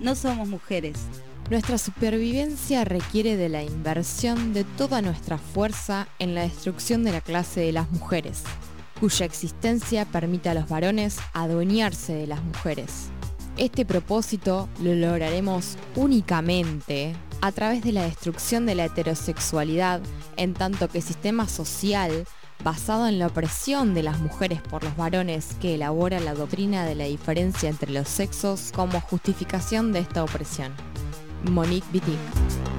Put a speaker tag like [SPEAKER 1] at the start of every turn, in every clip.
[SPEAKER 1] no somos mujeres.
[SPEAKER 2] Nuestra supervivencia requiere de la inversión de toda nuestra fuerza en la destrucción de la clase de las mujeres, cuya existencia permite a los varones adueñarse de las mujeres. Este propósito lo lograremos únicamente a través de la destrucción de la heterosexualidad en tanto que sistema social basado en la opresión de las mujeres por los varones que elabora la doctrina de la diferencia entre los sexos como justificación de esta opresión. Monique Wittig.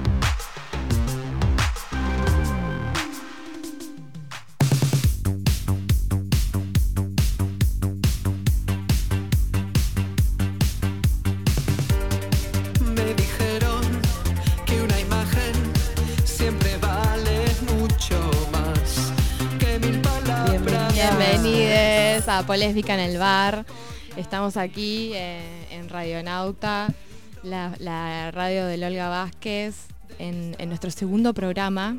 [SPEAKER 2] A Polésbica en el Bar. Estamos aquí eh, en Radionauta, la, la radio de Olga Vázquez, en, en nuestro segundo programa.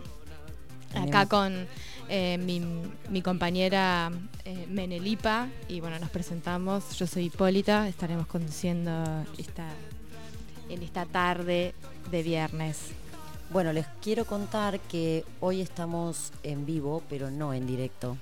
[SPEAKER 2] Acá con eh, mi, mi compañera eh, Menelipa. Y bueno, nos presentamos. Yo soy Hipólita. Estaremos conduciendo esta, en esta tarde de viernes.
[SPEAKER 3] Bueno, les quiero contar que hoy estamos en vivo, pero no en directo,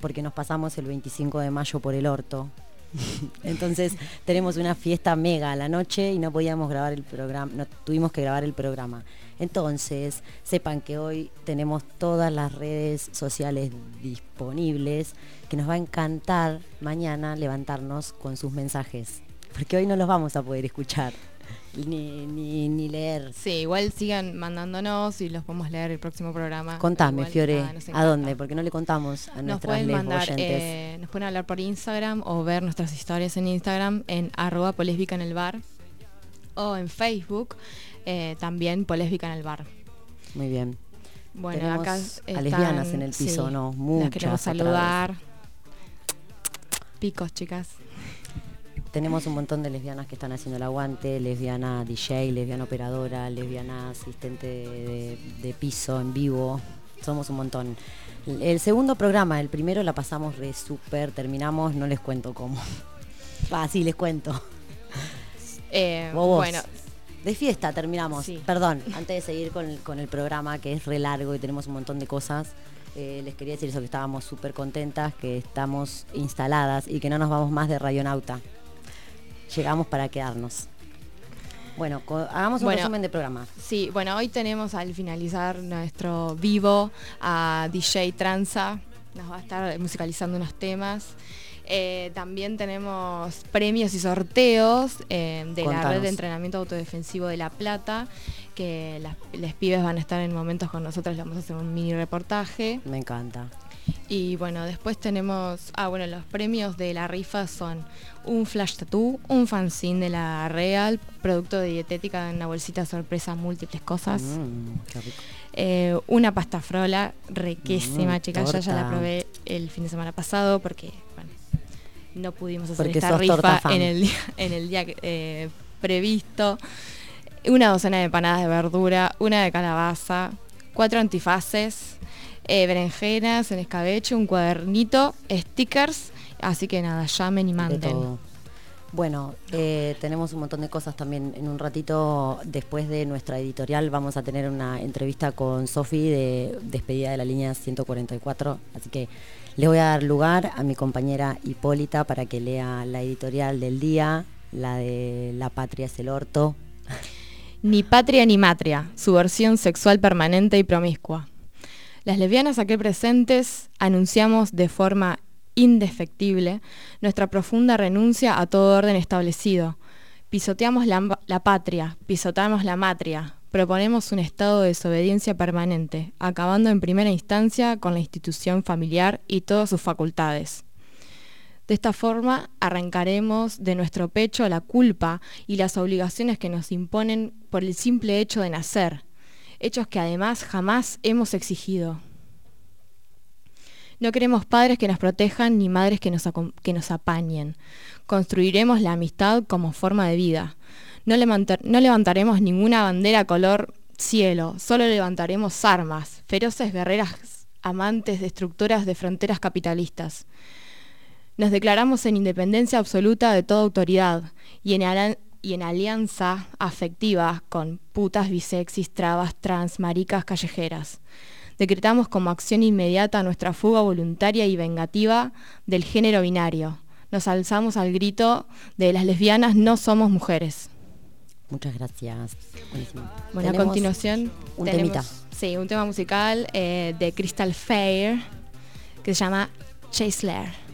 [SPEAKER 3] porque nos pasamos el 25 de mayo por el orto. Entonces tenemos una fiesta mega a la noche y no podíamos grabar el programa, no tuvimos que grabar el programa. Entonces, sepan que hoy tenemos todas las redes sociales disponibles, que nos va a encantar mañana levantarnos con sus mensajes, porque hoy no los vamos a poder escuchar ni, ni, ni leer.
[SPEAKER 2] Sí, igual sigan mandándonos y los podemos leer el próximo programa.
[SPEAKER 3] Contame,
[SPEAKER 2] Igual,
[SPEAKER 3] Fiore,
[SPEAKER 2] nos
[SPEAKER 3] ¿a dónde? Porque no le contamos a
[SPEAKER 2] Nos
[SPEAKER 3] nuestras
[SPEAKER 2] mandar,
[SPEAKER 3] oyentes.
[SPEAKER 2] eh, nos pueden hablar por Instagram o ver nuestras historias en Instagram en arroba polésbica en el bar o en Facebook eh, también polésbica en el bar.
[SPEAKER 3] Muy bien.
[SPEAKER 2] Bueno,
[SPEAKER 3] Tenemos
[SPEAKER 2] acá
[SPEAKER 3] a
[SPEAKER 2] están,
[SPEAKER 3] lesbianas en el piso,
[SPEAKER 2] sí,
[SPEAKER 3] ¿no?
[SPEAKER 2] Las
[SPEAKER 3] Muchas
[SPEAKER 2] queremos saludar. Picos, chicas.
[SPEAKER 3] Tenemos un montón de lesbianas que están haciendo el aguante, lesbiana DJ, lesbiana operadora, lesbiana asistente de, de piso en vivo. Somos un montón. El, segundo programa, el primero la pasamos re súper, terminamos, no les cuento cómo. Ah, sí, les cuento.
[SPEAKER 2] Eh, bueno,
[SPEAKER 3] De fiesta terminamos.
[SPEAKER 2] Sí.
[SPEAKER 3] Perdón, antes de seguir con el, con el programa, que es re largo y tenemos un montón de cosas, eh, les quería decir eso, que estábamos súper contentas, que estamos instaladas y que no nos vamos más de Rayonauta. Llegamos para quedarnos. Bueno, hagamos un
[SPEAKER 2] Bueno.
[SPEAKER 3] resumen de programa.
[SPEAKER 2] Sí, bueno, hoy tenemos al finalizar nuestro vivo a DJ Tranza. Nos va a estar musicalizando unos temas. Eh, también tenemos premios y sorteos eh, de la red de entrenamiento autodefensivo de La Plata, que las, las pibes van a estar en momentos con nosotros, vamos a hacer un mini reportaje.
[SPEAKER 3] Me encanta.
[SPEAKER 2] Y bueno, después tenemos, ah bueno, los premios de la rifa son un flash tattoo, un fanzine de la Real, producto de dietética en una bolsita sorpresa, múltiples cosas.
[SPEAKER 3] Mm, qué rico.
[SPEAKER 2] Eh, una pasta frola riquísima,
[SPEAKER 3] Mm,
[SPEAKER 2] chicas. Ya, ya la probé el fin de semana pasado porque, bueno, no pudimos hacer
[SPEAKER 3] Porque
[SPEAKER 2] esta rifa en el día, en el día eh, previsto. Una docena de empanadas de verdura, una de calabaza, cuatro antifaces, eh, berenjenas en escabeche, un cuadernito, stickers. Así que nada, llamen y
[SPEAKER 3] De
[SPEAKER 2] manden.
[SPEAKER 3] Bueno, eh, tenemos un montón de cosas también. En un ratito, después de nuestra editorial, vamos a tener una entrevista con Sofi de despedida de la línea 144. Así que le voy a dar lugar a mi compañera Hipólita para que lea la editorial del día, la de La Patria es el Orto.
[SPEAKER 2] Ni patria ni matria, su versión sexual permanente y promiscua. Las lesbianas aquí presentes anunciamos de forma indefectible nuestra profunda renuncia a todo orden establecido. Pisoteamos la, patria, pisoteamos la matria, proponemos un estado de desobediencia permanente, acabando en primera instancia con la institución familiar y todas sus facultades. De esta forma arrancaremos de nuestro pecho la culpa y las obligaciones que nos imponen por el simple hecho de nacer, hechos que además jamás hemos exigido. No queremos padres que nos protejan ni madres que nos, que nos apañen. Construiremos la amistad como forma de vida. No, levantar- no levantaremos ninguna bandera color cielo, solo levantaremos armas, feroces guerreras amantes destructoras de fronteras capitalistas. Nos declaramos en independencia absoluta de toda autoridad y en, y en alianza afectiva con putas, bisexis, trabas, trans, maricas, callejeras. Decretamos como acción inmediata nuestra fuga voluntaria y vengativa del género binario. Nos alzamos al grito de las lesbianas no somos mujeres.
[SPEAKER 3] Muchas gracias. Buenísimo.
[SPEAKER 2] Bueno, a continuación
[SPEAKER 3] un
[SPEAKER 2] tenemos-
[SPEAKER 3] temita.
[SPEAKER 2] Sí, un tema musical eh, de Crystal Fair que se llama Chaseler.
[SPEAKER 4] There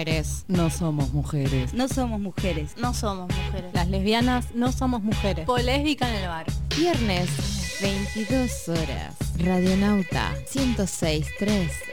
[SPEAKER 2] mujeres.
[SPEAKER 5] No somos mujeres.
[SPEAKER 1] No somos mujeres.
[SPEAKER 6] No somos mujeres.
[SPEAKER 5] Las lesbianas no somos mujeres.
[SPEAKER 6] Polésbica en el bar.
[SPEAKER 2] Viernes, 22 horas. Radionauta 106.3.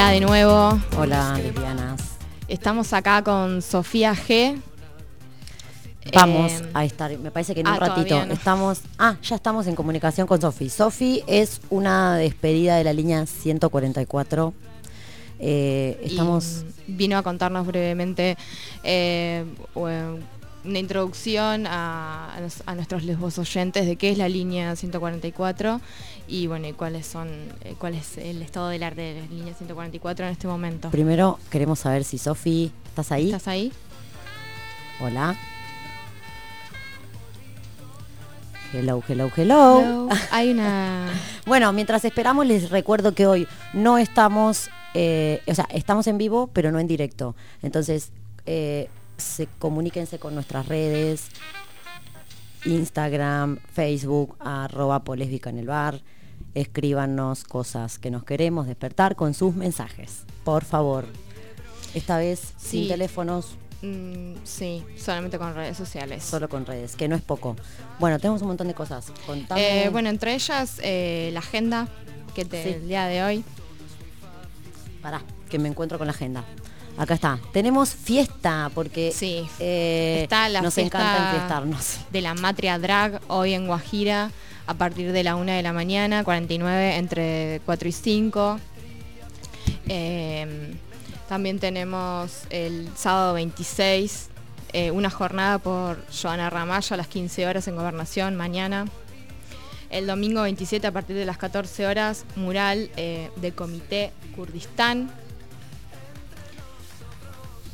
[SPEAKER 2] Hola de nuevo.
[SPEAKER 3] Hola, lesbianas.
[SPEAKER 2] Estamos acá con Sofía G.
[SPEAKER 3] Vamos
[SPEAKER 2] Eh,
[SPEAKER 3] a estar, me parece que en un
[SPEAKER 2] ah,
[SPEAKER 3] ratito
[SPEAKER 2] no.
[SPEAKER 3] estamos. Ah, ya estamos en comunicación con Sofi. Sofi es una despedida de la línea 144. Eh,
[SPEAKER 2] y
[SPEAKER 3] estamos.
[SPEAKER 2] vino a contarnos brevemente eh, una introducción a, a nos- a nuestros lesbos oyentes de qué es la línea 144 y bueno y cuáles son eh, cuál es el estado del arte de la línea 144 en este momento.
[SPEAKER 3] Primero queremos saber si Sofi, ¿estás ahí?
[SPEAKER 2] ¿Estás ahí?
[SPEAKER 3] Hola. Hello, hello, hello.
[SPEAKER 2] Hello. Hay una
[SPEAKER 3] Bueno, mientras esperamos les recuerdo que hoy no estamos, eh, o sea, estamos en vivo, pero no en directo. Entonces, eh, se comuníquense con nuestras redes, Instagram, Facebook, arroba polésbica en el bar. Escríbanos cosas que nos queremos despertar con sus mensajes. Por favor. Esta vez sin teléfonos,
[SPEAKER 2] Mm, sí, solamente con redes sociales.
[SPEAKER 3] solo con redes, que no es poco. Bueno, tenemos un montón de cosas. Contame.
[SPEAKER 2] Eh, bueno, entre ellas eh, la agenda que te,
[SPEAKER 3] Sí.
[SPEAKER 2] el día de hoy.
[SPEAKER 3] Pará, que me encuentro con la agenda. Acá está. Tenemos fiesta porque
[SPEAKER 2] Sí.
[SPEAKER 3] eh,
[SPEAKER 2] Está la
[SPEAKER 3] nos
[SPEAKER 2] fiesta
[SPEAKER 3] encanta enfiestarnos.
[SPEAKER 2] de la Matria Drag hoy en Guajira a partir de la 1 de la mañana, 49 entre 4 y 5. Eh, también tenemos el sábado 26 eh, una jornada por Joana Ramallo a las 15 horas en Gobernación mañana. El domingo 27 a partir de las 14 horas, mural eh, de Comité Kurdistán.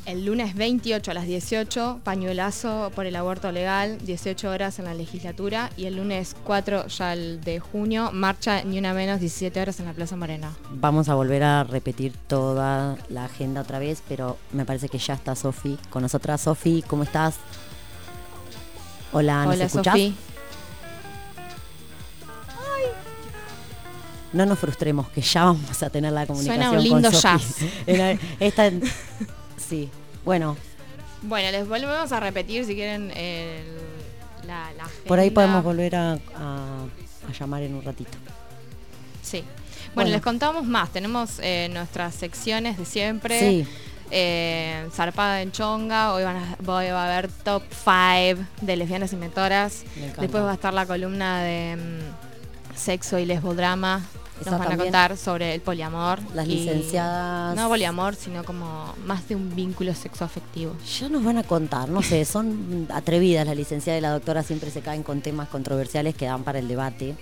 [SPEAKER 2] El lunes 28 a las 18, pañuelazo por el aborto legal, 18 horas en la legislatura. Y el lunes 4 ya el de junio, marcha ni una menos, 17 horas en la Plaza Morena.
[SPEAKER 3] Vamos a volver a repetir toda la agenda otra vez, pero me parece que ya está Sofi con nosotras. Sofi, ¿cómo estás? Hola, ¿nos
[SPEAKER 2] Hola
[SPEAKER 3] escuchás?
[SPEAKER 2] Sofi.
[SPEAKER 3] No nos frustremos, que ya vamos a tener la comunicación
[SPEAKER 2] Suena un lindo
[SPEAKER 3] con
[SPEAKER 2] jazz.
[SPEAKER 3] Esta, sí, bueno,
[SPEAKER 2] Bueno, les volvemos a repetir si quieren el- la, la
[SPEAKER 3] por ahí podemos volver a, a- a llamar en un ratito.
[SPEAKER 2] Sí. Bueno,
[SPEAKER 3] Bueno.
[SPEAKER 2] les contamos más. Tenemos eh, nuestras secciones de siempre.
[SPEAKER 3] Sí,
[SPEAKER 2] Eh, Zarpada en Chonga, hoy, van a, hoy va a haber top 5 de lesbianas y mentoras.
[SPEAKER 3] Me.
[SPEAKER 2] Después va a estar la columna de mm, sexo y lesbodrama. Nos van a contar sobre el poliamor.
[SPEAKER 3] Las
[SPEAKER 2] y-
[SPEAKER 3] licenciadas-
[SPEAKER 2] No poliamor, sino como más de un vínculo sexoafectivo.
[SPEAKER 3] ya nos van a contar, no sé, son atrevidas la licenciada y la doctora, siempre se caen con temas controversiales que dan para el debate.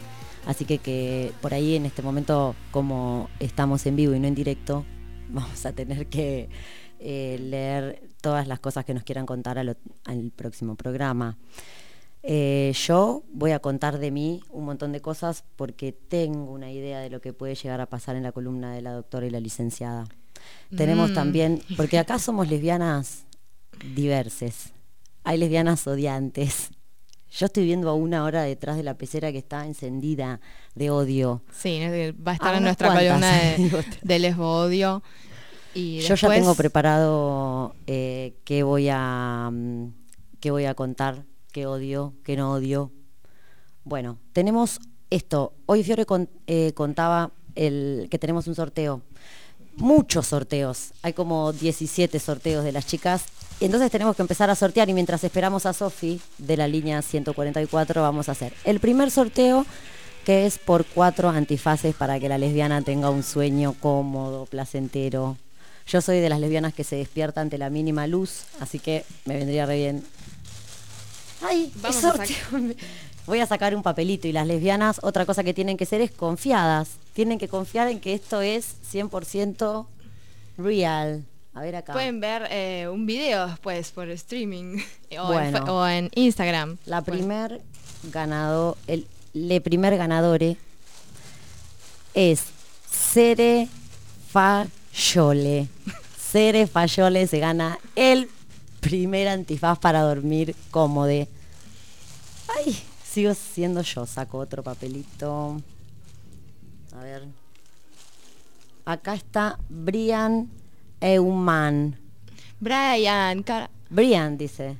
[SPEAKER 3] Así que, que por ahí en este momento, como estamos en vivo y no en directo, vamos a tener que eh, leer todas las cosas que nos quieran contar al, al próximo programa. Eh, yo voy a contar de mí un montón de cosas porque tengo una idea de lo que puede llegar a pasar en la columna de la doctora y la licenciada. Tenemos
[SPEAKER 2] Mm.
[SPEAKER 3] también, porque acá somos lesbianas diverses. Hay lesbianas odiantes. Yo estoy viendo a una hora detrás de la pecera que está encendida de odio.
[SPEAKER 2] Sí, va a estar en nuestra
[SPEAKER 3] cuantas,
[SPEAKER 2] columna de, lesbo odio. Y
[SPEAKER 3] Yo ya tengo preparado eh, qué voy a mm, qué voy a contar, qué odio, qué no odio. Bueno, tenemos esto. Hoy Fiore eh, contaba el, que tenemos un sorteo. Muchos sorteos. Hay como 17 sorteos de las chicas. Y entonces tenemos que empezar a sortear y mientras esperamos a Sofi de la línea 144 vamos a hacer el primer sorteo que es por cuatro antifaces para que la lesbiana tenga un sueño cómodo, placentero. Yo soy de las lesbianas que se despierta ante la mínima luz, así que me vendría re bien. ¡Ay!
[SPEAKER 2] Vamos a.
[SPEAKER 3] Voy a sacar un papelito y las lesbianas, otra cosa que tienen que ser es confiadas. Tienen que confiar en que esto es 100% real. A ver acá.
[SPEAKER 2] Pueden ver eh, un video después por streaming o,
[SPEAKER 3] Bueno.
[SPEAKER 2] en, fe- o en Instagram.
[SPEAKER 3] La
[SPEAKER 2] Bueno,
[SPEAKER 3] primer ganado, el le primer ganadore es Cere Fayole. Cere Fayole se gana el primer antifaz para dormir cómodo. Ay, sigo siendo yo, saco otro papelito. A ver. Acá está Brian Eumann.
[SPEAKER 2] Brian, cara-
[SPEAKER 3] Brian dice.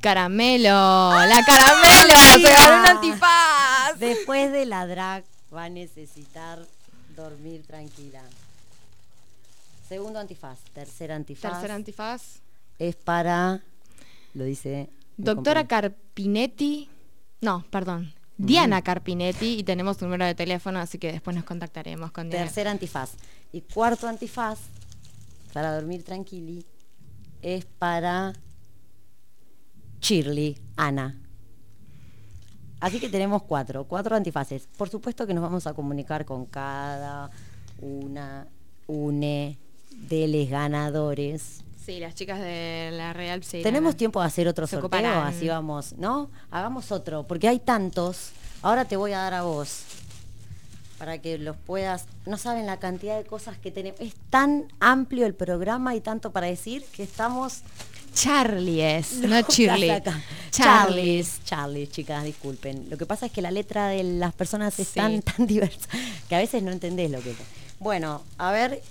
[SPEAKER 2] caramelo, la caramelo, se
[SPEAKER 3] mira.
[SPEAKER 2] ganó un antifaz.
[SPEAKER 3] Después de la drag va a necesitar dormir tranquila. Segundo antifaz. Tercer antifaz.
[SPEAKER 2] Tercer antifaz.
[SPEAKER 3] es para. Lo dice.
[SPEAKER 2] Doctora. Carpinetti. No, perdón. Diana Carpinetti y tenemos un número de teléfono, así que después nos contactaremos con Diana.
[SPEAKER 3] Tercer antifaz. Y cuarto antifaz. Para dormir tranquili. Es para. Shirley, Ana. Así que tenemos cuatro, cuatro antifaces. Por supuesto que nos vamos a comunicar con cada una, une de los ganadores.
[SPEAKER 2] Sí, las chicas de la Real sí,
[SPEAKER 3] Tenemos tiempo de hacer otro
[SPEAKER 2] se
[SPEAKER 3] sorteo,
[SPEAKER 2] ocuparán.
[SPEAKER 3] así vamos, ¿no? Hagamos otro, porque hay tantos. Ahora te voy a dar a vos para que los puedas. No saben la cantidad de cosas que tenemos. Es tan amplio el programa y tanto para decir que estamos
[SPEAKER 2] Charlie es, no Shirley.
[SPEAKER 3] acá.
[SPEAKER 2] Charlie.
[SPEAKER 3] Charles, Charles, chicas, disculpen. Lo que pasa es que la letra de las personas es
[SPEAKER 2] Sí.
[SPEAKER 3] tan, tan diversa que a veces no entendés lo que es. Bueno, a ver,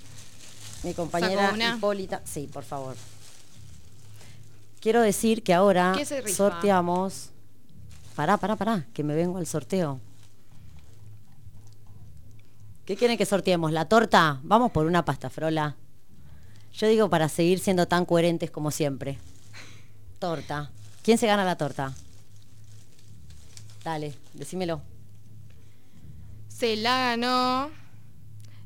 [SPEAKER 3] mi compañera. Hipólita. Sí, por favor. Quiero decir que ahora sorteamos. Pará, pará, pará, que me vengo al sorteo. ¿Qué quieren que sorteemos? ¿La torta? Vamos por una pasta frola. Yo digo para seguir siendo tan coherentes como siempre. Torta. ¿Quién se gana la torta? Dale, decímelo.
[SPEAKER 2] Se la ganó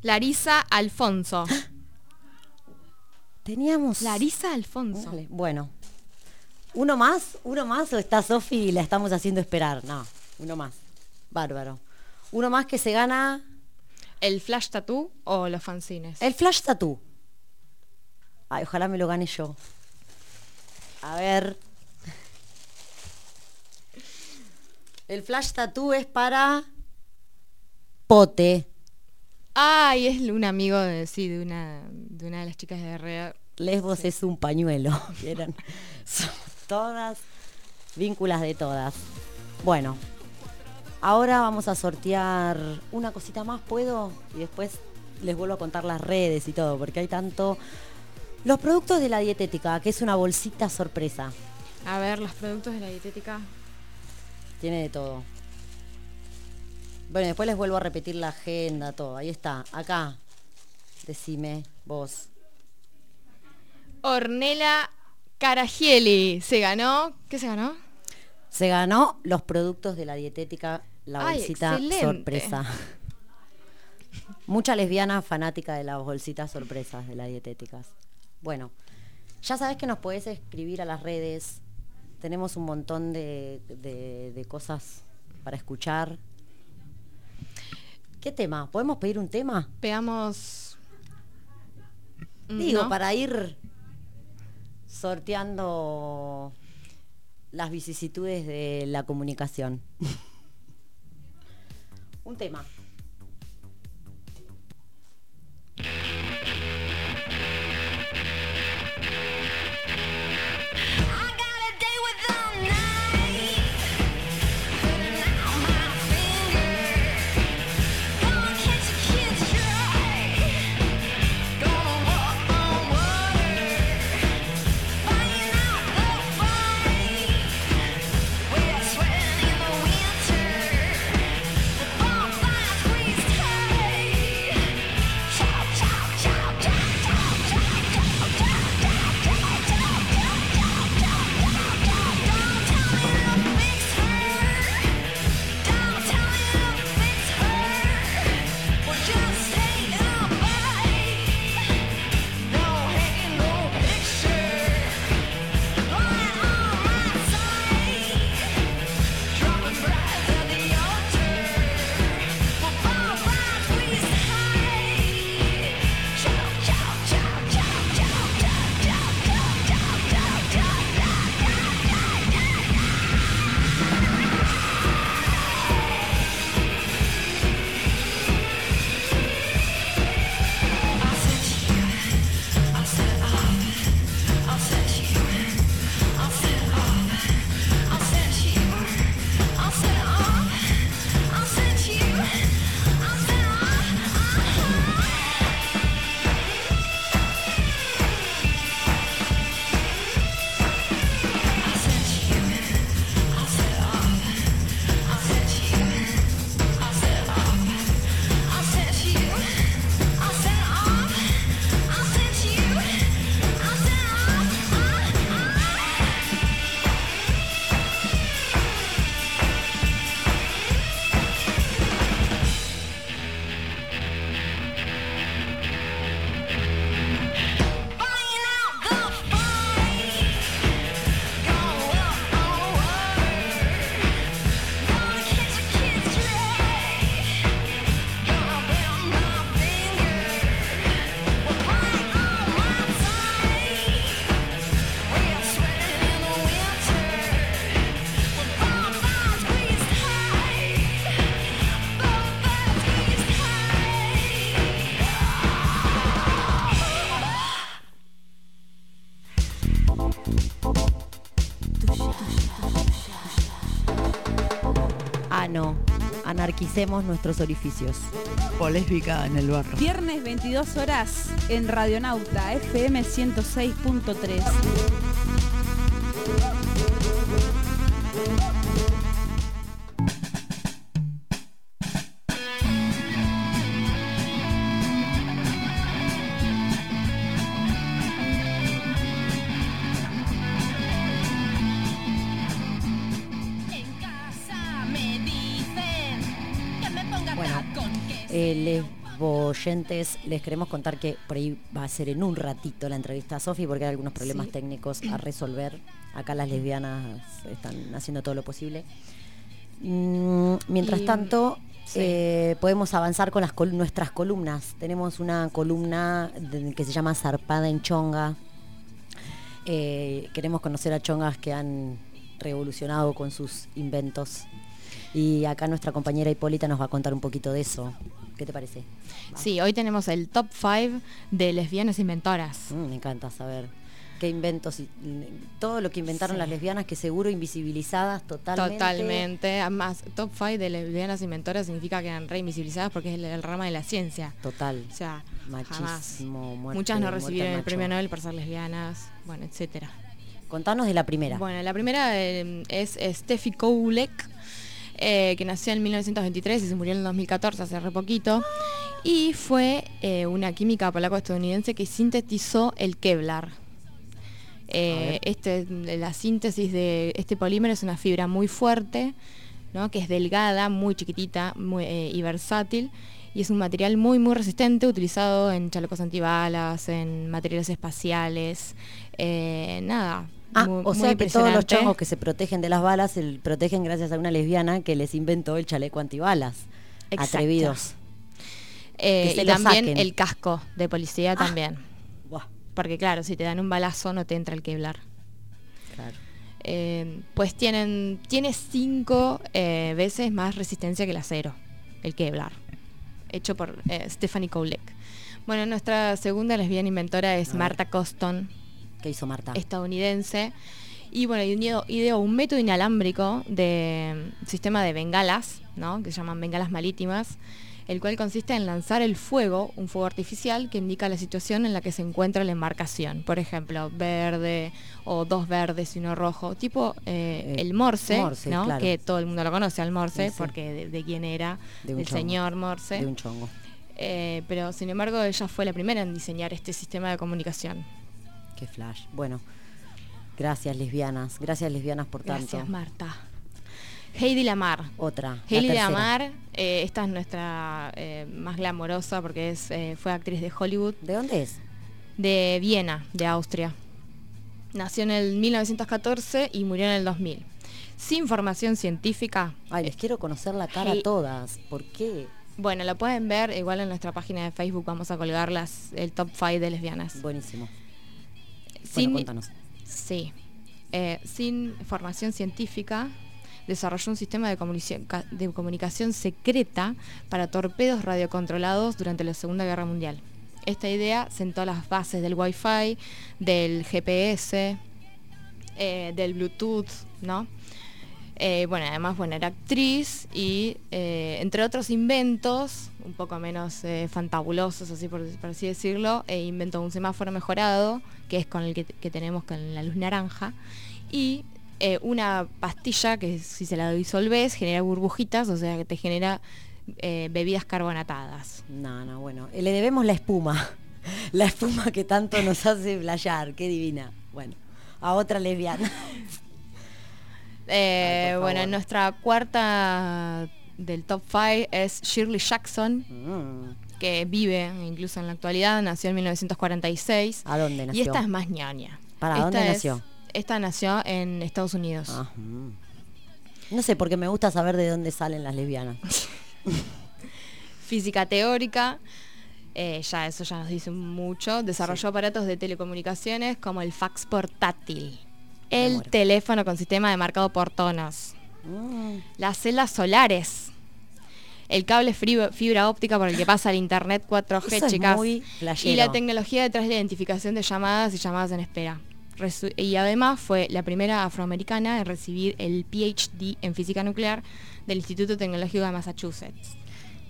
[SPEAKER 2] Larisa Alfonso.
[SPEAKER 3] Teníamos.
[SPEAKER 2] Larisa Alfonso.
[SPEAKER 3] Bueno. ¿Uno más? ¿Uno más o está Sofi y la estamos haciendo esperar? No, uno más. Bárbaro. Uno más que se gana
[SPEAKER 2] ¿El flash tattoo o los fanzines?
[SPEAKER 3] el flash tattoo. Ay, ojalá me lo gane yo. A ver. El flash tattoo es para Pote.
[SPEAKER 2] Ay, es un amigo de, sí, de una, de una de las chicas de Rea.
[SPEAKER 3] Lesbos es un pañuelo. ¿vieron? Somos todas vínculas de todas. Bueno, ahora vamos a sortear una cosita más, ¿puedo? Y después les vuelvo a contar las redes y todo, porque hay tanto... Los productos de la dietética, que es una bolsita sorpresa.
[SPEAKER 2] A ver, los productos de la dietética.
[SPEAKER 3] Tiene de todo. Bueno, después les vuelvo a repetir la agenda, todo. Ahí está, acá. Decime vos.
[SPEAKER 2] Ornella Caragieli se ganó. ¿Qué se ganó?
[SPEAKER 3] Se ganó los productos de la dietética, la
[SPEAKER 2] Ay,
[SPEAKER 3] bolsita
[SPEAKER 2] excelente.
[SPEAKER 3] sorpresa. Mucha lesbiana fanática de las bolsitas sorpresas de las dietéticas. Bueno, ya sabes que nos podés escribir a las redes. Tenemos un montón de, de- de cosas para escuchar. ¿Qué tema? ¿Podemos pedir un tema?
[SPEAKER 2] Veamos. Mm,
[SPEAKER 3] Digo,
[SPEAKER 2] ¿no?
[SPEAKER 3] para ir sorteando las vicisitudes de la comunicación. Un tema. Anarquicemos nuestros orificios.
[SPEAKER 5] Polésbica en el barro.
[SPEAKER 1] Viernes 22 horas en Radionauta FM 106.3.
[SPEAKER 3] oyentes, les queremos contar que por ahí va a ser en un ratito la entrevista a Sofi porque hay algunos problemas
[SPEAKER 2] Sí.
[SPEAKER 3] técnicos a resolver. Acá las lesbianas están haciendo todo lo posible. Mm, mientras
[SPEAKER 2] Y-
[SPEAKER 3] tanto,
[SPEAKER 2] sí.
[SPEAKER 3] eh, podemos avanzar con las col- nuestras columnas. Tenemos una columna de- que se llama Zarpada en Chonga. Eh, queremos conocer a chongas que han revolucionado con sus inventos. Y acá nuestra compañera Hipólita nos va a contar un poquito de eso. ¿Qué te parece?
[SPEAKER 2] Sí, hoy tenemos el top 5 de lesbianas inventoras.
[SPEAKER 3] Mm, me encanta saber qué inventos, y- todo lo que inventaron
[SPEAKER 2] Sí.
[SPEAKER 3] las lesbianas, que seguro invisibilizadas totalmente.
[SPEAKER 2] Totalmente. Además, top 5 de lesbianas inventoras significa que eran re invisibilizadas porque es el, el rama de la ciencia.
[SPEAKER 3] Total.
[SPEAKER 2] O sea,
[SPEAKER 3] Machismo, muerte-
[SPEAKER 2] Muchas no recibieron el premio. Nobel por ser lesbianas, bueno, etcétera.
[SPEAKER 3] Contanos de la primera.
[SPEAKER 2] Bueno, la primera eh, es Steffi Koulek, eh, que nació en 1923 y se murió en el 2014, hace re poquito. Y fue eh, una química polaco-estadounidense que sintetizó el Kevlar. Eh, este, la síntesis de este polímero es una fibra muy fuerte, ¿no? que es delgada, muy chiquitita muy, y versátil. Y es un material muy, muy resistente, utilizado en chalecos antibalas, en materiales espaciales, eh, nada.
[SPEAKER 3] Ah,
[SPEAKER 2] muy-
[SPEAKER 3] o sea que todos los chongos que se protegen de las balas se protegen gracias a una lesbiana que les inventó el chaleco antibalas.
[SPEAKER 2] Exacto.
[SPEAKER 3] Atrevidos.
[SPEAKER 2] Eh, y también
[SPEAKER 3] saquen.
[SPEAKER 2] el casco de policía
[SPEAKER 3] Ah.
[SPEAKER 2] también.
[SPEAKER 3] Buah,
[SPEAKER 2] Porque claro, si te dan un balazo no te entra el Kevlar.
[SPEAKER 3] claro.
[SPEAKER 2] Eh, pues tienen, tiene cinco eh, veces más resistencia que el acero, el Kevlar, hecho por Stephanie Koulek. Bueno, nuestra segunda lesbiana inventora es. Marta Coston,
[SPEAKER 3] ¿Qué hizo Marta?
[SPEAKER 2] estadounidense. Y bueno, ideó, ideó un método inalámbrico de mm, sistema de bengalas, ¿no? que se llaman bengalas marítimas, el cual consiste en lanzar el fuego, un fuego artificial que indica la situación en la que se encuentra la embarcación. Por ejemplo, verde o dos verdes y uno rojo, tipo eh,
[SPEAKER 3] Eh,
[SPEAKER 2] el Morse,
[SPEAKER 3] Morse,
[SPEAKER 2] ¿no?
[SPEAKER 3] claro.
[SPEAKER 2] que todo el mundo lo conoce al Morse,
[SPEAKER 3] Sí.
[SPEAKER 2] porque de, de quién era,
[SPEAKER 3] De chongo.
[SPEAKER 2] señor Morse.
[SPEAKER 3] De un chongo.
[SPEAKER 2] Eh, pero sin embargo ella fue la primera en diseñar este sistema de comunicación.
[SPEAKER 3] Qué flash. Bueno, gracias lesbianas. Gracias lesbianas por
[SPEAKER 2] Gracias,
[SPEAKER 3] tanto.
[SPEAKER 2] Marta. Heidi Lamar.
[SPEAKER 3] Otra. la
[SPEAKER 2] Heidi. Lamar, eh, esta es nuestra eh, más glamorosa porque es, eh, fue actriz de Hollywood,
[SPEAKER 3] ¿De dónde es?
[SPEAKER 2] de Viena, de Austria. Nació en el 1914 y murió en el 2000. Sin formación científica,
[SPEAKER 3] Ay, les quiero conocer la cara a todas. ¿Por qué?
[SPEAKER 2] bueno, lo pueden ver igual en nuestra página de Facebook, vamos a colgar las, el top 5 de lesbianas.
[SPEAKER 3] Buenísimo.
[SPEAKER 2] Sin-
[SPEAKER 3] Bueno.
[SPEAKER 2] Sí. Eh, sin formación científica, desarrolló un sistema de comunicación, ca- de comunicación secreta para torpedos radiocontrolados durante la Segunda Guerra Mundial. Esta idea sentó las bases del Wi-Fi, del GPS, eh, del Bluetooth, ¿no? Eh, bueno, además, bueno, era actriz y, eh, entre otros inventos, un poco menos eh, fantabulosos, así por, por así decirlo, inventó un semáforo mejorado, que es con el que, que tenemos con la luz naranja, y una pastilla que si se la disolves genera burbujitas, o sea que te genera bebidas carbonatadas.
[SPEAKER 3] No, no, bueno. Le debemos la espuma. La espuma que tanto nos hace blayar. Qué divina. Bueno, a otra lesbiana.
[SPEAKER 2] Eh,
[SPEAKER 3] Ay,
[SPEAKER 2] bueno, nuestra cuarta del top 5 es Shirley Jackson,
[SPEAKER 3] Mm.
[SPEAKER 2] que vive incluso en la actualidad, nació en 1946.
[SPEAKER 3] ¿A dónde nació?
[SPEAKER 2] Y esta es más ñoña.
[SPEAKER 3] ¿Para
[SPEAKER 2] Esta
[SPEAKER 3] dónde
[SPEAKER 2] es-
[SPEAKER 3] nació?
[SPEAKER 2] Esta nació en Estados Unidos.
[SPEAKER 3] Ah, mm. No sé, porque me gusta saber de dónde salen las lesbianas.
[SPEAKER 2] Física teórica, eh, ya eso ya nos dice mucho. Desarrolló aparatos de telecomunicaciones como el fax portátil, el teléfono con sistema de marcado por tonos,
[SPEAKER 3] Mm.
[SPEAKER 2] las celdas solares, el cable fibra óptica por el que pasa el internet 4G,
[SPEAKER 3] Eso es
[SPEAKER 2] chicas, y la tecnología detrás de la identificación de llamadas y llamadas en espera. Resu- Y además fue la primera afroamericana en recibir el PhD en física nuclear del Instituto Tecnológico de Massachusetts.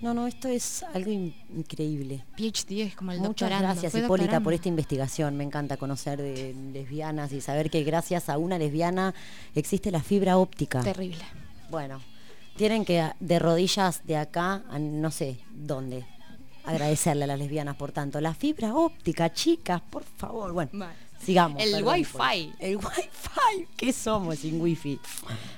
[SPEAKER 3] No, no, esto es algo in- increíble.
[SPEAKER 2] PhD es como el
[SPEAKER 3] Muchas
[SPEAKER 2] doctorando.
[SPEAKER 3] gracias, Hipólita,
[SPEAKER 2] doctorando.
[SPEAKER 3] por esta investigación. Me encanta conocer de lesbianas y saber que gracias a una lesbiana existe la fibra óptica.
[SPEAKER 2] Terrible.
[SPEAKER 3] Bueno, tienen que de rodillas de acá, a no sé dónde, agradecerle a las lesbianas por tanto. La fibra óptica, chicas, por favor. Bueno,
[SPEAKER 2] Vale.
[SPEAKER 3] sigamos.
[SPEAKER 2] El
[SPEAKER 3] perdón,
[SPEAKER 2] wifi.
[SPEAKER 3] Hipólita. El wifi. ¿Qué somos sin wifi?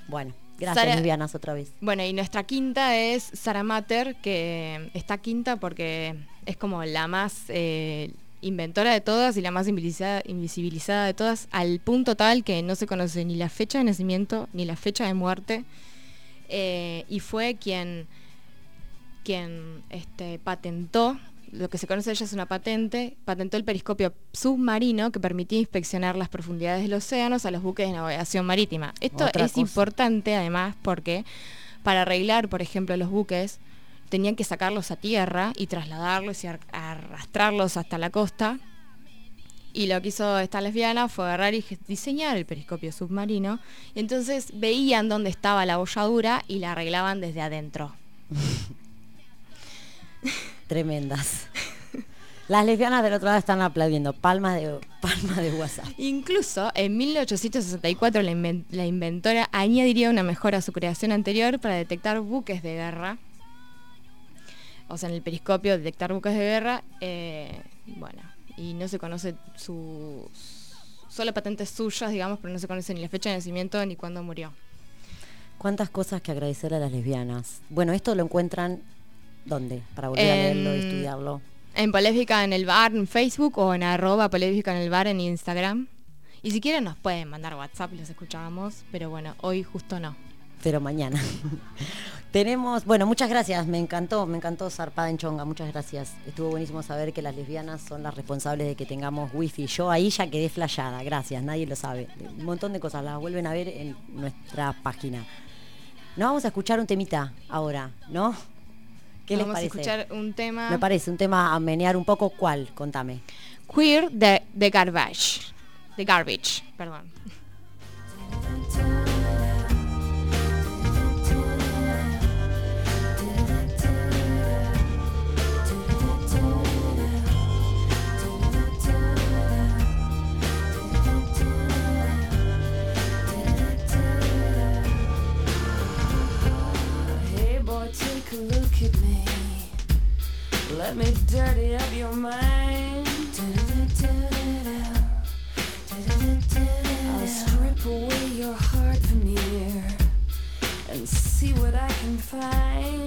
[SPEAKER 3] Bueno, gracias
[SPEAKER 2] Sara-
[SPEAKER 3] otra vez.
[SPEAKER 2] Bueno, y nuestra quinta es Sarah Mater, que está quinta porque es como la más eh, inventora de todas y la más invisibilizada, invisibilizada de todas, al punto tal que no se conoce ni la fecha de nacimiento ni la fecha de muerte. Eh, y fue quien, quien este, patentó, lo que se conoce de ella es una patente, patentó el periscopio submarino que permitía inspeccionar las profundidades de los océanos a los buques de navegación marítima. Esto
[SPEAKER 3] Otra
[SPEAKER 2] es
[SPEAKER 3] cosa.
[SPEAKER 2] importante además porque para arreglar, por ejemplo, los buques, tenían que sacarlos a tierra y trasladarlos y ar- arrastrarlos hasta la costa. Y lo que hizo esta lesbiana fue agarrar y diseñar el periscopio submarino. Y entonces veían dónde estaba la bolladura y la arreglaban desde adentro.
[SPEAKER 3] Tremendas. Las lesbianas del otro lado están aplaudiendo. Palmas de, palmas de WhatsApp.
[SPEAKER 2] Incluso en 1864 la, inven- la inventora añadiría una mejora a su creación anterior para detectar buques de guerra. O sea, en el periscopio detectar buques de guerra. eh, bueno, y no se conoce sus... Solo patentes suyas, digamos, pero no se conoce ni la fecha de nacimiento ni cuándo murió.
[SPEAKER 3] Cuántas cosas que agradecerle a las lesbianas. Bueno, esto lo encuentran ¿dónde? Para volver a leerlo y estudiarlo.
[SPEAKER 2] En Polémica en el Bar en Facebook o en arroba Polémica en el Bar en Instagram. Y si quieren nos pueden mandar WhatsApp, los escuchábamos, pero bueno, hoy justo no.
[SPEAKER 3] Pero mañana. Tenemos, bueno, muchas gracias, me encantó, me encantó Zarpada en Chonga, muchas gracias. Estuvo buenísimo saber que las lesbianas son las responsables de que tengamos wifi. Yo ahí ya quedé flayada, gracias, nadie lo sabe. Un montón de cosas, las vuelven a ver en nuestra página. Nos vamos a escuchar un temita ahora, ¿no? ¿Qué les
[SPEAKER 2] Vamos
[SPEAKER 3] parece?
[SPEAKER 2] a escuchar un tema
[SPEAKER 3] Me parece un tema a menear un poco, ¿cuál? Contame.
[SPEAKER 2] queer de, de garbage. De garbage, perdón.
[SPEAKER 4] Hey boy, look at me. Let me dirty up your mind. I'll strip away your heart veneer and see what I can find.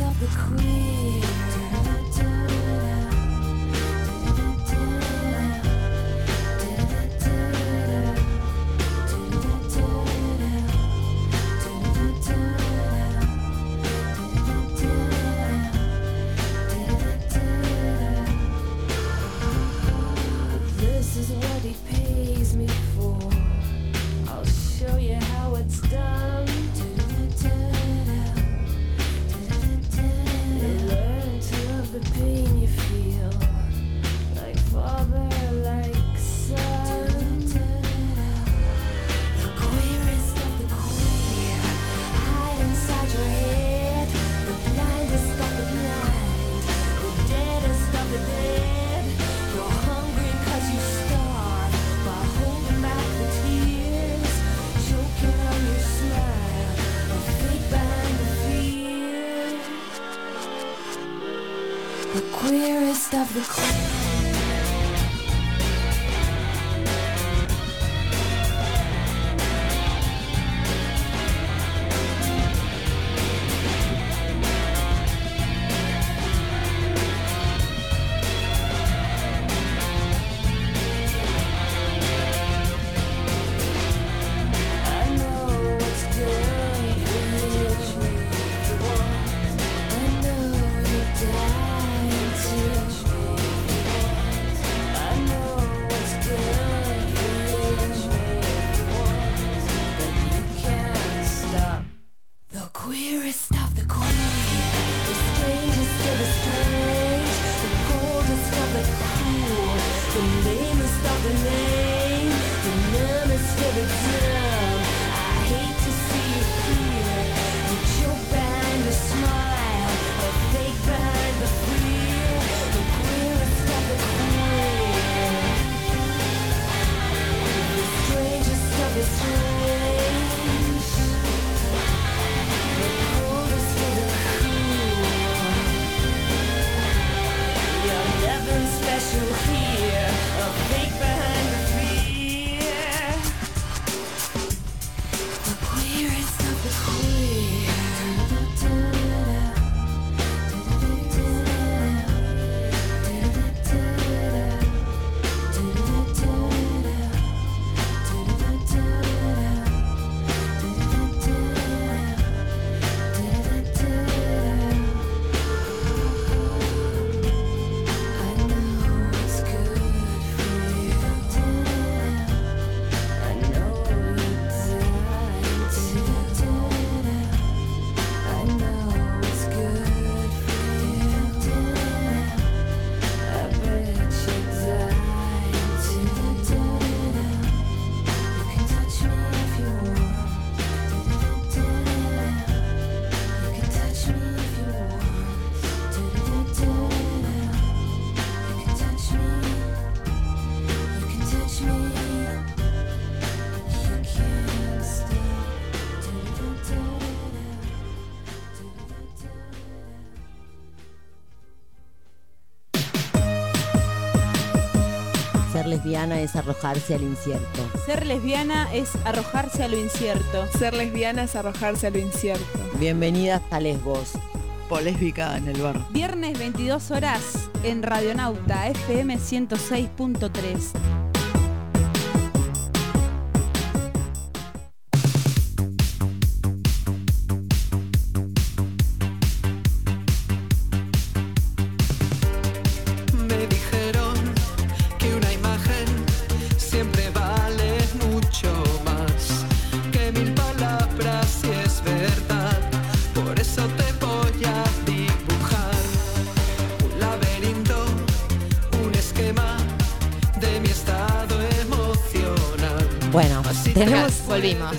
[SPEAKER 4] Of the queer.
[SPEAKER 3] Lesbiana es arrojarse al incierto.
[SPEAKER 1] Ser lesbiana es arrojarse a lo incierto.
[SPEAKER 7] Ser lesbiana es arrojarse a lo incierto.
[SPEAKER 3] Bienvenidas a Lesbos.
[SPEAKER 5] Polésbica en el barro.
[SPEAKER 1] Viernes 22 horas en Radionauta FM 106.3.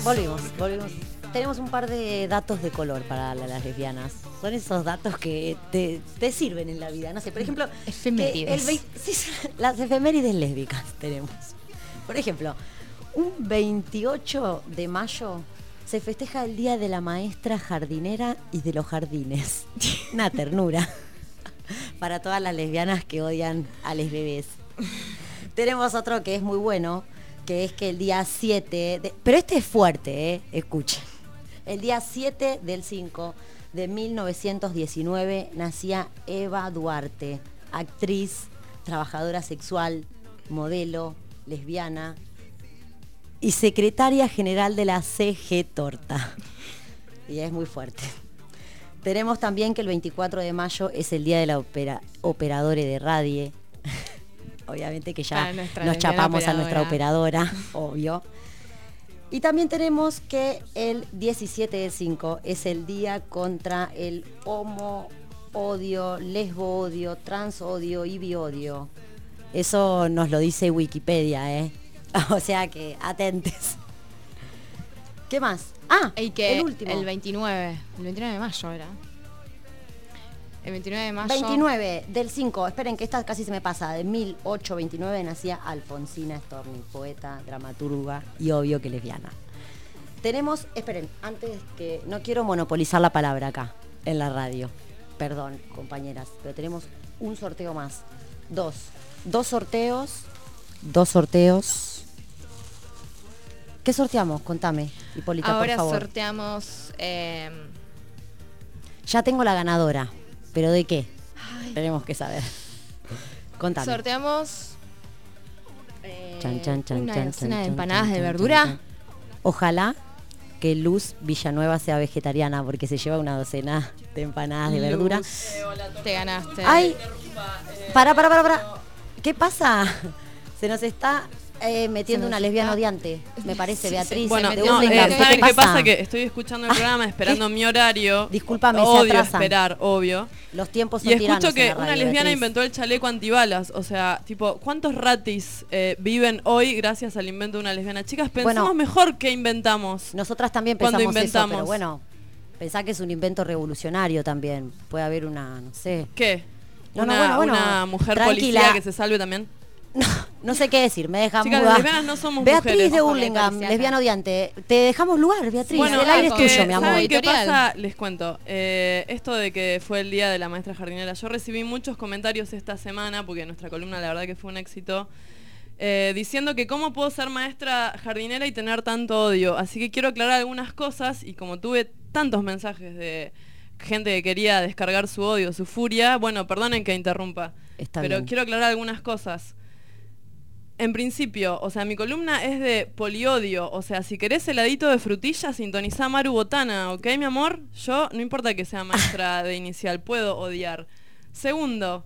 [SPEAKER 2] Volvimos.
[SPEAKER 3] volvimos. Tenemos un par de datos de color para la- las lesbianas. Son esos datos que te, te sirven en la vida. No sé, por ejemplo,
[SPEAKER 2] Efemérides.
[SPEAKER 3] el sí, las efemérides lésbicas tenemos. Por ejemplo, un 28 de mayo se festeja el Día de la Maestra Jardinera y de los Jardines. Una ternura para todas las lesbianas que odian a les bebés. Tenemos otro que es muy bueno, que es que el día 7, de- pero este es fuerte, ¿eh? escuchen. El día 7 del 5 de 1919 nacía Eva Duarte, actriz, trabajadora sexual, modelo, lesbiana y secretaria general de la CG Torta. Y es muy fuerte. Tenemos también que el 24 de mayo es el día de la opera, operadora de radio. Obviamente que ya nos chapamos a nuestra
[SPEAKER 2] operadora.
[SPEAKER 3] obvio. Y también tenemos que el 17 del 5 es el día contra el homo odio, lesbo odio, trans odio y biodio. Eso nos lo dice Wikipedia, ¿eh? O sea que atentes. ¿Qué más? Ah,
[SPEAKER 2] Y que
[SPEAKER 3] el último.
[SPEAKER 2] el 29, el 29 de mayo era. El 29 de mayo.
[SPEAKER 3] 29 del 5, esperen que esta casi se me pasa, de 1829 nacía Alfonsina Storni, poeta, dramaturga y obvio que lesbiana. Tenemos, esperen, antes que no quiero monopolizar la palabra acá en la radio. Perdón, compañeras, pero tenemos un sorteo más. Dos. Dos sorteos. Dos sorteos. ¿Qué sorteamos? Contame, Hipólita,
[SPEAKER 2] Ahora
[SPEAKER 3] por favor.
[SPEAKER 2] sorteamos. eh,
[SPEAKER 3] Ya tengo la ganadora, pero ¿de qué? Tenemos que saber. Contame.
[SPEAKER 2] sorteamos. eh,
[SPEAKER 3] Chan, chan, chan,
[SPEAKER 2] una
[SPEAKER 3] chan,
[SPEAKER 2] docena
[SPEAKER 3] chan,
[SPEAKER 2] de empanadas
[SPEAKER 3] chan,
[SPEAKER 2] de verdura.
[SPEAKER 3] Ojalá que Luz Villanueva sea vegetariana porque se lleva una docena de empanadas de verdura.
[SPEAKER 2] Te ganaste.
[SPEAKER 3] ¡Ay! Para, para, para, para. ¿Qué pasa? Se nos está eh, metiendo
[SPEAKER 2] Se
[SPEAKER 3] una lesbiana odiante, me parece, Beatriz.
[SPEAKER 8] Bueno, no, eh,
[SPEAKER 3] ¿Qué
[SPEAKER 8] ¿saben qué pasa? Que estoy escuchando el programa, esperando mi horario.
[SPEAKER 3] Discúlpame, se
[SPEAKER 8] Odio
[SPEAKER 3] atrasan.
[SPEAKER 8] esperar, obvio.
[SPEAKER 3] Los tiempos son
[SPEAKER 8] Y escucho que
[SPEAKER 3] radio,
[SPEAKER 8] una lesbiana
[SPEAKER 3] Beatriz.
[SPEAKER 8] inventó el chaleco antibalas. O sea, tipo, ¿cuántos ratis eh, viven hoy gracias al invento de una lesbiana? Chicas, pensemos
[SPEAKER 3] Bueno,
[SPEAKER 8] mejor qué inventamos.
[SPEAKER 3] Nosotras también
[SPEAKER 8] Cuando
[SPEAKER 3] pensamos eso,
[SPEAKER 8] inventamos.
[SPEAKER 3] pero bueno, pensá que es un invento revolucionario también. Puede haber una, no sé,
[SPEAKER 8] ¿Qué?
[SPEAKER 3] No, no,
[SPEAKER 8] una,
[SPEAKER 3] bueno, bueno,
[SPEAKER 8] una mujer
[SPEAKER 3] tranquila.
[SPEAKER 8] policía que se salve también.
[SPEAKER 3] No sé qué decir, me deja
[SPEAKER 8] Chicas,
[SPEAKER 3] muda.
[SPEAKER 8] las lesbianas no somos
[SPEAKER 3] Beatriz
[SPEAKER 8] mujeres.
[SPEAKER 3] de
[SPEAKER 2] policía
[SPEAKER 3] lesbiana odiante. Te dejamos lugar, Beatriz.
[SPEAKER 8] Bueno,
[SPEAKER 3] el aire es
[SPEAKER 8] porque,
[SPEAKER 3] tuyo, mi amor.
[SPEAKER 8] ¿Saben qué pasa? Les cuento. Eh, esto de que fue el día de la maestra jardinera. Yo recibí muchos comentarios esta semana, porque nuestra columna la verdad que fue un éxito, eh, diciendo que cómo puedo ser maestra jardinera y tener tanto odio. Así que quiero aclarar algunas cosas y como tuve tantos mensajes de gente que quería descargar su odio, su furia, bueno, perdonen que interrumpa,
[SPEAKER 3] Está
[SPEAKER 8] pero
[SPEAKER 3] bien.
[SPEAKER 8] quiero aclarar algunas cosas. En principio, o sea, mi columna es de poliodio. O sea, si querés heladito de frutilla, sintonizá Maru Botana, ¿ok, mi amor? Yo, no importa que sea maestra de inicial, puedo odiar. Segundo,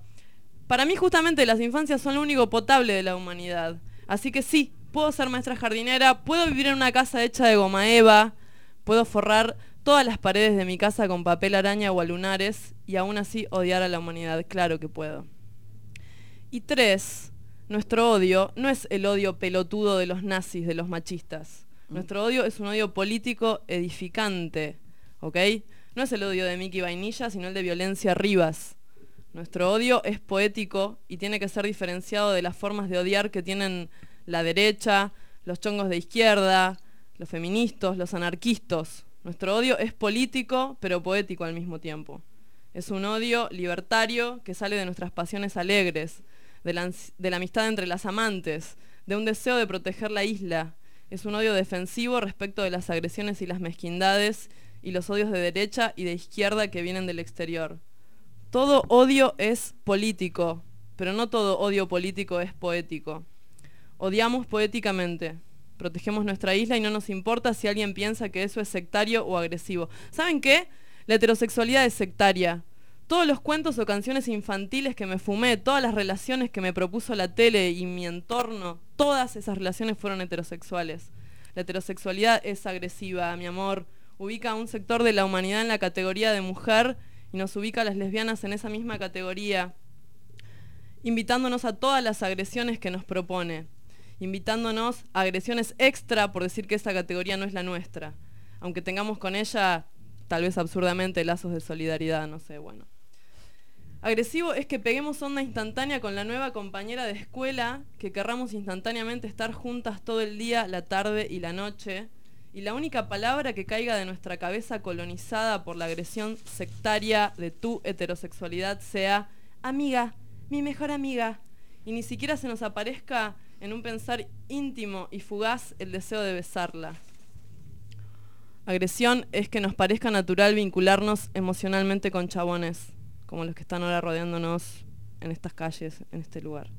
[SPEAKER 8] para mí justamente las infancias son lo único potable de la humanidad. Así que sí, puedo ser maestra jardinera, puedo vivir en una casa hecha de goma eva, puedo forrar todas las paredes de mi casa con papel araña o lunares y aún así odiar a la humanidad. Claro que puedo. Y tres, nuestro odio no es el odio pelotudo de los nazis, de los machistas. Nuestro odio es un odio político edificante, ¿ok? No es el odio de Mickey Vainilla, sino el de Violencia Rivas. Nuestro odio es poético y tiene que ser diferenciado de las formas de odiar que tienen la derecha, los chongos de izquierda, los feministas, los anarquistas. Nuestro odio es político, pero poético al mismo tiempo. Es un odio libertario que sale de nuestras pasiones alegres, de la, amistad entre las amantes, de un deseo de proteger la isla. Es un odio defensivo respecto de las agresiones y las mezquindades y los odios de derecha y de izquierda que vienen del exterior. Todo odio es político, pero no todo odio político es poético. Odiamos poéticamente. Protegemos nuestra isla y no nos importa si alguien piensa que eso es sectario o agresivo. ¿Saben qué? La heterosexualidad es sectaria. Todos los cuentos o canciones infantiles que me fumé, todas las relaciones que me propuso la tele y mi entorno, todas esas relaciones fueron heterosexuales. La heterosexualidad es agresiva, mi amor. Ubica a un sector de la humanidad en la categoría de mujer y nos ubica a las lesbianas en esa misma categoría, invitándonos a todas las agresiones que nos propone, invitándonos a agresiones extra por decir que esa categoría no es la nuestra, aunque tengamos con ella tal vez absurdamente lazos de solidaridad, no sé, bueno. Agresivo es que peguemos onda instantánea con la nueva compañera de escuela, que querramos instantáneamente estar juntas todo el día, la tarde y la noche, y la única palabra que caiga de nuestra cabeza colonizada por la agresión sectaria de tu heterosexualidad sea amiga, mi mejor amiga, y ni siquiera se nos aparezca en un pensar íntimo y fugaz el deseo de besarla. Agresión es que nos parezca natural vincularnos emocionalmente con chabones, como los que están ahora rodeándonos en estas calles, en este lugar.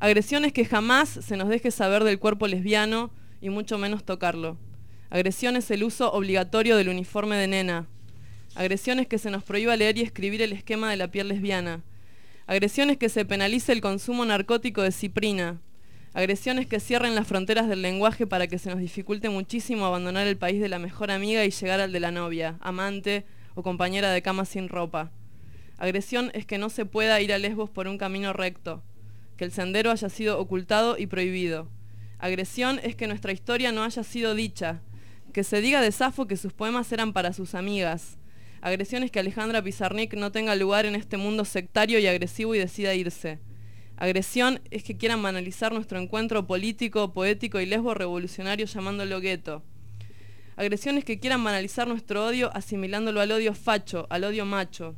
[SPEAKER 8] Agresión es que jamás se nos deje saber del cuerpo lesbiano y mucho menos tocarlo. Agresión es el uso obligatorio del uniforme de nena. Agresión es que se nos prohíba leer y escribir el esquema de la piel lesbiana. Agresión es que se penalice el consumo narcótico de ciprina. Agresiones que cierren las fronteras del lenguaje para que se nos dificulte muchísimo abandonar el país de la mejor amiga y llegar al de la novia, amante o compañera de cama sin ropa. Agresión es que no se pueda ir a Lesbos por un camino recto, que el sendero haya sido ocultado y prohibido. Agresión es que nuestra historia no haya sido dicha, que se diga de Safo que sus poemas eran para sus amigas. Agresión es que Alejandra Pizarnik no tenga lugar en este mundo sectario y agresivo y decida irse. Agresión es que quieran banalizar nuestro encuentro político, poético y lesbo revolucionario llamándolo gueto. Agresión es que quieran banalizar nuestro odio asimilándolo al odio facho, al odio macho.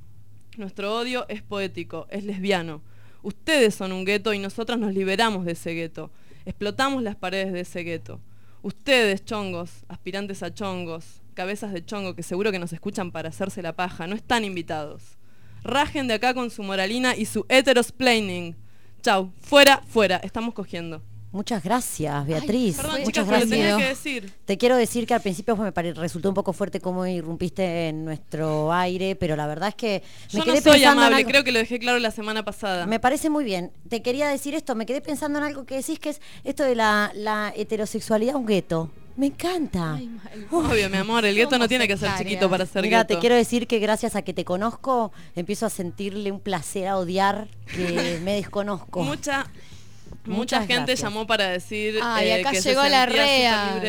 [SPEAKER 8] Nuestro odio es poético, es lesbiano. Ustedes son un gueto y nosotras nos liberamos de ese gueto. Explotamos las paredes de ese gueto. Ustedes, chongos, aspirantes a chongos, cabezas de chongo que seguro que nos escuchan para hacerse la paja, no están invitados. Rajen de acá con su moralina y su heterosplaining. Chau, fuera, fuera, estamos cogiendo.
[SPEAKER 3] Muchas gracias, Beatriz.
[SPEAKER 8] Perdón,
[SPEAKER 3] Muchas
[SPEAKER 8] chicas,
[SPEAKER 3] gracias.
[SPEAKER 8] tenía que decir.
[SPEAKER 3] Te quiero decir que al principio me pare- resultó un poco fuerte cómo irrumpiste en nuestro aire, pero la verdad es que me
[SPEAKER 8] Yo
[SPEAKER 3] quedé
[SPEAKER 8] no soy
[SPEAKER 3] pensando en
[SPEAKER 8] amable,
[SPEAKER 3] algo-
[SPEAKER 8] creo que lo dejé claro la semana pasada.
[SPEAKER 3] Me parece muy bien. Te quería decir esto, me quedé pensando en algo que decís que es esto de la, la heterosexualidad un gueto. Me encanta.
[SPEAKER 8] Obvio, mi amor, el gueto no tiene que ser chiquito para ser
[SPEAKER 3] Mira,
[SPEAKER 8] gueto.
[SPEAKER 3] te quiero decir que gracias a que te conozco, empiezo a sentirle un placer a odiar que me desconozco.
[SPEAKER 8] Mucha, mucha
[SPEAKER 3] Muchas
[SPEAKER 8] gente
[SPEAKER 3] gracias.
[SPEAKER 8] llamó para decir
[SPEAKER 2] Ay,
[SPEAKER 8] eh,
[SPEAKER 2] acá
[SPEAKER 8] que se
[SPEAKER 2] llegó la rea.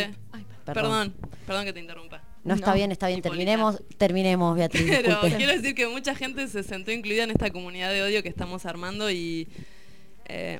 [SPEAKER 3] Perdón.
[SPEAKER 8] Perdón, perdón que te interrumpa.
[SPEAKER 3] No está bien, está bien. Terminemos, terminemos, Beatriz.
[SPEAKER 8] Pero
[SPEAKER 3] disculpe.
[SPEAKER 8] quiero decir que mucha gente se sentó incluida en esta comunidad de odio que estamos armando y... eh,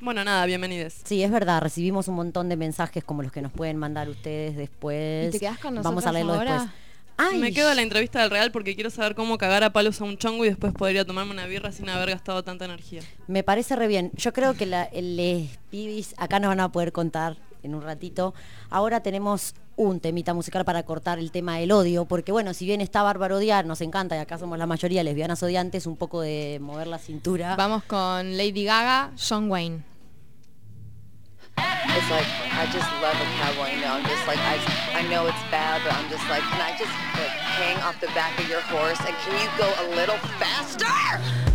[SPEAKER 8] bueno, nada, bienvenides.
[SPEAKER 3] Sí, es verdad, recibimos un montón de mensajes como los que nos pueden mandar ustedes después.
[SPEAKER 2] ¿Y te quedás con
[SPEAKER 3] Vamos a leerlo
[SPEAKER 2] ahora?
[SPEAKER 3] después. Ay,
[SPEAKER 8] Me quedo a la entrevista del Real porque quiero saber cómo cagar a palos a un chongo y después podría tomarme una birra sin haber gastado tanta energía.
[SPEAKER 3] Me parece re bien. Yo creo que la, el les pibis acá nos van a poder contar en un ratito. Ahora tenemos un temita musical para cortar el tema del odio, porque bueno, si bien está bárbaro odiar, nos encanta y acá somos la mayoría lesbianas odiantes, un poco de mover la cintura.
[SPEAKER 2] Vamos con Lady Gaga, John Wayne.
[SPEAKER 9] It's like I just love a cowboy. You know, I'm just like I, I know it's bad, but I'm just like, can I just like hang off the back of your horse and can you go a little faster?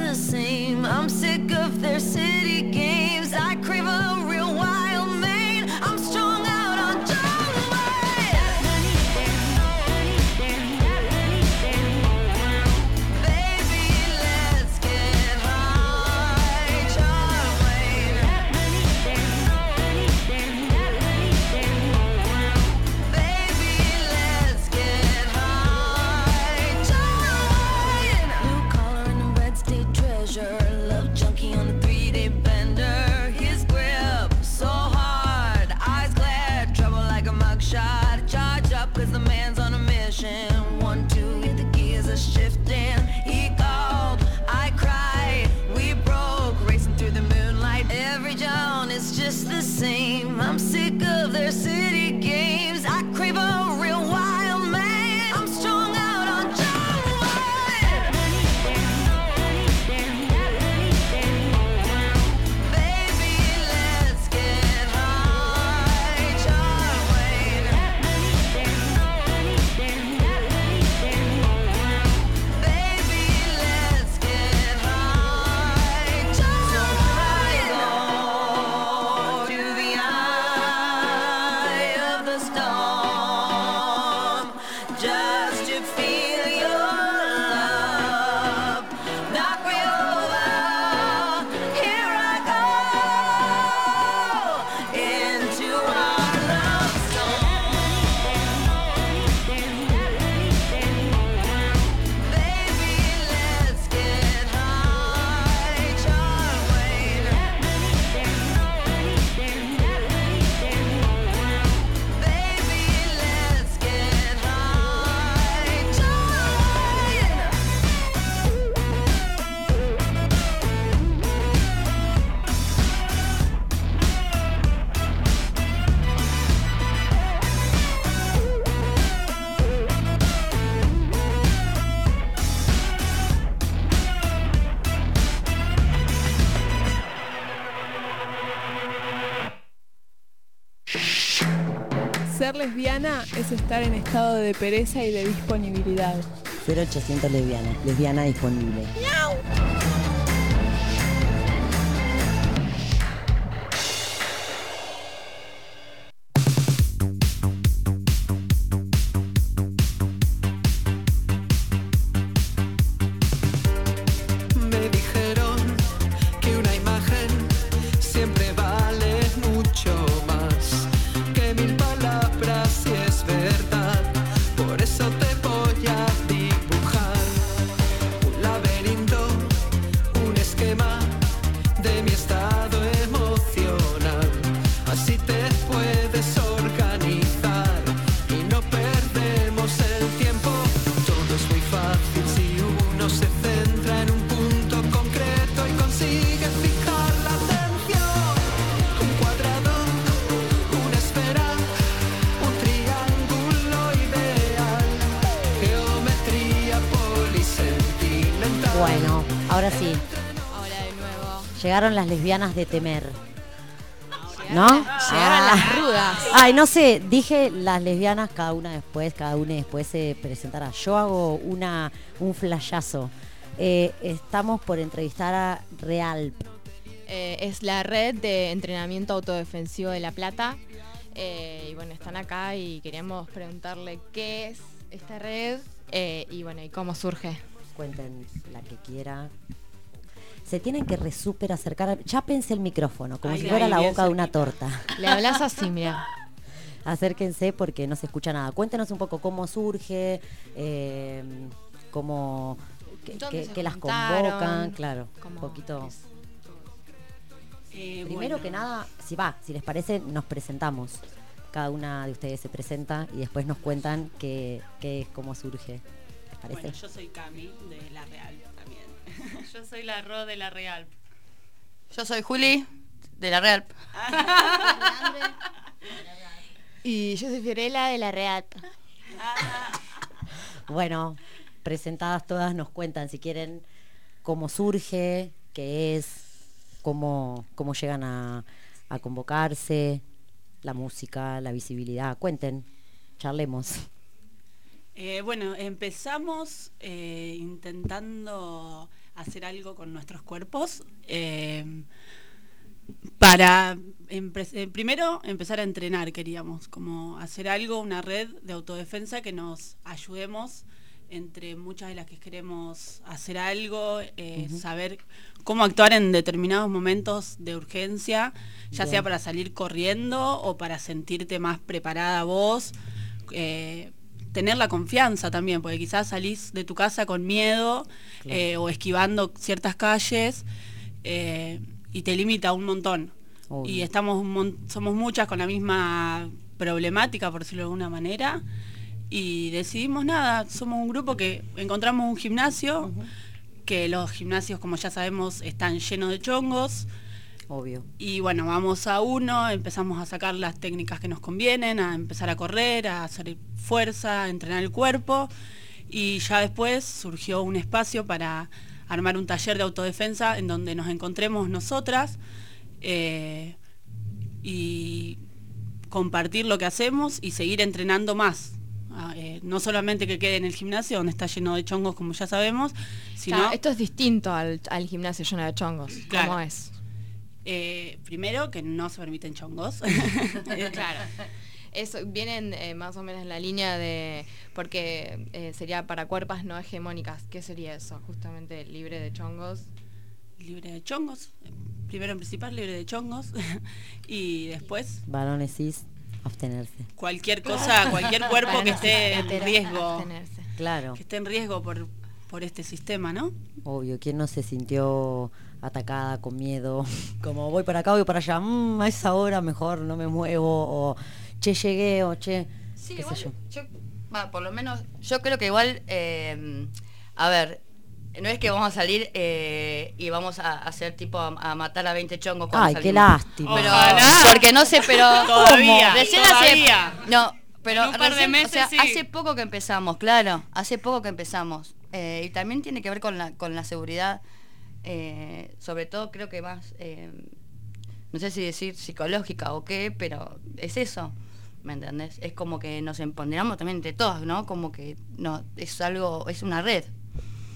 [SPEAKER 10] The same. I'm sick of their city
[SPEAKER 4] same. I'm sick of their city
[SPEAKER 7] lesbiana es estar en estado de pereza y de disponibilidad.
[SPEAKER 3] 0800 lesbiana, lesbiana disponible. Llegaron las lesbianas de temer. ¿No?
[SPEAKER 2] Llegaron
[SPEAKER 3] Ah.
[SPEAKER 2] las rudas.
[SPEAKER 3] Ay, no sé, dije las lesbianas, cada una después, cada una después se presentará. Yo hago una, un flashazo. Eh, estamos por entrevistar a Real.
[SPEAKER 2] Eh, es la red de entrenamiento autodefensivo de La Plata. Eh, y bueno, están acá y queríamos preguntarle qué es esta red y bueno, y cómo surge.
[SPEAKER 3] Cuenten la que quiera. Se tienen que re súper acercar. a- Ya pensé el micrófono, como
[SPEAKER 2] Ay,
[SPEAKER 3] si fuera
[SPEAKER 2] ay,
[SPEAKER 3] la boca de una torta.
[SPEAKER 2] Le hablas así, mira.
[SPEAKER 3] Acérquense porque no se escucha nada. Cuéntenos un poco cómo surge, eh, cómo que,
[SPEAKER 2] ¿Dónde
[SPEAKER 3] que-
[SPEAKER 2] se
[SPEAKER 3] que las convocan, claro, un
[SPEAKER 2] ¿Cómo
[SPEAKER 3] poquito.
[SPEAKER 2] es?
[SPEAKER 11] Eh,
[SPEAKER 3] Primero
[SPEAKER 11] bueno.
[SPEAKER 3] que nada, si va, si les parece, nos presentamos. Cada una de ustedes se presenta y después nos cuentan qué, qué es, cómo surge. ¿Les parece?
[SPEAKER 11] Bueno, yo soy Cami de La Real.
[SPEAKER 6] Yo soy la Ro de la Real. Yo soy Juli de la Real.
[SPEAKER 2] Y yo soy Fiorella de la Real.
[SPEAKER 3] Bueno, presentadas todas nos cuentan si quieren cómo surge, qué es, cómo, cómo llegan a, a convocarse, la música, la visibilidad. Cuenten, charlemos.
[SPEAKER 11] Eh, bueno, empezamos eh, intentando hacer algo con nuestros cuerpos. eh, para empe- eh, primero empezar a entrenar queríamos, como hacer algo, una red de autodefensa que nos ayudemos entre muchas de las que queremos hacer algo, eh, saber cómo actuar en determinados momentos de urgencia, ya
[SPEAKER 12] Bien.
[SPEAKER 11] sea para salir corriendo o para sentirte más preparada vos. eh, tener la confianza también, porque quizás salís de tu casa con miedo
[SPEAKER 12] Claro.
[SPEAKER 11] eh, o esquivando ciertas calles eh, y te limita un montón.
[SPEAKER 3] Obvio.
[SPEAKER 11] Y estamos somos muchas con la misma problemática, por decirlo de alguna manera. Y decidimos nada, somos un grupo que encontramos un gimnasio, que los gimnasios, como ya sabemos, están llenos de chongos.
[SPEAKER 3] Obvio.
[SPEAKER 11] Y bueno, vamos a uno, empezamos a sacar las técnicas que nos convienen, a empezar a correr, a hacer fuerza, a entrenar el cuerpo. Y ya después surgió un espacio para armar un taller de autodefensa en donde nos encontremos nosotras eh, y compartir lo que hacemos y seguir entrenando más. Ah, eh, no solamente que quede en el gimnasio, donde está lleno de chongos, como ya sabemos, sino...
[SPEAKER 2] Claro, esto es distinto al, al gimnasio lleno de chongos.
[SPEAKER 11] Claro.
[SPEAKER 2] ¿Cómo es?
[SPEAKER 11] Eh, primero, que no se permiten chongos.
[SPEAKER 2] claro. Eso vienen eh, más o menos en la línea de porque eh, sería para cuerpas no hegemónicas. ¿Qué sería eso? Justamente libre de chongos.
[SPEAKER 11] Libre de chongos. Primero en principal, libre de chongos. y después,
[SPEAKER 3] Varones cis, abstenerse.
[SPEAKER 11] cualquier cosa, cualquier cuerpo que esté en riesgo.
[SPEAKER 2] abstenerse.
[SPEAKER 3] Claro,
[SPEAKER 11] Que esté en riesgo por, por este sistema, ¿no?
[SPEAKER 3] obvio. ¿Quién no se sintió atacada, con miedo? Como voy para acá, voy para allá. "Mm, a esa hora mejor no me muevo. O che, llegué. O che,
[SPEAKER 6] Sí,
[SPEAKER 3] qué
[SPEAKER 6] igual,
[SPEAKER 3] sé yo.
[SPEAKER 6] por lo menos, yo creo que igual, eh, a ver, no es que vamos a salir eh, y vamos a hacer tipo a, a matar a 20 chongos cuando
[SPEAKER 3] Ay, qué
[SPEAKER 6] salimos.
[SPEAKER 3] lástima.
[SPEAKER 6] Pero,
[SPEAKER 11] Ojalá.
[SPEAKER 6] porque no sé, pero...
[SPEAKER 11] Todavía,
[SPEAKER 6] Recién
[SPEAKER 11] todavía.
[SPEAKER 6] hace... No, pero
[SPEAKER 11] En un par de
[SPEAKER 6] recién, o
[SPEAKER 11] meses
[SPEAKER 6] sea,
[SPEAKER 11] sí.
[SPEAKER 6] hace poco que empezamos, claro, hace poco que empezamos. Eh, y también tiene que ver con la, con la seguridad, eh, sobre todo creo que más, eh, no sé si decir psicológica o qué, pero es eso, ¿me entendés? Es como que nos empoderamos también entre todos, ¿no? Como que no es algo, es una red,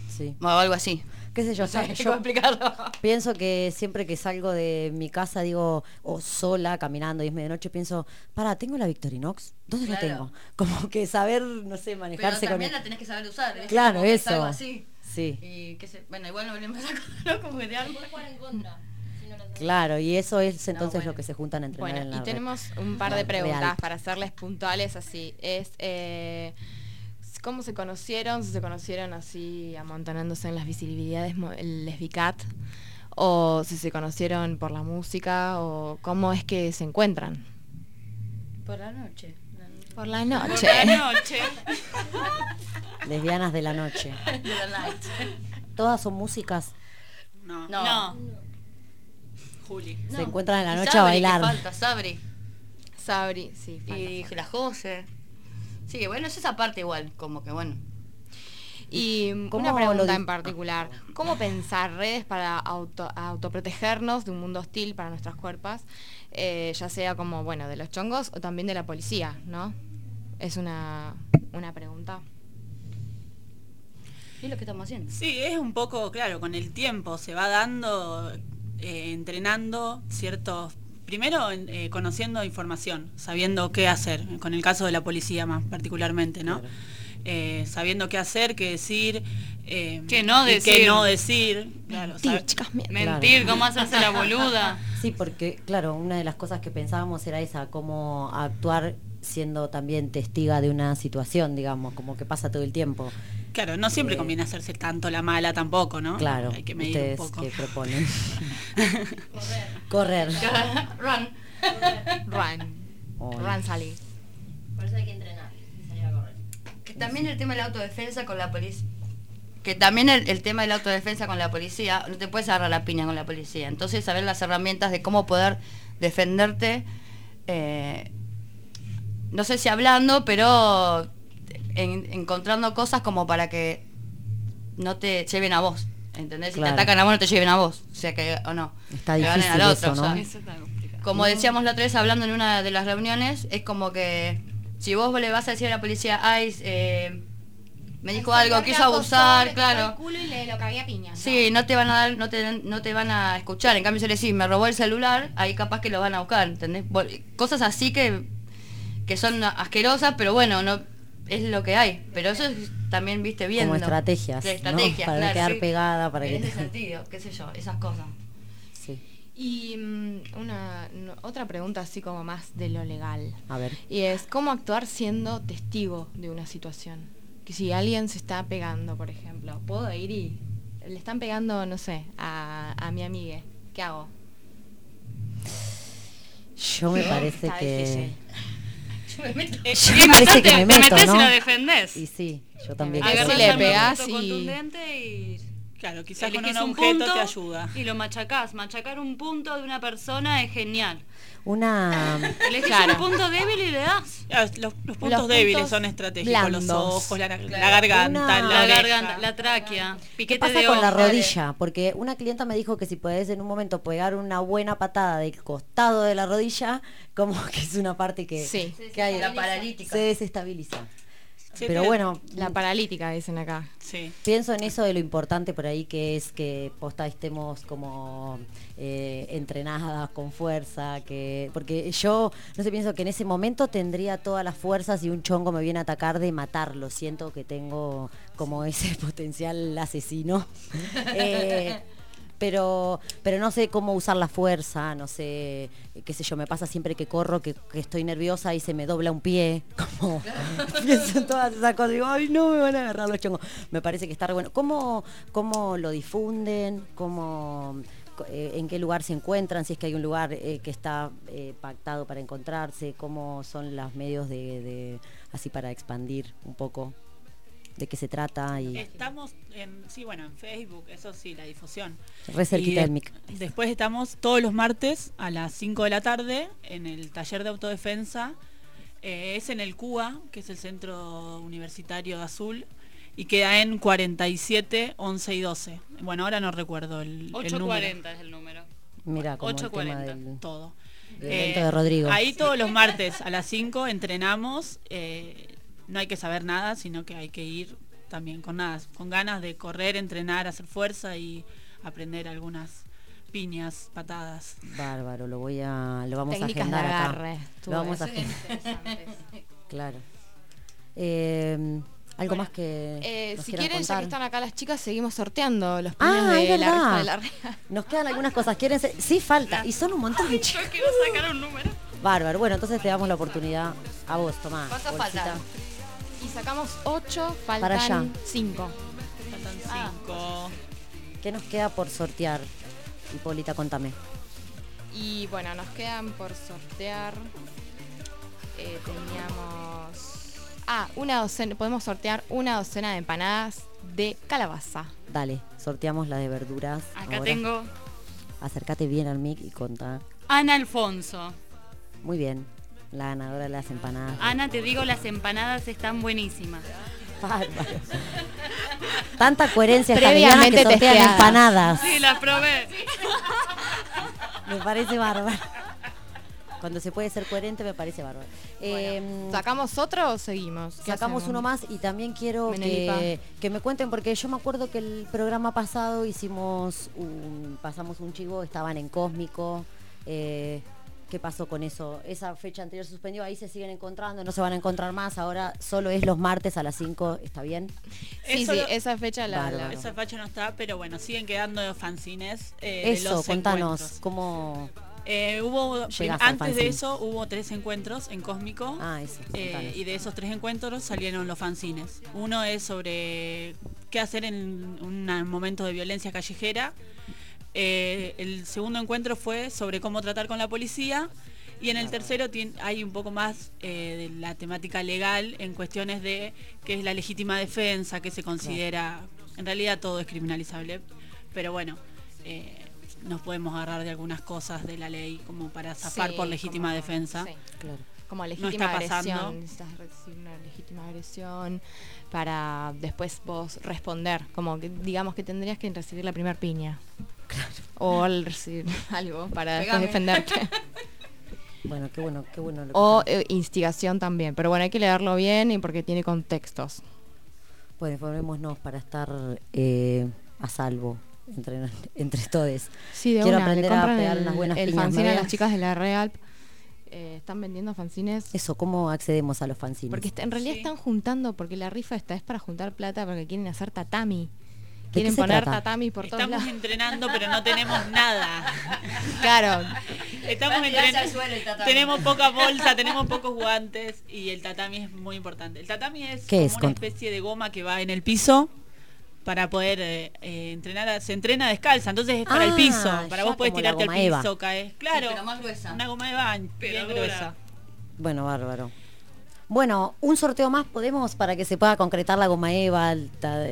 [SPEAKER 3] Sí.
[SPEAKER 6] o algo así.
[SPEAKER 3] qué sé yo,
[SPEAKER 6] No sé
[SPEAKER 3] yo
[SPEAKER 6] explicarlo.
[SPEAKER 3] pienso que siempre que salgo de mi casa, digo, o sola, caminando y es medianoche, pienso, para, ¿tengo la Victorinox? ¿Dónde la tengo? Como que saber, no sé,
[SPEAKER 6] Pero
[SPEAKER 3] manejarse con
[SPEAKER 6] también
[SPEAKER 3] el-
[SPEAKER 6] la tenés que saber usar. ¿viste?
[SPEAKER 3] Claro,
[SPEAKER 6] Como
[SPEAKER 3] eso.
[SPEAKER 6] algo así.
[SPEAKER 3] Sí,
[SPEAKER 6] Y qué sé, bueno, igual no volvemos a sacar como que de algo.
[SPEAKER 3] claro, y eso es entonces
[SPEAKER 6] bueno.
[SPEAKER 3] lo que se juntan a entrenar en
[SPEAKER 2] Bueno,
[SPEAKER 3] la
[SPEAKER 2] y
[SPEAKER 3] red.
[SPEAKER 2] tenemos un par de
[SPEAKER 3] Real.
[SPEAKER 2] preguntas para hacerles puntuales así. Es eh, ¿Cómo se conocieron? Si se conocieron así amontonándose en las visibilidades lesbicat o si se conocieron por la música o cómo es que se encuentran.
[SPEAKER 6] Por la noche.
[SPEAKER 2] Por la noche.
[SPEAKER 11] Por la noche.
[SPEAKER 3] Lesbianas de la noche.
[SPEAKER 6] De la night.
[SPEAKER 3] Todas son músicas.
[SPEAKER 11] No.
[SPEAKER 6] No.
[SPEAKER 11] no. Juli.
[SPEAKER 3] Se encuentran en la noche a
[SPEAKER 6] que
[SPEAKER 3] bailar.
[SPEAKER 6] falta, Sabri.
[SPEAKER 2] Sabri, sí. falta.
[SPEAKER 6] Y la Jose. Sí, bueno, es esa parte igual, como que bueno.
[SPEAKER 2] Y mm,
[SPEAKER 3] ¿Cómo
[SPEAKER 2] una pregunta en particular, ¿cómo pensar redes para auto, autoprotegernos de un mundo hostil para nuestras cuerpos? Eh, ya sea como, bueno, de los chongos o también de la policía, ¿no? Es una, una pregunta.
[SPEAKER 6] ¿Y lo que estamos haciendo?
[SPEAKER 11] Sí, es un poco, claro, con el tiempo se va dando, eh, entrenando ciertos, primero en- eh, conociendo información, sabiendo qué hacer, con el caso de la policía más particularmente, ¿no? Eh, sabiendo qué hacer, qué decir, eh,
[SPEAKER 8] Qué no decir.
[SPEAKER 11] qué no decir, claro,
[SPEAKER 2] Mentir, chicas, mienten.
[SPEAKER 8] Mentir, ¿cómo hacerse la boluda?
[SPEAKER 3] Sí, porque, claro, una de las cosas que pensábamos era esa, cómo actuar siendo también testiga de una situación, digamos, como que pasa todo el tiempo.
[SPEAKER 11] claro, no siempre
[SPEAKER 3] Eh,
[SPEAKER 11] conviene hacerse tanto la mala tampoco, ¿no?
[SPEAKER 3] Claro,
[SPEAKER 11] Hay que medir
[SPEAKER 3] ustedes
[SPEAKER 11] un poco.
[SPEAKER 3] que proponen. Correr.
[SPEAKER 6] Run.
[SPEAKER 2] Run.
[SPEAKER 3] Hola.
[SPEAKER 2] Run, Sally.
[SPEAKER 12] Por eso hay que entrenar y salir a correr.
[SPEAKER 6] Que también el tema de la autodefensa con la policía. Que también el, el tema de la autodefensa con la policía, no te puedes agarrar la piña con la policía. Entonces, saber las herramientas de cómo poder defenderte, eh, no sé si hablando, pero en- encontrando cosas como para que no te lleven a vos. ¿Entendés? Si te atacan a vos, no te lleven a vos. O sea que, o no.
[SPEAKER 3] Está
[SPEAKER 6] ganen al
[SPEAKER 3] eso,
[SPEAKER 6] otro,
[SPEAKER 3] ¿no?
[SPEAKER 6] o sea,
[SPEAKER 8] Eso está complicado.
[SPEAKER 6] como decíamos la otra vez hablando en una de las reuniones, es como que si vos le vas a decir a la policía, ay, eh, me dijo algo, quiso abusar, claro.
[SPEAKER 2] y lo cagué a piña.
[SPEAKER 6] Sí, no te van a dar, no te, no te van a escuchar. En cambio, si le decís, me robó el celular, ahí capaz que lo van a buscar, ¿entendés? Cosas así que, que son asquerosas, pero bueno, no es lo que hay. Pero eso es también, viste, bien.
[SPEAKER 3] Como estrategias, ¿no?
[SPEAKER 6] estrategias,
[SPEAKER 3] Para
[SPEAKER 6] claro,
[SPEAKER 3] quedar
[SPEAKER 6] sí.
[SPEAKER 3] pegada, para que
[SPEAKER 6] En
[SPEAKER 3] te...
[SPEAKER 6] ese sentido, qué sé yo, esas cosas.
[SPEAKER 2] Y mm, una no, otra pregunta así como más de lo legal.
[SPEAKER 3] A ver.
[SPEAKER 2] Y es cómo actuar siendo testigo de una situación. Que si alguien se está pegando, por ejemplo, puedo ir y le están pegando, no sé, a, a mi amiga. ¿Qué hago?
[SPEAKER 3] Yo me parece
[SPEAKER 2] Está
[SPEAKER 3] que...
[SPEAKER 2] difícil.
[SPEAKER 6] Yo me meto-
[SPEAKER 11] Eh,
[SPEAKER 3] Yo me parece que me
[SPEAKER 8] te
[SPEAKER 3] meto,
[SPEAKER 8] metés
[SPEAKER 3] ¿no?
[SPEAKER 8] y lo defendés.
[SPEAKER 3] Y sí, yo también. creo
[SPEAKER 2] y
[SPEAKER 3] que-
[SPEAKER 2] le pegás y-
[SPEAKER 8] contundente y
[SPEAKER 11] Claro, quizás con
[SPEAKER 6] Elegís
[SPEAKER 11] un
[SPEAKER 6] un
[SPEAKER 11] objeto
[SPEAKER 6] punto
[SPEAKER 11] te ayuda.
[SPEAKER 6] Y lo machacás. Machacar un punto de una persona es genial.
[SPEAKER 3] Una.
[SPEAKER 6] Elegís
[SPEAKER 2] Claro.
[SPEAKER 6] un punto débil y le das.
[SPEAKER 11] Claro, los, los puntos
[SPEAKER 2] Los
[SPEAKER 11] débiles
[SPEAKER 2] puntos
[SPEAKER 11] son estratégicos, los ojos, la, garganta,
[SPEAKER 3] Una-
[SPEAKER 11] la,
[SPEAKER 6] garganta, la tráquea,
[SPEAKER 3] ¿Qué
[SPEAKER 6] piquete
[SPEAKER 3] pasa
[SPEAKER 6] de
[SPEAKER 3] con la rodilla? Porque una clienta me dijo que si podés en un momento pegar una buena patada del costado de la rodilla, como que es una parte que,
[SPEAKER 2] Sí.
[SPEAKER 3] que hay,
[SPEAKER 6] La paralítica.
[SPEAKER 3] se desestabiliza.
[SPEAKER 11] Sí,
[SPEAKER 3] Pero bueno,
[SPEAKER 2] La paralítica, dicen acá.
[SPEAKER 11] Sí.
[SPEAKER 3] pienso en eso de lo importante por ahí que es que posta estemos como eh, entrenadas con fuerza, que porque yo no sé pienso que en ese momento tendría todas las fuerzas y un chongo me viene a atacar de matarlo. Siento que tengo como ese potencial asesino. Eh, pero pero no sé cómo usar la fuerza, no sé, qué sé yo, me pasa siempre que corro, que, que estoy nerviosa y se me dobla un pie, como pienso en todas esas cosas, digo, ay no, me van a agarrar los chongos. Me parece que está re bueno. ¿Cómo, cómo lo difunden? ¿Cómo, eh, ¿En qué lugar se encuentran? Si es que hay un lugar eh, que está eh, pactado para encontrarse, ¿cómo son los medios de, de- así para expandir un poco de qué se trata? y
[SPEAKER 11] Estamos en, sí, bueno, en Facebook, eso sí, la difusión.
[SPEAKER 3] Re cerquita del mic.
[SPEAKER 11] Después estamos todos los martes a las 5 de la tarde en el taller de autodefensa. Eh, es en el CUA, que es el Centro Universitario de Azul, y queda en 47, 11 y 12. Bueno, ahora no recuerdo el, el número.
[SPEAKER 6] 840 es el número.
[SPEAKER 3] Mira, como el tema
[SPEAKER 6] 840.
[SPEAKER 3] del,
[SPEAKER 11] Todo.
[SPEAKER 3] del evento de Rodrigo.
[SPEAKER 11] Ahí todos los martes a las 5 entrenamos. eh, no hay que saber nada, sino que hay que ir también con nada, con ganas de correr, entrenar, hacer fuerza y aprender algunas piñas, patadas.
[SPEAKER 3] Bárbaro, lo voy a, lo vamos
[SPEAKER 2] Técnicas
[SPEAKER 3] a
[SPEAKER 2] de
[SPEAKER 3] agendar acá. Lo vamos a. Claro. Eh, algo más que
[SPEAKER 2] Eh,
[SPEAKER 3] nos
[SPEAKER 2] si quieren, ya
[SPEAKER 3] contar?
[SPEAKER 2] que están acá las chicas, seguimos sorteando los premios
[SPEAKER 3] Ah,
[SPEAKER 2] de la rifa
[SPEAKER 3] verdad.
[SPEAKER 2] de la.
[SPEAKER 3] Nos quedan algunas cosas. ¿Quieren ser? Sí, falta. Y son un montón de chicos.
[SPEAKER 6] quiero sacar un número.
[SPEAKER 3] Bárbaro. Bueno, entonces te damos la oportunidad a vos, Tomás.
[SPEAKER 6] ¿Cuánto
[SPEAKER 3] bolsita.
[SPEAKER 2] Y sacamos 8,
[SPEAKER 3] Para allá.
[SPEAKER 2] faltan 5.
[SPEAKER 11] Faltan
[SPEAKER 6] Ah.
[SPEAKER 11] 5.
[SPEAKER 3] ¿Qué nos queda por sortear? Hipólita, contame.
[SPEAKER 2] Y bueno, nos quedan por sortear. eh, teníamos. Ah, una docena. Podemos sortear una docena de empanadas de calabaza.
[SPEAKER 3] Dale, sorteamos la de verduras.
[SPEAKER 6] Acá
[SPEAKER 3] ahora.
[SPEAKER 6] tengo
[SPEAKER 3] Acércate bien al mic y contá.
[SPEAKER 6] Ana Alfonso.
[SPEAKER 3] Muy bien. La ganadora de las empanadas.
[SPEAKER 6] Ana, te digo, las empanadas están buenísimas.
[SPEAKER 3] Bárbaro. Tanta coherencia que
[SPEAKER 2] Previamente
[SPEAKER 3] sortean
[SPEAKER 2] testeadas.
[SPEAKER 3] empanadas.
[SPEAKER 6] Sí, las probé.
[SPEAKER 3] Me parece bárbaro. Cuando se puede ser coherente me parece bárbaro. Eh,
[SPEAKER 2] ¿Sacamos otro o seguimos? ¿Qué
[SPEAKER 3] Sacamos
[SPEAKER 2] hacemos?
[SPEAKER 3] uno más y también quiero que, que me cuenten, porque yo me acuerdo que el programa pasado hicimos un, pasamos un chivo, estaban en Cósmico. eh, ¿Qué pasó con eso? Esa fecha anterior se suspendió, ahí se siguen encontrando, no se van a encontrar más, ahora solo es los martes a las 5, ¿está bien?
[SPEAKER 2] Sí,
[SPEAKER 11] Eso
[SPEAKER 2] sí,
[SPEAKER 11] lo-
[SPEAKER 2] esa fecha la.
[SPEAKER 11] Esa facha no está, pero bueno, siguen quedando fanzines eh, de
[SPEAKER 3] Eso,
[SPEAKER 11] los
[SPEAKER 3] contanos, cómo...
[SPEAKER 11] Eh, hubo antes de eso hubo tres encuentros en Cósmico
[SPEAKER 3] Ah, eso,
[SPEAKER 11] eh, y de esos tres encuentros salieron los fanzines. Uno es sobre qué hacer en un momento de violencia callejera. Eh, el segundo encuentro fue sobre cómo tratar con la policía y en el tercero hay un poco más eh, de la temática legal en cuestiones de qué es la legítima defensa, qué se considera, en realidad todo es criminalizable, pero bueno, eh, nos podemos agarrar de algunas cosas de la ley como para zafar
[SPEAKER 2] Sí,
[SPEAKER 11] por legítima
[SPEAKER 2] como-
[SPEAKER 11] defensa.
[SPEAKER 2] sí.
[SPEAKER 3] Claro.
[SPEAKER 2] Como
[SPEAKER 11] No
[SPEAKER 2] legítima
[SPEAKER 11] está pasando.
[SPEAKER 2] agresión. Necesitas recibir una legítima agresión para después vos responder. Como que digamos que tendrías que recibir la primera piña. O al recibir algo para después defenderte.
[SPEAKER 3] Bueno, qué bueno, qué bueno. lo que
[SPEAKER 2] o eh, instigación también. Pero bueno, hay que leerlo bien y porque tiene contextos.
[SPEAKER 3] Bueno, informémonos para estar eh, a salvo entre, entre todos.
[SPEAKER 2] Sí, de
[SPEAKER 3] Quiero
[SPEAKER 2] una,
[SPEAKER 3] aprender a pegar
[SPEAKER 2] el,
[SPEAKER 3] unas buenas
[SPEAKER 2] el
[SPEAKER 3] piñas,
[SPEAKER 2] fanzine
[SPEAKER 3] ¿me
[SPEAKER 2] a las chicas de la Real. Eh, están vendiendo fanzines.
[SPEAKER 3] Eso, ¿cómo accedemos a los fanzines?
[SPEAKER 2] Porque está- en realidad
[SPEAKER 11] Sí.
[SPEAKER 2] están juntando, porque la rifa esta es para juntar plata porque quieren hacer tatami. Quieren poner
[SPEAKER 3] trata?
[SPEAKER 2] tatami por todos
[SPEAKER 11] Estamos
[SPEAKER 2] lados.
[SPEAKER 11] entrenando, pero no tenemos nada.
[SPEAKER 2] Claro,
[SPEAKER 11] Estamos entrenando. Tenemos poca bolsa, tenemos pocos guantes y el tatami es muy importante. El tatami es
[SPEAKER 3] ¿Qué
[SPEAKER 11] como
[SPEAKER 3] es?
[SPEAKER 11] una especie de goma que va en el piso para poder eh, eh, entrenar. a- se entrena descalza, entonces es para el
[SPEAKER 3] Ah,
[SPEAKER 11] piso. Para vos podés tirarte al piso, caes. Claro,
[SPEAKER 6] pero más gruesa.
[SPEAKER 11] una goma de baño, bien gruesa.
[SPEAKER 3] Bueno, bárbaro. Bueno, un sorteo más podemos para que se pueda concretar la goma Eva, el ta-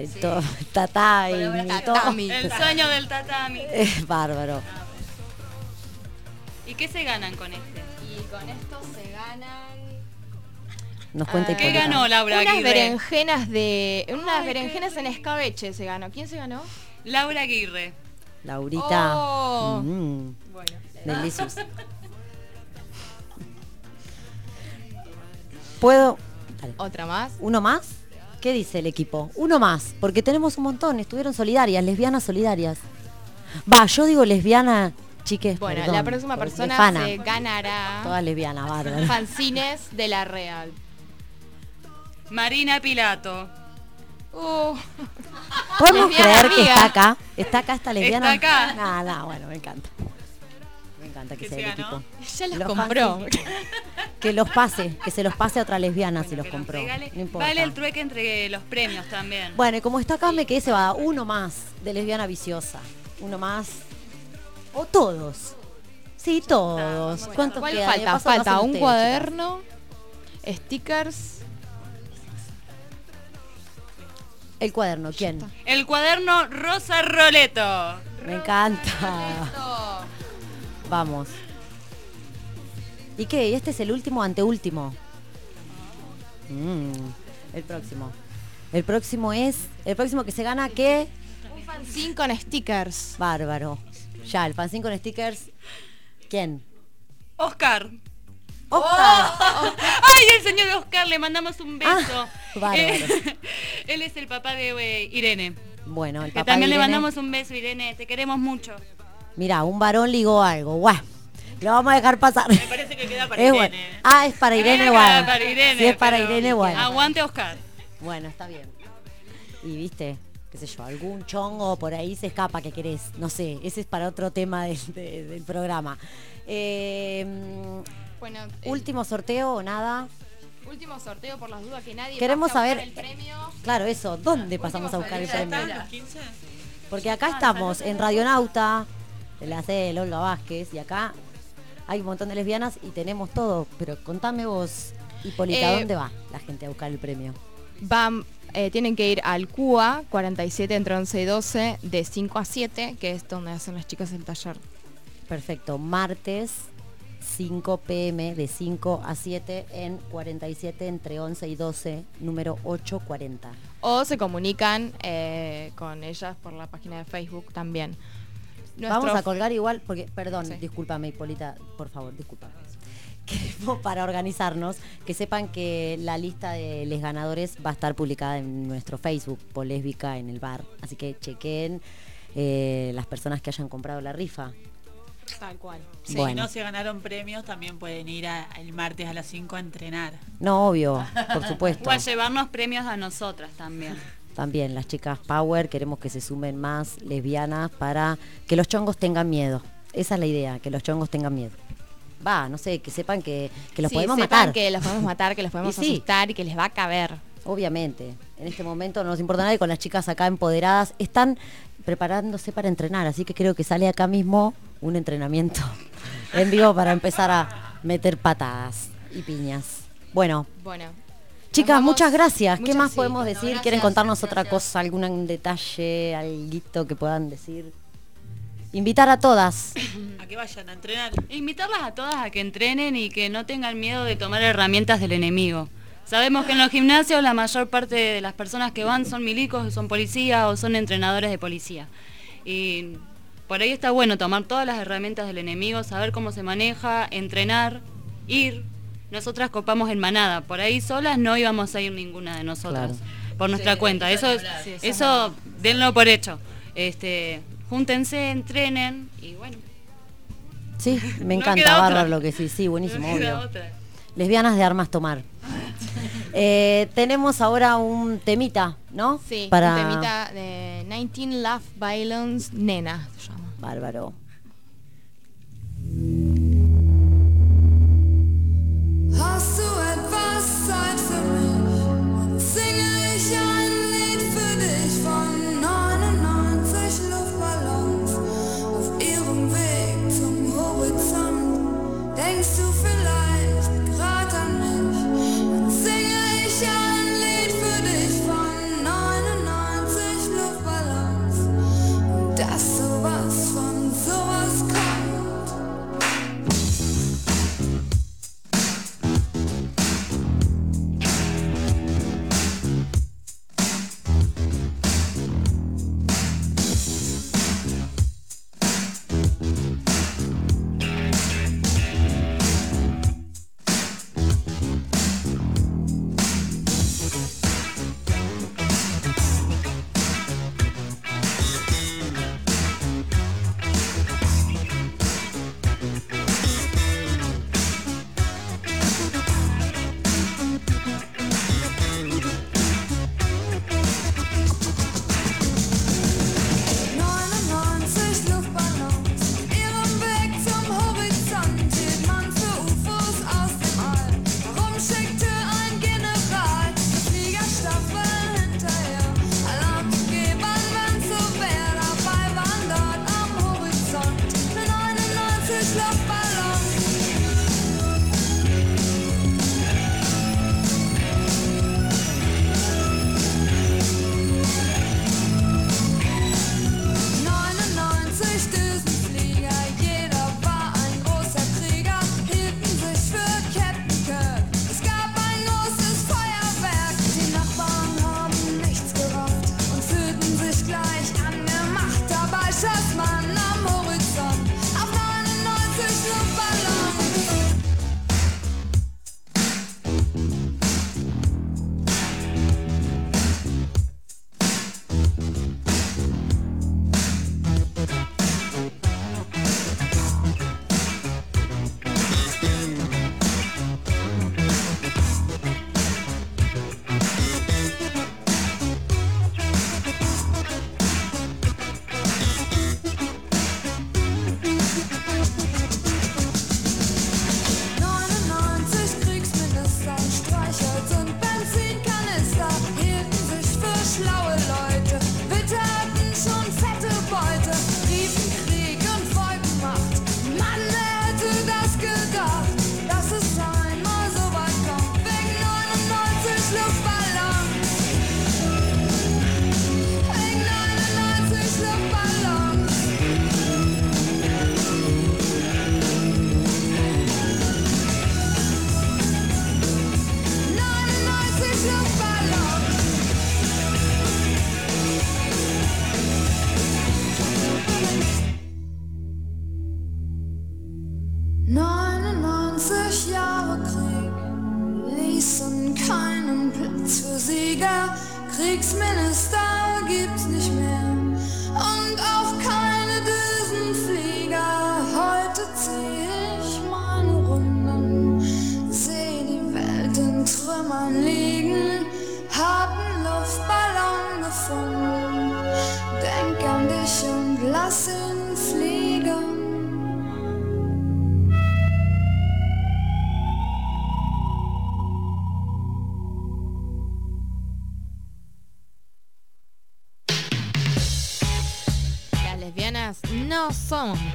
[SPEAKER 3] todo.
[SPEAKER 13] El sueño del tatami.
[SPEAKER 3] Es bárbaro.
[SPEAKER 13] ¿Y qué se ganan con este?
[SPEAKER 2] Y con esto se ganan
[SPEAKER 3] Nos cuenta
[SPEAKER 2] Ah,
[SPEAKER 13] ¿Qué ganó Laura
[SPEAKER 2] unas
[SPEAKER 13] Aguirre?
[SPEAKER 2] berenjenas de unas berenjenas en escabeche se ganó. ¿Quién se ganó?
[SPEAKER 13] Laura Aguirre.
[SPEAKER 3] Laurita.
[SPEAKER 2] Oh.
[SPEAKER 3] Mm,
[SPEAKER 2] Bueno.
[SPEAKER 3] delicious. ¿Puedo? Dale.
[SPEAKER 2] Otra más.
[SPEAKER 3] ¿Uno más? ¿Qué dice el equipo? Uno más, porque tenemos un montón. Estuvieron solidarias, lesbianas solidarias. Va, yo digo lesbiana, chiques.
[SPEAKER 2] Bueno,
[SPEAKER 3] perdón,
[SPEAKER 2] la próxima persona se ganará
[SPEAKER 3] Todas lesbianas, bárbaro.
[SPEAKER 2] fanzines de la Real.
[SPEAKER 13] Marina Pilato.
[SPEAKER 2] Uh,
[SPEAKER 3] ¿Podemos
[SPEAKER 2] lesbiana
[SPEAKER 3] creer que está acá? ¿Está acá esta lesbiana?
[SPEAKER 13] Está acá.
[SPEAKER 3] No, no, bueno, me encanta. Me encanta que
[SPEAKER 13] ¿Qué
[SPEAKER 3] sea
[SPEAKER 13] se
[SPEAKER 3] el
[SPEAKER 13] ganó?
[SPEAKER 3] equipo.
[SPEAKER 2] Ya los
[SPEAKER 3] Los
[SPEAKER 2] compró.
[SPEAKER 3] fanzines. Que los pase, que se los pase a otra lesbiana si los compró.
[SPEAKER 13] regale-
[SPEAKER 3] No importa.
[SPEAKER 13] Vale el trueque entre los premios también.
[SPEAKER 3] Bueno, y como está acá, me quedé se va uno más de lesbiana viciosa. Uno más. O todos. Sí, todos. ¿Cuántos
[SPEAKER 2] ¿Cuál
[SPEAKER 3] queda? De
[SPEAKER 2] falta? Falta un
[SPEAKER 3] ustedes,
[SPEAKER 2] cuaderno, stickers.
[SPEAKER 3] El cuaderno, ¿quién?
[SPEAKER 13] El cuaderno Rosa Roleto.
[SPEAKER 3] Me encanta. Vamos. ¿Y qué? ¿Y este es el último anteúltimo? Mm, el próximo. El próximo es. El próximo que se gana, ¿qué?
[SPEAKER 2] Un fanzine con stickers.
[SPEAKER 3] Bárbaro. Ya, el fanzine con stickers. ¿Quién?
[SPEAKER 13] Oscar.
[SPEAKER 3] Oscar.
[SPEAKER 13] ¡Ay, el señor Oscar! Le mandamos un beso.
[SPEAKER 3] Ah, bárbaro.
[SPEAKER 13] Eh, él es el papá de eh, Irene.
[SPEAKER 3] Bueno, el
[SPEAKER 13] Que
[SPEAKER 3] papá
[SPEAKER 13] también
[SPEAKER 3] de
[SPEAKER 13] le mandamos un beso, Irene. Te queremos mucho.
[SPEAKER 3] Mira, un varón ligó algo. Guau. Lo vamos a dejar pasar.
[SPEAKER 13] Me parece que queda para
[SPEAKER 3] Es
[SPEAKER 13] Irene.
[SPEAKER 3] bueno. Ah, es para Irene,
[SPEAKER 13] Queda
[SPEAKER 3] bueno.
[SPEAKER 13] para Irene,
[SPEAKER 3] Si es para Irene, bueno.
[SPEAKER 13] Aguante Oscar.
[SPEAKER 3] Bueno, está bien. Y viste, qué sé yo, algún chongo por ahí se escapa que querés. No sé, ese es para otro tema del, de- del programa. Eh,
[SPEAKER 2] Bueno, el
[SPEAKER 3] último sorteo o nada.
[SPEAKER 2] último sorteo por las dudas que nadie
[SPEAKER 3] Queremos
[SPEAKER 2] pase a buscar
[SPEAKER 3] saber-
[SPEAKER 2] el premio.
[SPEAKER 3] Claro, eso. ¿Dónde pasamos a buscar el premio? Porque acá estamos en Radionauta, la de Olga Vázquez, y acá hay un montón de lesbianas y tenemos todo. Pero contame vos, Hipólita,
[SPEAKER 2] Eh,
[SPEAKER 3] ¿dónde va la gente a buscar el premio?
[SPEAKER 2] Van, eh, tienen que ir al CUA 47 entre 11 y 12 de 5 a 7, que es donde hacen las chicas el taller.
[SPEAKER 3] Perfecto, martes 5 pm de 5 a 7 en 47 entre 11 y 12, número 840.
[SPEAKER 2] O se comunican eh, con ellas por la página de Facebook también.
[SPEAKER 3] Vamos a colgar igual, porque, perdón,
[SPEAKER 2] Sí.
[SPEAKER 3] discúlpame, Hipólita, por favor, discúlpame. Queremos para organizarnos, que sepan que la lista de los ganadores va a estar publicada en nuestro Facebook, Polésbica en el bar. Así que chequen eh, las personas que hayan comprado la rifa.
[SPEAKER 2] Tal cual.
[SPEAKER 14] Si
[SPEAKER 3] Bueno.
[SPEAKER 14] no se ganaron premios, también pueden ir a- el martes a las 5 a entrenar.
[SPEAKER 3] No, obvio, por supuesto.
[SPEAKER 13] O a llevarnos premios a nosotras también.
[SPEAKER 3] También las chicas Power, queremos que se sumen más lesbianas para que los chongos tengan miedo. Esa es la idea, que los chongos tengan miedo. Va, no sé, que sepan que, que los
[SPEAKER 2] Sí,
[SPEAKER 3] podemos
[SPEAKER 2] sepan
[SPEAKER 3] matar.
[SPEAKER 2] que los podemos matar, que los podemos
[SPEAKER 3] Y sí.
[SPEAKER 2] asustar y que les va a caber.
[SPEAKER 3] Obviamente, en este momento no nos importa nadie con las chicas acá empoderadas. Están preparándose para entrenar, así que creo que sale acá mismo un entrenamiento en vivo para empezar a meter patadas y piñas. Bueno,
[SPEAKER 2] Bueno.
[SPEAKER 3] Chicas,
[SPEAKER 2] vamos.
[SPEAKER 3] muchas gracias. ¿Qué más
[SPEAKER 2] sí,
[SPEAKER 3] podemos decir?
[SPEAKER 2] gracias,
[SPEAKER 3] ¿Quieren contarnos otra cosa, algún detalle, algo que puedan decir? Invitar a todas.
[SPEAKER 14] A que vayan a entrenar.
[SPEAKER 13] Invitarlas a todas a que entrenen y que no tengan miedo de tomar herramientas del enemigo. Sabemos que en los gimnasios la mayor parte de las personas que van son milicos, son policías o son entrenadores de policía. Y por ahí está bueno tomar todas las herramientas del enemigo, saber cómo se maneja, entrenar, ir. Nosotras copamos en manada, por ahí solas no íbamos a ir ninguna de nosotras,
[SPEAKER 3] Claro.
[SPEAKER 13] por nuestra
[SPEAKER 2] Sí,
[SPEAKER 13] cuenta.
[SPEAKER 2] eso
[SPEAKER 13] Eso,
[SPEAKER 2] ni
[SPEAKER 13] es-
[SPEAKER 2] hablar. Sí, eso
[SPEAKER 13] eso
[SPEAKER 2] es
[SPEAKER 13] denlo por hecho. Este, júntense, entrenen y bueno.
[SPEAKER 3] Sí, me
[SPEAKER 13] No
[SPEAKER 3] encanta, bárbaro lo que sí, sí, buenísimo,
[SPEAKER 13] No
[SPEAKER 3] obvio.
[SPEAKER 13] otra.
[SPEAKER 3] Lesbianas de armas tomar. Eh, tenemos ahora un temita, ¿no?
[SPEAKER 2] Sí,
[SPEAKER 3] Para...
[SPEAKER 2] un temita de 19 Love Violence Nena se llama.
[SPEAKER 3] Bárbaro.
[SPEAKER 2] A sua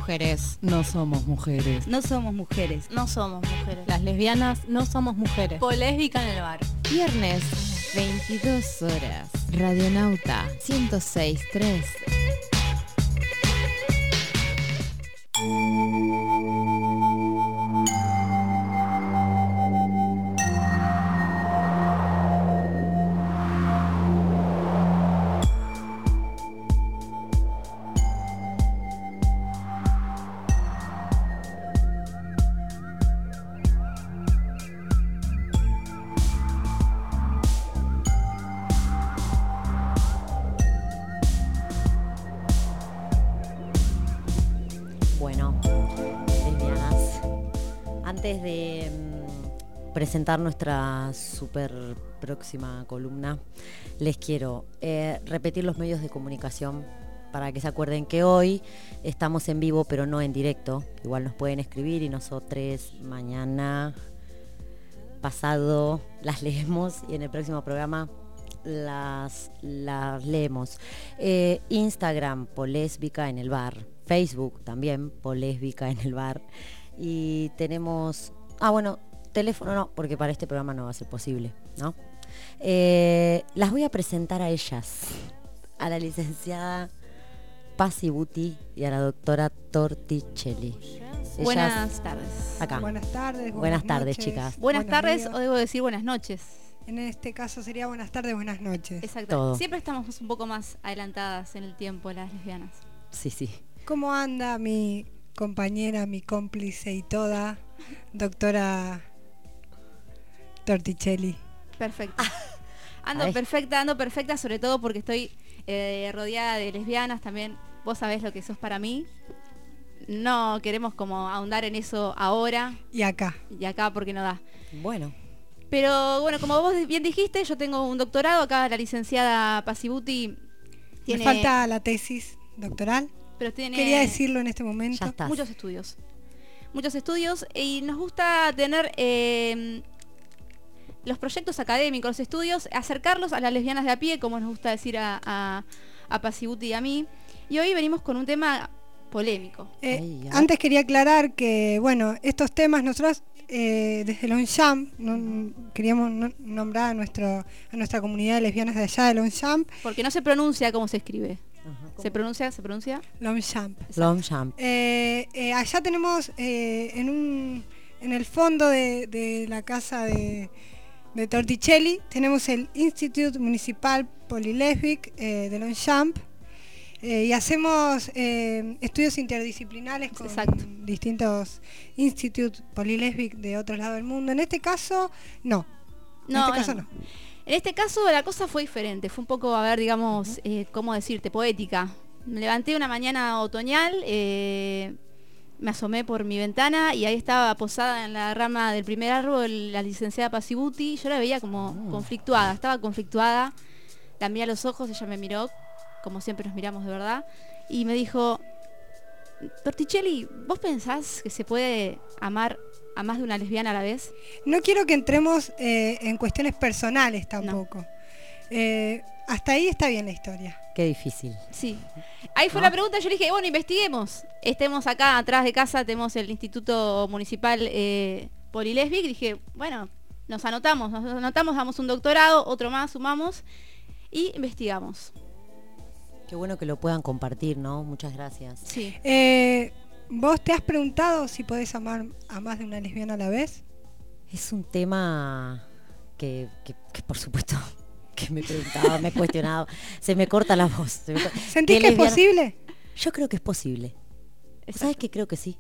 [SPEAKER 2] mujeres.
[SPEAKER 5] No somos mujeres.
[SPEAKER 1] No somos mujeres.
[SPEAKER 13] No somos mujeres.
[SPEAKER 2] Las lesbianas no somos mujeres.
[SPEAKER 13] Polésbica en el bar.
[SPEAKER 2] Viernes, 22 horas. Radionauta 106.3.
[SPEAKER 3] presentar nuestra super próxima columna, les quiero eh, repetir los medios de comunicación para que se acuerden que hoy estamos en vivo, pero no en directo. Igual nos pueden escribir y nosotros mañana pasado las leemos y en el próximo programa las, las leemos. Eh, Instagram, Polésbica en el bar. Facebook también, Polésbica en el bar. Y tenemos... Ah, bueno, teléfono no, porque para este programa no va a ser posible, ¿no? Eh, las voy a presentar a ellas. A la licenciada Pasi Buti y a la doctora Torticelli. Ellas-
[SPEAKER 1] Buenas tardes.
[SPEAKER 3] Acá.
[SPEAKER 15] Buenas tardes.
[SPEAKER 3] Buenas
[SPEAKER 15] buenas
[SPEAKER 3] tardes,
[SPEAKER 15] noches,
[SPEAKER 3] chicas.
[SPEAKER 1] Buenas
[SPEAKER 15] buenos
[SPEAKER 1] tardes
[SPEAKER 15] días.
[SPEAKER 1] o debo decir buenas noches.
[SPEAKER 15] En este caso sería buenas tardes, buenas noches.
[SPEAKER 1] Exacto.
[SPEAKER 3] Todo.
[SPEAKER 1] Siempre estamos un poco más adelantadas en el tiempo las lesbianas.
[SPEAKER 3] Sí, sí.
[SPEAKER 15] ¿Cómo anda mi compañera, mi cómplice y toda, doctora Torticelli?
[SPEAKER 1] Perfecto. Ando
[SPEAKER 15] Ay.
[SPEAKER 1] perfecta, ando perfecta, sobre todo porque estoy eh, rodeada de lesbianas también. Vos sabés lo que sos para mí. No queremos como ahondar en eso ahora
[SPEAKER 15] Y acá.
[SPEAKER 1] y acá porque no da.
[SPEAKER 3] Bueno.
[SPEAKER 1] Pero bueno, como vos bien dijiste, yo tengo un doctorado acá, la licenciada Pasibuti tiene
[SPEAKER 15] Me falta la tesis doctoral.
[SPEAKER 1] pero tiene
[SPEAKER 15] Quería decirlo en este momento.
[SPEAKER 1] muchos estudios. Muchos estudios y nos gusta tener eh, los proyectos académicos, los estudios, acercarlos a las lesbianas de a pie, como nos gusta decir a, a, a Pasibuti y a mí. Y hoy venimos con un tema polémico.
[SPEAKER 15] Eh, antes quería aclarar que, bueno, estos temas nosotros eh, desde Longchamp no- queríamos no- nombrar a, nuestro, a nuestra comunidad de lesbianas de allá de Longchamp.
[SPEAKER 1] Porque no se pronuncia cómo se escribe. ¿Se pronuncia? ¿Se pronuncia?
[SPEAKER 15] Longchamp.
[SPEAKER 3] Longchamp.
[SPEAKER 15] Eh, eh, allá tenemos eh, en un en el fondo de, de la casa de, de Torticelli tenemos el Instituto Municipal Polilésbic eh, de Longchamp eh, y hacemos eh, estudios interdisciplinares con distintos institutos polilésbic de otros lados del mundo. En este caso, no. En
[SPEAKER 1] No,
[SPEAKER 15] este
[SPEAKER 1] bueno,
[SPEAKER 15] caso no.
[SPEAKER 1] En este caso la cosa fue diferente, fue un poco, a ver, digamos, ¿cómo decirte? Poética. Me levanté una mañana otoñal, me asomé por mi ventana y ahí estaba posada en la rama del primer árbol la licenciada Pasibuti. Yo la veía como conflictuada, estaba conflictuada. La miré a los ojos, ella me miró, como siempre nos miramos de verdad, y me dijo, Torticelli, ¿vos pensás que se puede amar a más de una lesbiana a la vez?
[SPEAKER 15] No quiero que entremos eh, en cuestiones personales tampoco. Eh, hasta ahí está bien la historia.
[SPEAKER 3] Qué difícil.
[SPEAKER 1] Sí. Ahí fue
[SPEAKER 3] ¿No?
[SPEAKER 1] la pregunta, yo le dije, bueno, investiguemos. Estemos acá atrás de casa, tenemos el Instituto Municipal eh, Polilésbic. Dije, bueno, nos anotamos, nos anotamos, damos un doctorado, otro más, sumamos y investigamos.
[SPEAKER 3] Qué bueno que lo puedan compartir, ¿no? Muchas gracias.
[SPEAKER 1] Sí.
[SPEAKER 15] Eh, ¿Vos te has preguntado si podés amar a más de una lesbiana a la vez?
[SPEAKER 3] Es un tema que, que- que, por supuesto que me he preguntado, me he cuestionado. Se me corta la voz. se me
[SPEAKER 15] ¿Sentís
[SPEAKER 3] ¿Qué
[SPEAKER 15] que es posible?
[SPEAKER 3] Yo creo que es posible. ¿Sabes que creo que sí?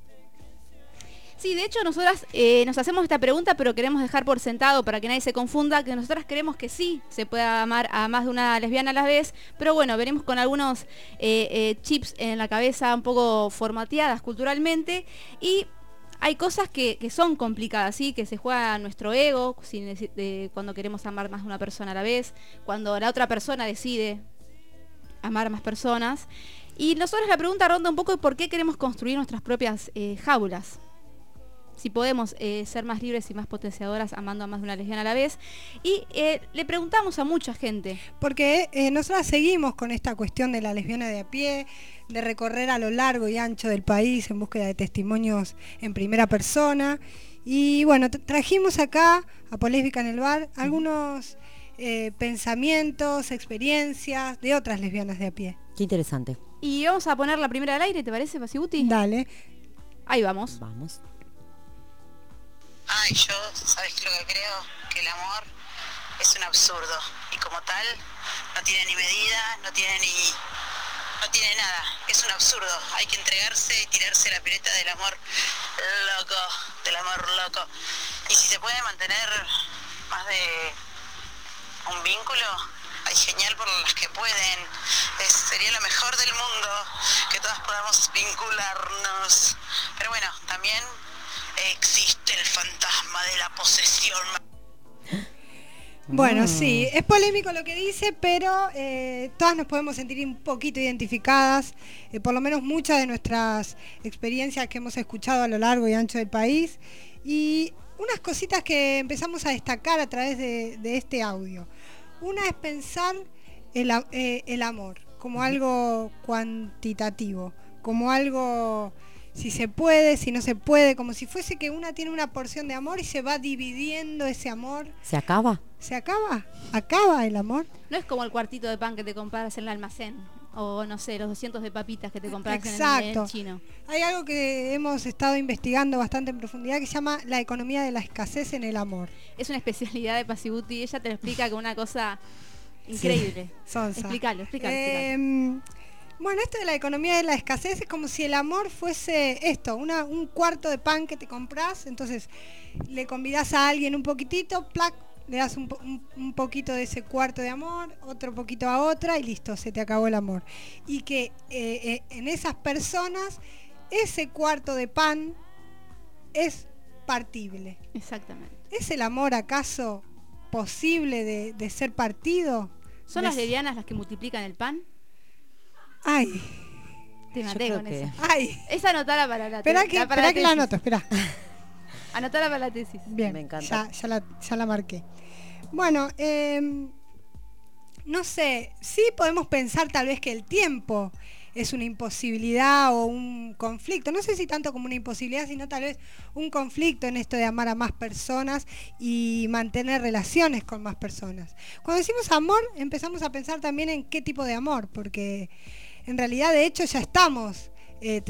[SPEAKER 1] Sí, de hecho nosotras eh, nos hacemos esta pregunta, pero queremos dejar por sentado para que nadie se confunda, que nosotras creemos que sí se puede amar a más de una lesbiana a la vez, pero bueno, venimos con algunos eh, eh, chips en la cabeza un poco formateadas culturalmente y hay cosas que, son complicadas, ¿sí? que se juega nuestro ego cuando queremos amar más de una persona a la vez, cuando la otra persona decide amar más personas. Y nosotros la pregunta ronda un poco de por qué queremos construir nuestras propias eh, jaulas. Si podemos eh, ser más libres y más potenciadoras amando a más de una lesbiana a la vez. Y eh, le preguntamos a mucha gente.
[SPEAKER 15] Porque eh, nosotras seguimos con esta cuestión de la lesbiana de a pie, de recorrer a lo largo y ancho del país en búsqueda de testimonios en primera persona. Y bueno, tra- trajimos acá a Polésbica en el Bar algunos eh, pensamientos, experiencias de otras lesbianas de a pie.
[SPEAKER 3] Qué interesante.
[SPEAKER 1] Y vamos a poner la primera al aire, ¿te parece, Pasibuti?
[SPEAKER 15] Dale.
[SPEAKER 1] Ahí vamos.
[SPEAKER 3] Vamos.
[SPEAKER 16] Ay, yo, ¿sabes lo que creo? Que el amor es un absurdo y como tal no tiene ni medida, no tiene ni... no tiene nada, es un absurdo. Hay que entregarse y tirarse la pileta del amor loco, del amor loco. Y si se puede mantener más de un vínculo, ay, genial por las que pueden. Sería lo mejor del mundo que todas podamos vincularnos. Pero bueno, también existe el fantasma de la posesión.
[SPEAKER 15] Bueno,
[SPEAKER 3] Mm.
[SPEAKER 15] sí, es polémico lo que dice, pero eh, todas nos podemos sentir un poquito identificadas, eh, por lo menos muchas de nuestras experiencias que hemos escuchado a lo largo y ancho del país, y unas cositas que empezamos a destacar a través de, de este audio. Una es pensar el, eh, el amor como algo cuantitativo, como algo si se puede, si no se puede, como si fuese que una tiene una porción de amor y se va dividiendo ese amor.
[SPEAKER 3] ¿Se acaba?
[SPEAKER 15] ¿Se acaba? ¿Acaba el amor?
[SPEAKER 1] No es como el cuartito de pan que te compras en el almacén. O no sé, los 200 de papitas que te compras en el- en
[SPEAKER 15] Exacto.
[SPEAKER 1] el chino.
[SPEAKER 15] Hay algo que hemos estado investigando bastante en profundidad que se llama la economía de la escasez en el amor.
[SPEAKER 1] Es una especialidad de Pasibuti. Ella te lo explica con una cosa increíble.
[SPEAKER 15] Sonsa.
[SPEAKER 1] Explícalo, explícalo. explícalo.
[SPEAKER 15] Bueno, esto de la economía de la escasez es como si el amor fuese esto, una, un cuarto de pan que te compras, entonces le convidas a alguien un poquitito, plac, le das un, un- un poquito de ese cuarto de amor, otro poquito a otra y listo, se te acabó el amor. Y que eh, eh, en esas personas ese cuarto de pan es partible.
[SPEAKER 1] Exactamente.
[SPEAKER 15] ¿Es el amor acaso posible de, de ser partido?
[SPEAKER 1] ¿Son
[SPEAKER 15] De
[SPEAKER 1] las levianas las que multiplican el pan?
[SPEAKER 15] Ay.
[SPEAKER 1] Te maté con
[SPEAKER 15] que-
[SPEAKER 1] esa.
[SPEAKER 15] Ay.
[SPEAKER 1] Esa anotala para la
[SPEAKER 15] Espera
[SPEAKER 1] te-
[SPEAKER 15] que, espera que la
[SPEAKER 1] tesis.
[SPEAKER 15] anoto, espera.
[SPEAKER 1] Anotala para la tesis.
[SPEAKER 15] Bien,
[SPEAKER 3] Me encanta.
[SPEAKER 15] Ya, ya la, ya la marqué. Bueno, em, no sé, sí podemos pensar tal vez que el tiempo es una imposibilidad o un conflicto. No sé si tanto como una imposibilidad, sino tal vez un conflicto en esto de amar a más personas y mantener relaciones con más personas. Cuando decimos amor, empezamos a pensar también en qué tipo de amor, porque en realidad de hecho ya estamos eh,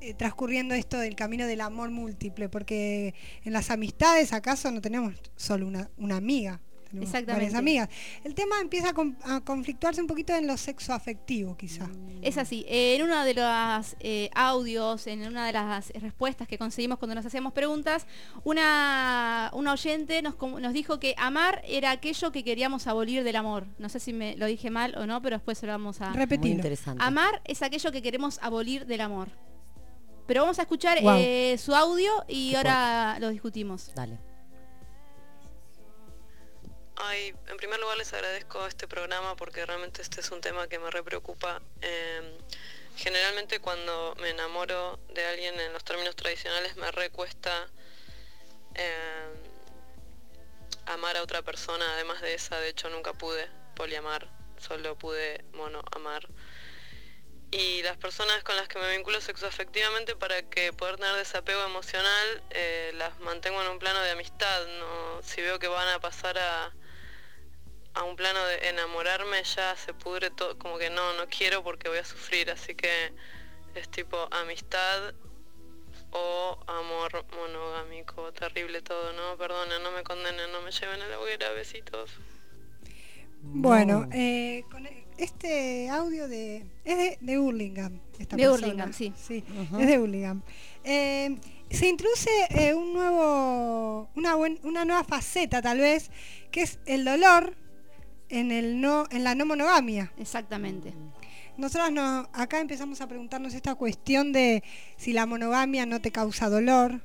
[SPEAKER 15] eh, transcurriendo esto del camino del amor múltiple, porque en las amistades acaso no tenemos solo una amiga, tenemos
[SPEAKER 1] Exactamente.
[SPEAKER 15] varias amigas. El tema empieza a, con- a conflictuarse un poquito en lo sexo afectivo quizá.
[SPEAKER 1] Es así. eh, en uno de los eh, audios, en una de las respuestas que conseguimos cuando nos hacíamos preguntas, una, una oyente nos, nos dijo que amar era aquello que queríamos abolir del amor. No sé si me lo dije mal o no, pero después se lo vamos a...
[SPEAKER 15] Repetilo.
[SPEAKER 3] Muy interesante.
[SPEAKER 1] Amar es aquello que queremos abolir del amor. Pero vamos a escuchar eh, su audio y
[SPEAKER 3] Qué
[SPEAKER 1] ahora lo discutimos.
[SPEAKER 3] Dale.
[SPEAKER 17] Ay, en primer lugar les agradezco este programa porque realmente este es un tema que me re preocupa. Eh, generalmente cuando me enamoro de alguien en los términos tradicionales me recuesta eh, amar a otra persona, además de esa, de hecho nunca pude poliamar, solo pude mono amar. Y las personas con las que me vinculo sexoafectivamente para que poder tener desapego emocional eh, las mantengo en un plano de amistad. No, si veo que van a pasar a, a un plano de enamorarme ya se pudre todo, como que no, no quiero porque voy a sufrir, así que es tipo amistad o amor monogámico, terrible todo, ¿no? Perdonen, no me condenen, no me lleven a la hoguera, besitos.
[SPEAKER 15] Bueno, eh, con este audio de es de, de Hurlingham. Esta
[SPEAKER 1] De
[SPEAKER 15] persona.
[SPEAKER 1] Hurlingham, sí.
[SPEAKER 15] Sí, es de Hurlingham. Eh, se introduce eh, un nuevo, una, buen- una nueva faceta tal vez, que es el dolor en, el no, en la no monogamia.
[SPEAKER 1] Exactamente.
[SPEAKER 15] Nosotros no, acá empezamos a preguntarnos esta cuestión de si la monogamia no te causa dolor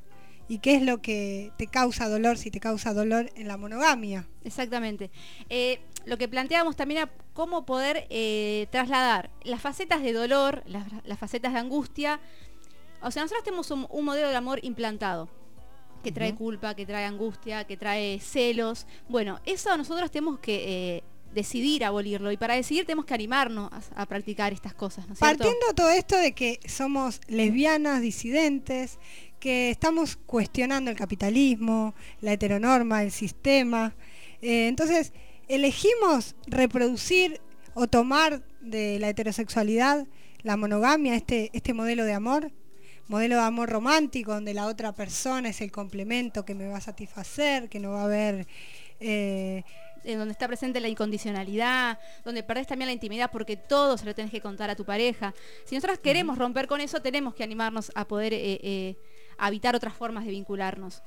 [SPEAKER 15] y qué es lo que te causa dolor si te causa dolor en la monogamia.
[SPEAKER 1] Exactamente. Eh, lo que planteábamos también era cómo poder eh, trasladar las facetas de dolor, las, las facetas de angustia. O sea, nosotros tenemos un, un modelo de amor implantado que trae culpa, que trae angustia, que trae celos. Bueno, eso nosotros tenemos que eh, decidir abolirlo y para decidir tenemos que animarnos a, practicar estas cosas.
[SPEAKER 15] Partiendo todo esto de que somos lesbianas, disidentes, que estamos cuestionando el capitalismo, la heteronorma, el sistema, eh, entonces elegimos reproducir o tomar de la heterosexualidad la monogamia, este, este modelo de amor, modelo de amor romántico, donde la otra persona es el complemento que me va a satisfacer, que no va a haber... eh,
[SPEAKER 1] en donde está presente la incondicionalidad, donde perdés también la intimidad porque todo se lo tenés que contar a tu pareja. Si nosotros queremos romper con eso, tenemos que animarnos a poder eh, eh, habitar otras formas de vincularnos.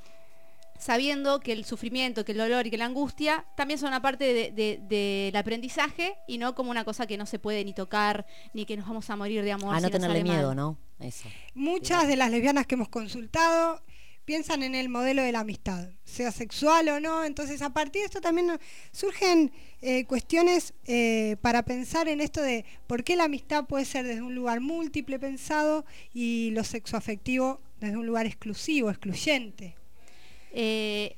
[SPEAKER 1] Sabiendo que el sufrimiento, que el dolor y que la angustia también son una parte de- de- del aprendizaje y no como una cosa que no se puede ni tocar, ni que nos vamos a morir de amor.
[SPEAKER 3] A no tenerle
[SPEAKER 1] mal.
[SPEAKER 3] miedo, ¿no? Eso.
[SPEAKER 15] Muchas de las lesbianas que hemos consultado piensan en el modelo de la amistad, sea sexual o no. Entonces, a partir de esto también surgen eh, cuestiones eh, para pensar en esto de por qué la amistad puede ser desde un lugar múltiple pensado y lo sexoafectivo desde un lugar exclusivo, excluyente.
[SPEAKER 1] Eh,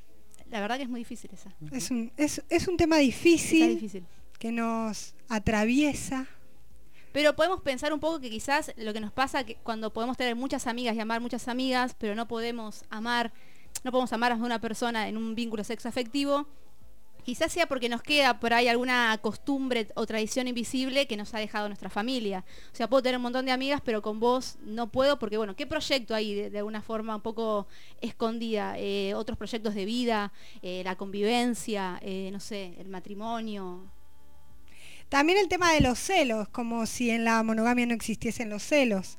[SPEAKER 1] la verdad que es muy difícil esa.
[SPEAKER 15] Es un, es, es un tema difícil,
[SPEAKER 1] difícil.
[SPEAKER 15] que nos atraviesa.
[SPEAKER 1] Pero podemos pensar un poco que quizás lo que nos pasa que cuando podemos tener muchas amigas y amar muchas amigas, pero no podemos amar, no podemos amar a una persona en un vínculo sexo afectivo, quizás sea porque nos queda por ahí alguna costumbre o tradición invisible que nos ha dejado nuestra familia. O sea, puedo tener un montón de amigas, pero con vos no puedo porque, bueno, ¿qué proyecto hay de, de alguna forma un poco escondida? Eh, otros proyectos de vida, eh, la convivencia, eh, no sé, el matrimonio.
[SPEAKER 15] También el tema de los celos, como si en la monogamia no existiesen los celos.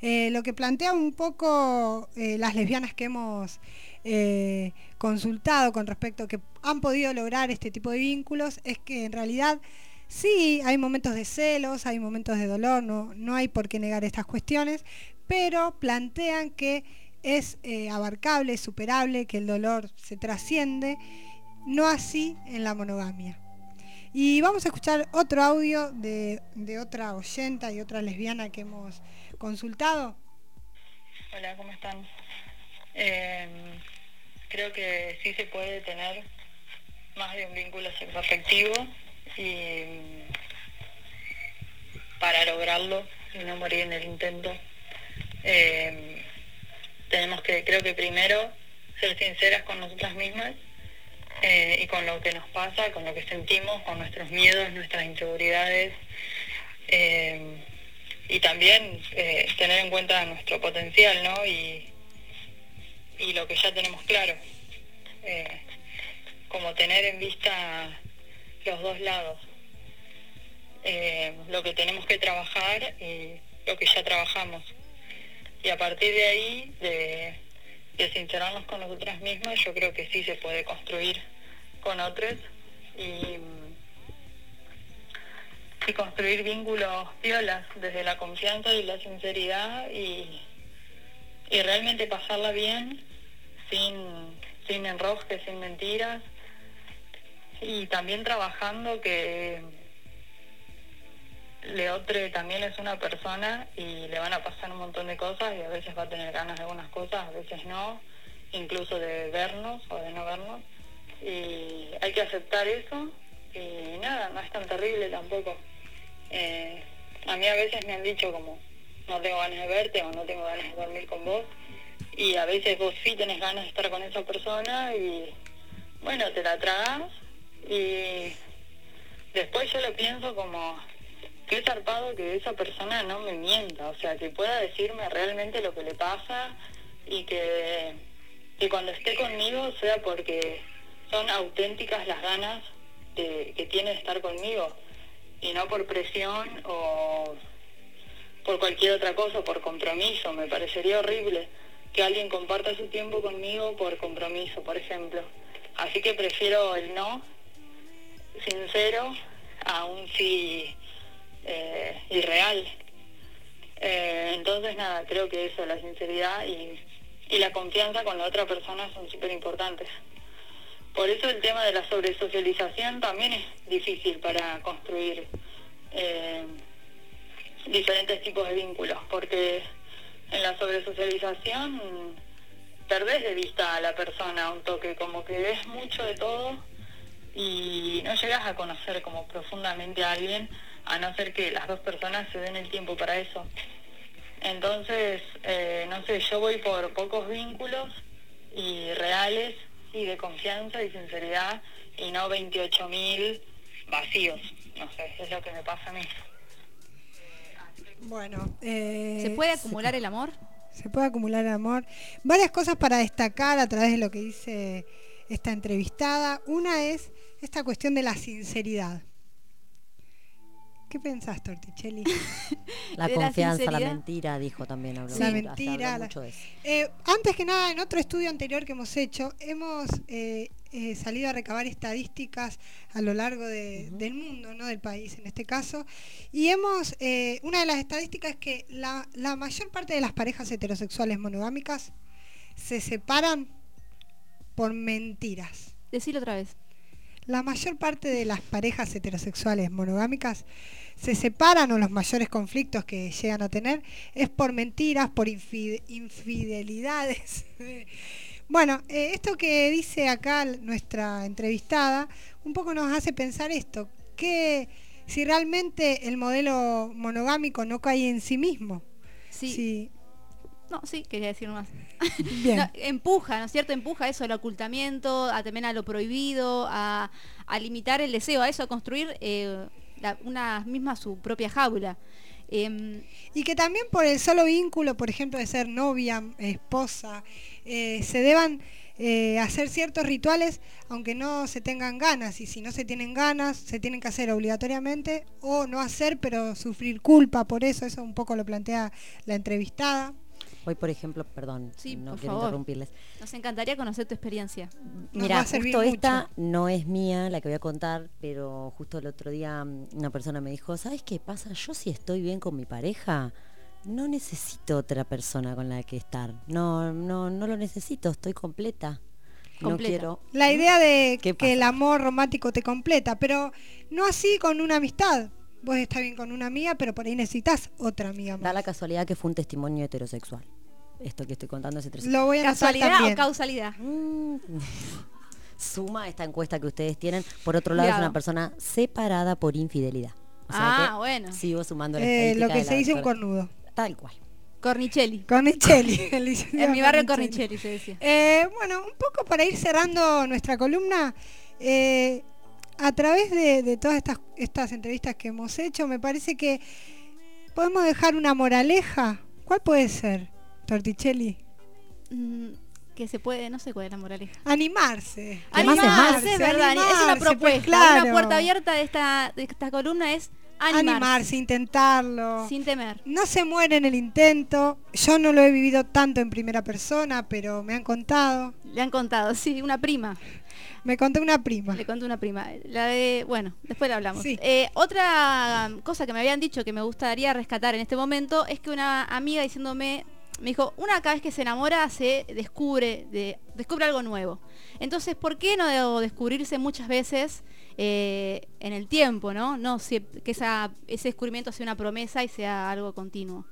[SPEAKER 15] Eh, lo que plantea un poco eh, las lesbianas que hemos eh, consultado con respecto a que han podido lograr este tipo de vínculos es que en realidad sí hay momentos de celos, hay momentos de dolor, no, no hay por qué negar estas cuestiones, pero plantean que es abarcable, superable, que el dolor se trasciende, no así en la monogamia. Y vamos a escuchar otro audio de, de otra oyenta y otra lesbiana que hemos consultado.
[SPEAKER 18] Hola, ¿cómo están? Eh, creo que sí se puede tener más de un vínculo sexoafectivo y mm, para lograrlo y no morir en el intento, eh, tenemos que, creo que primero, ser sinceras con nosotras mismas eh, y con lo que nos pasa, con lo que sentimos, con nuestros miedos, nuestras inseguridades. eh, y también eh, tener en cuenta nuestro potencial, ¿no? Y, y lo que ya tenemos claro. Como tener en vista los dos lados. Lo que tenemos que trabajar y lo que ya trabajamos. Y a partir de ahí, de, de sincerarnos con nosotras mismas, yo creo que sí se puede construir con otros y, y construir vínculos violas desde la confianza y la sinceridad y, y realmente pasarla bien sin, sin enrosques, sin mentiras y también trabajando que Leotre también es una persona y le van a pasar un montón de cosas y a veces va a tener ganas de algunas cosas, a veces no, incluso de vernos o de no vernos. Y hay que aceptar eso y nada, no es tan terrible tampoco. Eh, a mí a veces me han dicho como, no tengo ganas de verte o no tengo ganas de dormir con vos y a veces vos sí tenés ganas de estar con esa persona y bueno, te la tragas y después yo lo pienso como qué zarpado que esa persona no me mienta, o sea, que pueda decirme realmente lo que le pasa y que, cuando esté conmigo sea porque son auténticas las ganas que tiene de estar conmigo y no por presión o por cualquier otra cosa, por compromiso, me parecería horrible. que alguien comparta su tiempo conmigo por compromiso, por ejemplo. Así que prefiero el no sincero a un sí eh, irreal. Eh, entonces, nada, creo que eso, la sinceridad y, la confianza con la otra persona son súper importantes. Por eso el tema de la sobresocialización también es difícil para construir eh, diferentes tipos de vínculos, porque en la sobresocialización perdés de vista a la persona un toque, como que ves mucho de todo y no llegas a conocer como profundamente a alguien, a no ser que las dos personas se den el tiempo para eso. Entonces, eh, no sé, yo voy por pocos vínculos y reales y de confianza y sinceridad y no 28.000 vacíos. No sé, es lo que me pasa a mí.
[SPEAKER 15] Bueno, eh,
[SPEAKER 1] ¿Se puede acumular el amor?
[SPEAKER 15] Se puede acumular el amor. Varias cosas para destacar a través de lo que dice esta entrevistada. Una es esta cuestión de la sinceridad. ¿Qué pensás, Torticelli?
[SPEAKER 3] La
[SPEAKER 15] De
[SPEAKER 3] confianza, la, mentira, dijo también. Habló,
[SPEAKER 15] La
[SPEAKER 3] habló
[SPEAKER 15] mentira, la-
[SPEAKER 3] mucho de eso.
[SPEAKER 15] Eh, antes que nada, en otro estudio anterior que hemos hecho, hemos eh, eh, salido a recabar estadísticas a lo largo de- del mundo, no del país en este caso, y hemos, eh, una de las estadísticas es que la, la mayor parte de las parejas heterosexuales monogámicas se separan por mentiras.
[SPEAKER 1] Decilo otra vez.
[SPEAKER 15] La mayor parte de las parejas heterosexuales monogámicas se separan o los mayores conflictos que llegan a tener es por mentiras, por infide- infidelidades. bueno, eh, esto que dice acá nuestra entrevistada un poco nos hace pensar esto, que si realmente el modelo monogámico no cae en sí mismo.
[SPEAKER 1] Sí. No, sí, quería decir más.
[SPEAKER 15] Bien.
[SPEAKER 1] No, empuja, ¿no es cierto? Empuja eso, al ocultamiento, a también a lo prohibido, a, a limitar el deseo, a eso, a construir eh, una misma su propia jaula. Em,
[SPEAKER 15] Y que también por el solo vínculo, por ejemplo, de ser novia, esposa, eh, se deban eh, hacer ciertos rituales aunque no se tengan ganas. Y si no se tienen ganas, se tienen que hacer obligatoriamente o no hacer, pero sufrir culpa por eso. Eso un poco lo plantea la entrevistada.
[SPEAKER 3] Hoy, por ejemplo, perdón,
[SPEAKER 1] sí,
[SPEAKER 3] no quiero
[SPEAKER 1] favor.
[SPEAKER 3] interrumpirles.
[SPEAKER 1] Nos encantaría conocer tu experiencia.
[SPEAKER 3] Mira, justo esta no es mía la que voy a contar, pero justo el otro día mm, una persona me dijo, ¿sabes qué pasa? Yo si estoy bien con mi pareja, no necesito otra persona con la que estar. No, no, no lo necesito, estoy completa. No
[SPEAKER 15] Completa.
[SPEAKER 3] quiero.
[SPEAKER 15] La idea de
[SPEAKER 3] ¿Qué
[SPEAKER 15] que el amor romántico te completa, pero no así con una amistad. Vos estás bien con una amiga, pero por ahí necesitas otra amiga más.
[SPEAKER 3] Da la casualidad que fue un testimonio heterosexual. Esto que estoy contando es heterosexual.
[SPEAKER 15] Lo voy a
[SPEAKER 1] ¿Casualidad
[SPEAKER 15] también.
[SPEAKER 1] o causalidad?
[SPEAKER 3] Suma esta encuesta que ustedes tienen. Por otro lado, es una persona separada por infidelidad. O sea
[SPEAKER 1] Ah,
[SPEAKER 3] que
[SPEAKER 1] bueno.
[SPEAKER 3] Sigo sumando la
[SPEAKER 15] Eh, lo que se
[SPEAKER 3] la
[SPEAKER 15] dice un cornudo.
[SPEAKER 3] Tal cual.
[SPEAKER 1] Cornicelli.
[SPEAKER 15] Cornicelli.
[SPEAKER 1] En mi barrio
[SPEAKER 15] Cornicelli.
[SPEAKER 1] Cornicelli se decía.
[SPEAKER 15] Eh, bueno, un poco para ir cerrando nuestra columna, eh, a través de, de todas estas, estas entrevistas que hemos hecho, me parece que podemos dejar una moraleja. ¿Cuál puede ser, Torticelli?
[SPEAKER 1] Mm, que se puede, no sé cuál es la moraleja.
[SPEAKER 15] Animarse.
[SPEAKER 1] Animarse, es verdad. es una
[SPEAKER 15] pues,
[SPEAKER 1] propuesta.
[SPEAKER 15] claro.
[SPEAKER 1] Una puerta abierta de esta, de esta columna es animarse.
[SPEAKER 15] Animarse, intentarlo.
[SPEAKER 1] Sin temer.
[SPEAKER 15] No se muere en el intento. Yo no lo he vivido tanto en primera persona, pero me han contado.
[SPEAKER 1] Le han contado, sí, una prima.
[SPEAKER 15] Me contó una prima.
[SPEAKER 1] Le contó una prima. La de, bueno, después la hablamos.
[SPEAKER 15] Sí.
[SPEAKER 1] Eh, otra cosa que me habían dicho que me gustaría rescatar en este momento es que una amiga diciéndome, me dijo, una cada vez que se enamora se descubre, de, descubre algo nuevo. Entonces, ¿por qué no descubrirse muchas veces eh, en el tiempo, no? No si- que esa, ese descubrimiento sea una promesa y sea algo continuo.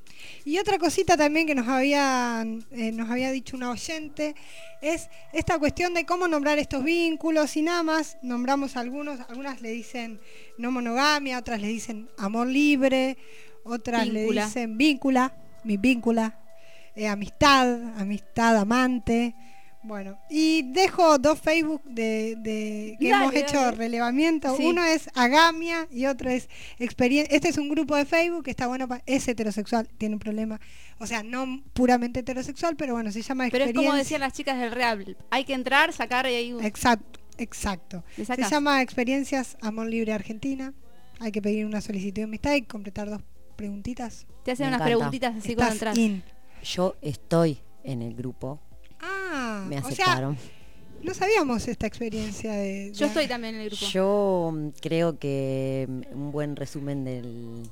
[SPEAKER 15] Y otra cosita también que nos habían, eh, nos había dicho una oyente es esta cuestión de cómo nombrar estos vínculos y nada más nombramos algunos, algunas le dicen no monogamia, otras le dicen amor libre, otras
[SPEAKER 1] Víncula.
[SPEAKER 15] le dicen víncula, mi víncula, eh, amistad, amistad amante. Bueno, y dejo dos Facebook de, de- que
[SPEAKER 1] Dale,
[SPEAKER 15] hemos hecho
[SPEAKER 1] dale.
[SPEAKER 15] relevamiento.
[SPEAKER 1] Sí.
[SPEAKER 15] Uno es Agamia y otro es experiencia. Este es un grupo de Facebook que está bueno, pa- es heterosexual, tiene un problema. O sea, no puramente heterosexual, pero bueno, se llama
[SPEAKER 1] Pero es
[SPEAKER 15] experiencia.
[SPEAKER 1] como decían las chicas del Real, hay que entrar, sacar y ahí un...
[SPEAKER 15] Exacto, exacto. Se llama Experiencias Amor Libre Argentina. Hay que pedir una solicitud de amistad y completar dos preguntitas.
[SPEAKER 1] Te hacen
[SPEAKER 3] Me
[SPEAKER 1] unas
[SPEAKER 3] encanta.
[SPEAKER 1] preguntitas así cuando entras.
[SPEAKER 15] in.
[SPEAKER 3] Yo estoy en el grupo.
[SPEAKER 15] Ah,
[SPEAKER 3] Me
[SPEAKER 15] o sea,
[SPEAKER 3] aceptaron.
[SPEAKER 15] no sabíamos esta experiencia de...
[SPEAKER 1] Yo estoy también en el grupo.
[SPEAKER 3] Yo mm, creo que mm, un buen resumen del-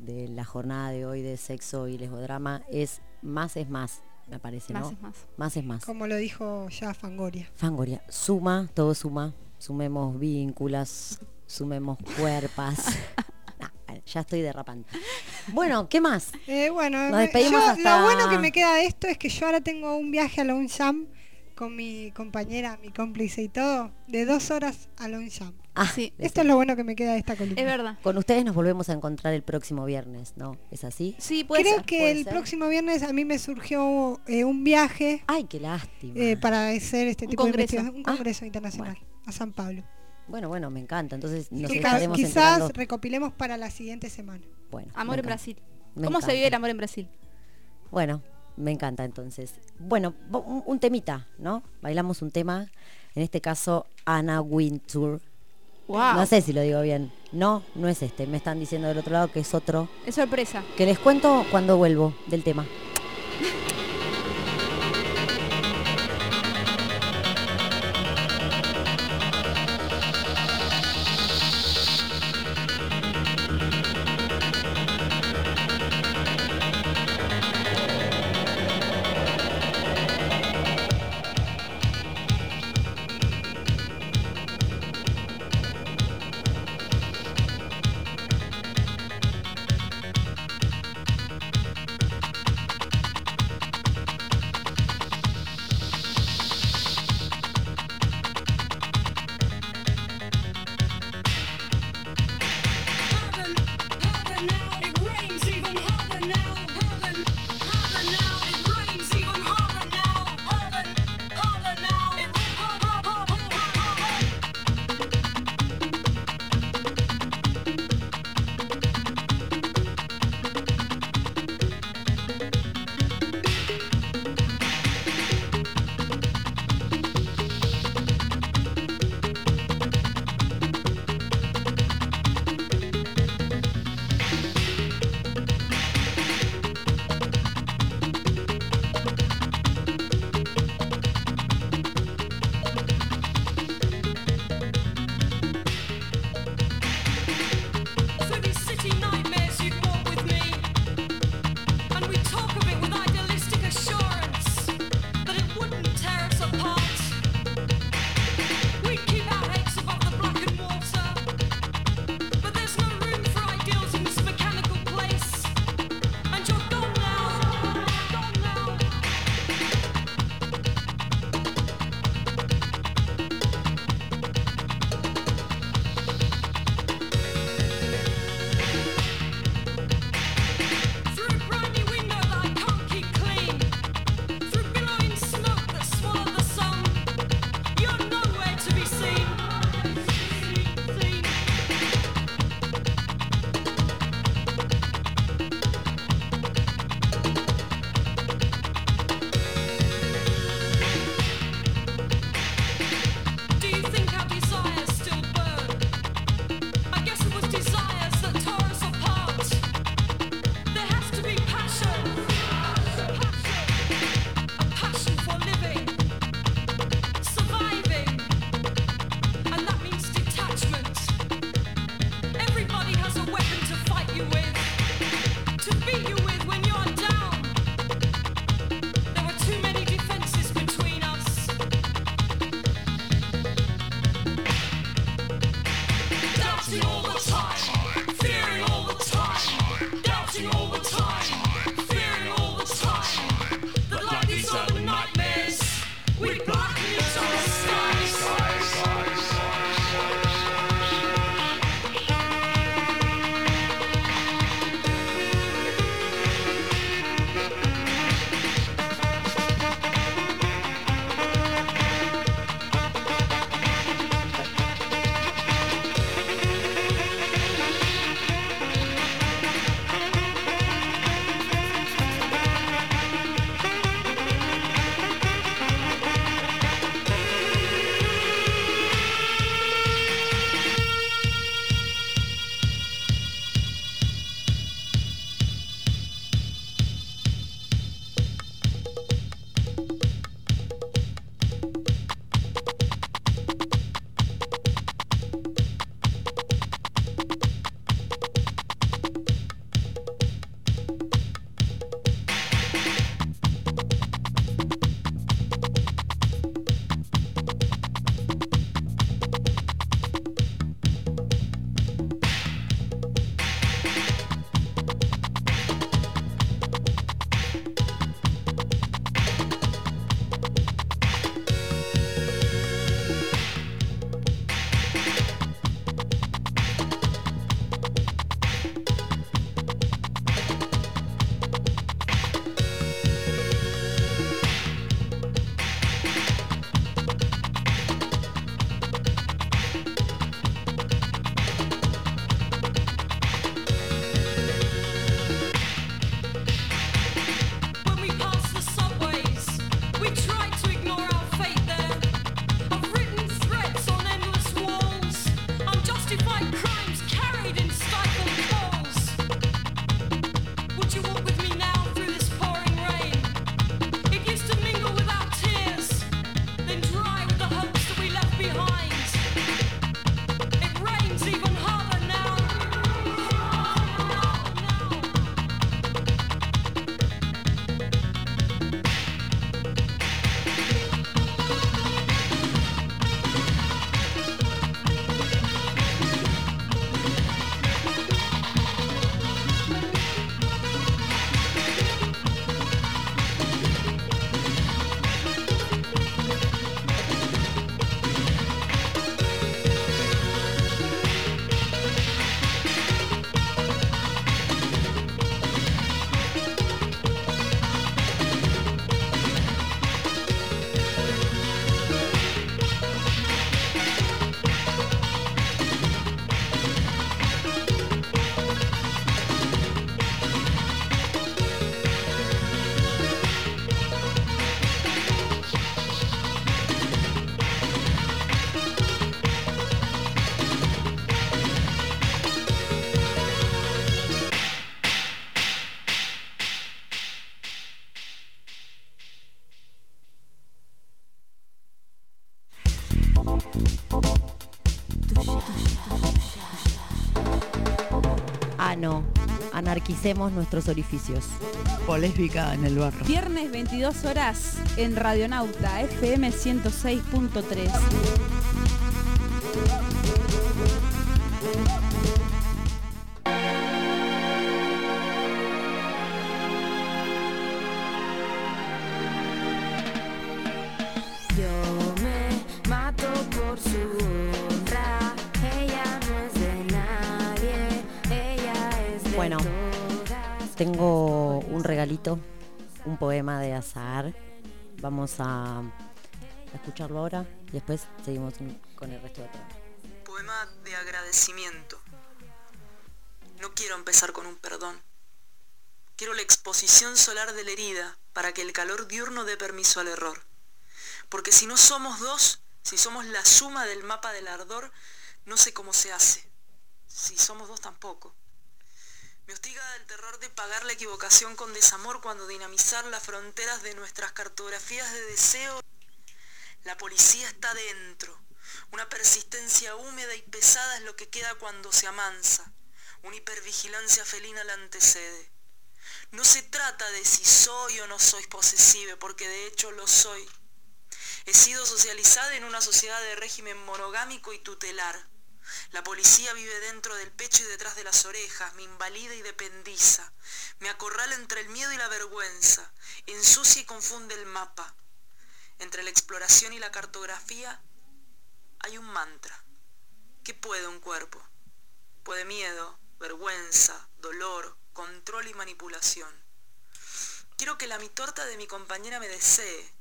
[SPEAKER 3] de la jornada de hoy de sexo y lesbodrama es más es más, me parece,
[SPEAKER 15] Más
[SPEAKER 3] ¿no?
[SPEAKER 15] es más.
[SPEAKER 3] Más es más.
[SPEAKER 15] Como lo dijo ya Fangoria.
[SPEAKER 3] Fangoria, suma, todo suma. Sumemos vínculas, sumemos cuerpas. Ya estoy derrapando. Bueno, ¿qué más?
[SPEAKER 15] Eh, bueno,
[SPEAKER 3] Nos
[SPEAKER 15] me-
[SPEAKER 3] despedimos
[SPEAKER 15] yo-
[SPEAKER 3] hasta-
[SPEAKER 15] lo bueno que me queda de esto es que yo ahora tengo un viaje a Longchamp con mi compañera, mi cómplice y todo, de dos horas a Longchamp.
[SPEAKER 3] Ah,
[SPEAKER 15] Esto es lo bueno que me queda de esta columna.
[SPEAKER 1] Es verdad.
[SPEAKER 3] Con ustedes nos volvemos a encontrar el próximo viernes, ¿no? ¿Es así?
[SPEAKER 1] Sí,
[SPEAKER 15] Creo que el próximo viernes a mí me surgió eh, un viaje.
[SPEAKER 3] Ay, qué lástima.
[SPEAKER 15] eh, para hacer este
[SPEAKER 3] Un
[SPEAKER 15] tipo
[SPEAKER 3] congreso.
[SPEAKER 15] de investigación, un
[SPEAKER 3] Ah,
[SPEAKER 15] congreso internacional a San Pablo.
[SPEAKER 3] Bueno, bueno, me encanta. Entonces nos
[SPEAKER 15] quizás
[SPEAKER 3] enterando.
[SPEAKER 15] recopilemos para la siguiente semana.
[SPEAKER 3] Bueno,
[SPEAKER 1] Amor en. Brasil.
[SPEAKER 3] Me
[SPEAKER 1] ¿Cómo se vive el amor en Brasil?
[SPEAKER 3] Bueno, me encanta entonces. Bueno, un, un temita, ¿no? Bailamos un tema. En este caso, Anna Wintour.
[SPEAKER 1] Wow.
[SPEAKER 3] No sé si lo digo bien. No, no es este. Me están diciendo del otro lado que es otro.
[SPEAKER 1] Es sorpresa.
[SPEAKER 3] Que les cuento cuando vuelvo del tema. Anarquicemos nuestros orificios.
[SPEAKER 5] Polésbica en el barro.
[SPEAKER 19] Viernes 22 horas en Radionauta FM 106.3.
[SPEAKER 3] Azar. Vamos a escucharlo ahora y después seguimos con el resto de.
[SPEAKER 20] Poema de agradecimiento. No quiero empezar con un perdón. Quiero la exposición solar de la herida para que el calor diurno dé permiso al error. Porque si no somos dos, si somos la suma del mapa del ardor, no sé cómo se hace. Si somos dos tampoco. De pagar la equivocación con desamor cuando dinamizar las fronteras de nuestras cartografías de deseo. La policía está dentro. Una persistencia húmeda y pesada es lo que queda cuando se amansa. Una hipervigilancia felina la antecede. No se trata de si soy o no soy posesive, porque de hecho lo soy. He sido socializada en una sociedad de régimen monogámico y tutelar. La policía vive dentro del pecho y detrás de las orejas, me invalida y dependiza, me acorrala entre el miedo y la vergüenza, ensucia y confunde el mapa. Entre la exploración y la cartografía hay un mantra. ¿Qué puede un cuerpo? Puede miedo, vergüenza, dolor, control y manipulación. Quiero que la mi torta de mi compañera me desee.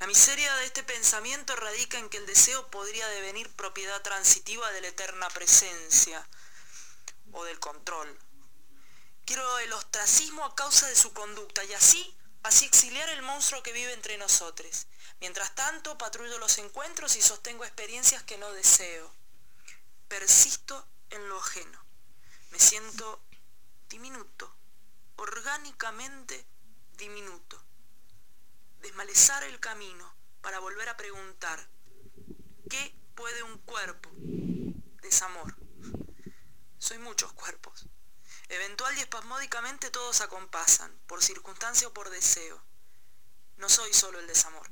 [SPEAKER 20] La miseria de este pensamiento radica en que el deseo podría devenir propiedad transitiva de la eterna presencia o del control. Quiero el ostracismo a causa de su conducta y así, así exiliar el monstruo que vive entre nosotros. Mientras tanto, patrullo los encuentros y sostengo experiencias que no deseo. Persisto en lo ajeno. Me siento diminuto, orgánicamente diminuto. Desmalezar el camino para volver a preguntar, ¿qué puede un cuerpo? Desamor. Soy muchos cuerpos. Eventual y espasmódicamente todos acompasan, por circunstancia o por deseo. No soy solo el desamor.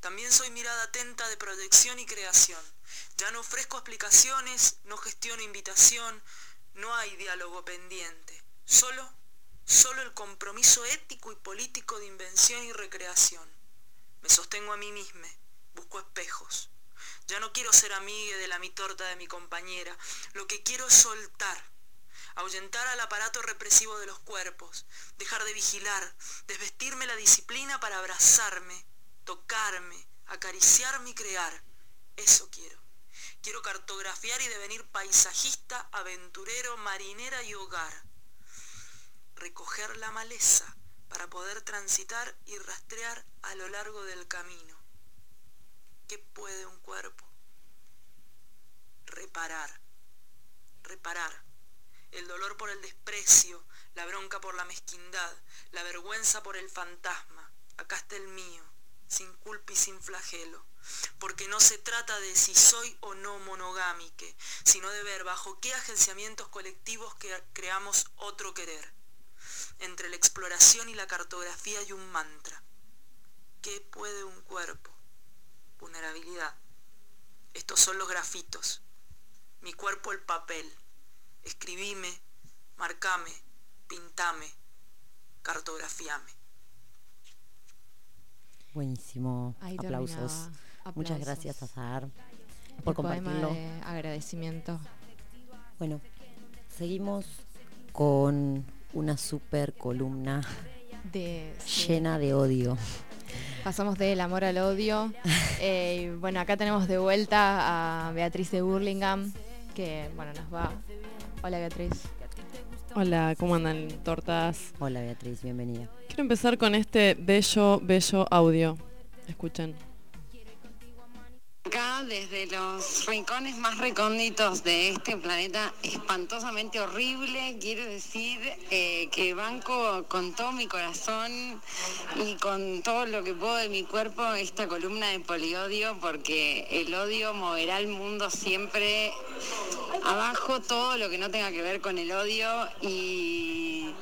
[SPEAKER 20] También soy mirada atenta de proyección y creación. Ya no ofrezco explicaciones, no gestiono invitación, no hay diálogo pendiente. Solo, solo el compromiso ético y político de invención y recreación. Me sostengo a mí misma, busco espejos. Ya no quiero ser amiga de la mi torta de mi compañera. Lo que quiero es soltar, ahuyentar al aparato represivo de los cuerpos, dejar de vigilar, desvestirme la disciplina para abrazarme, tocarme, acariciarme y crear. Eso quiero. Quiero cartografiar y devenir paisajista, aventurero, marinera y hogar. Recoger la maleza para poder transitar y rastrear a lo largo del camino. ¿Qué puede un cuerpo? Reparar. Reparar. El dolor por el desprecio, la bronca por la mezquindad, la vergüenza por el fantasma. Acá está el mío, sin culpa y sin flagelo. Porque no se trata de si soy o no monogámique, sino de ver bajo qué agenciamientos colectivos que creamos otro querer. Entre la exploración y la cartografía hay un mantra. ¿Qué puede un cuerpo? Vulnerabilidad. Estos son los grafitos. Mi cuerpo el papel. Escribime, marcame, pintame, cartografiame.
[SPEAKER 3] Buenísimo.
[SPEAKER 2] Ahí
[SPEAKER 3] Aplausos. Muchas gracias, Azar, por
[SPEAKER 2] El poema
[SPEAKER 3] compartirlo.
[SPEAKER 2] de agradecimiento.
[SPEAKER 3] Bueno, seguimos con una super columna
[SPEAKER 2] De, sí.
[SPEAKER 3] llena de odio.
[SPEAKER 2] Pasamos del amor al odio. Eh, y bueno, acá tenemos de vuelta a Beatriz de Burlingame, que bueno, nos va. Hola Beatriz.
[SPEAKER 8] Hola, ¿cómo andan tortas?
[SPEAKER 3] Hola Beatriz, bienvenida.
[SPEAKER 8] Quiero empezar con este bello, bello audio. Escuchen.
[SPEAKER 21] Acá desde los rincones más recónditos de este planeta espantosamente horrible. Quiero decir eh, que banco con todo mi corazón y con todo lo que puedo de mi cuerpo esta columna de poliodio porque el odio moverá el mundo siempre abajo todo lo que no tenga que ver con el odio y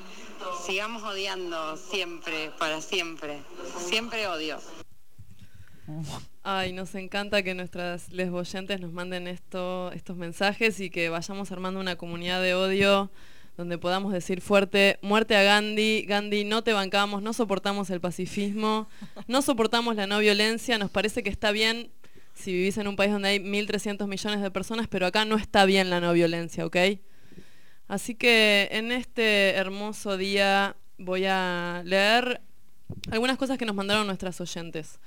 [SPEAKER 21] sigamos odiando siempre, para siempre. Siempre odio.
[SPEAKER 8] Ay, nos encanta que nuestras lesboyentes nos manden esto, estos mensajes y que vayamos armando una comunidad de odio donde podamos decir fuerte, muerte a Gandhi, Gandhi, no te bancamos, no soportamos el pacifismo, no soportamos la no violencia, nos parece que está bien si vivís en un país donde hay 1.300 millones de personas, pero acá no está bien la no violencia, ¿ok? Así que en este hermoso día voy a leer algunas cosas que nos mandaron nuestras oyentes.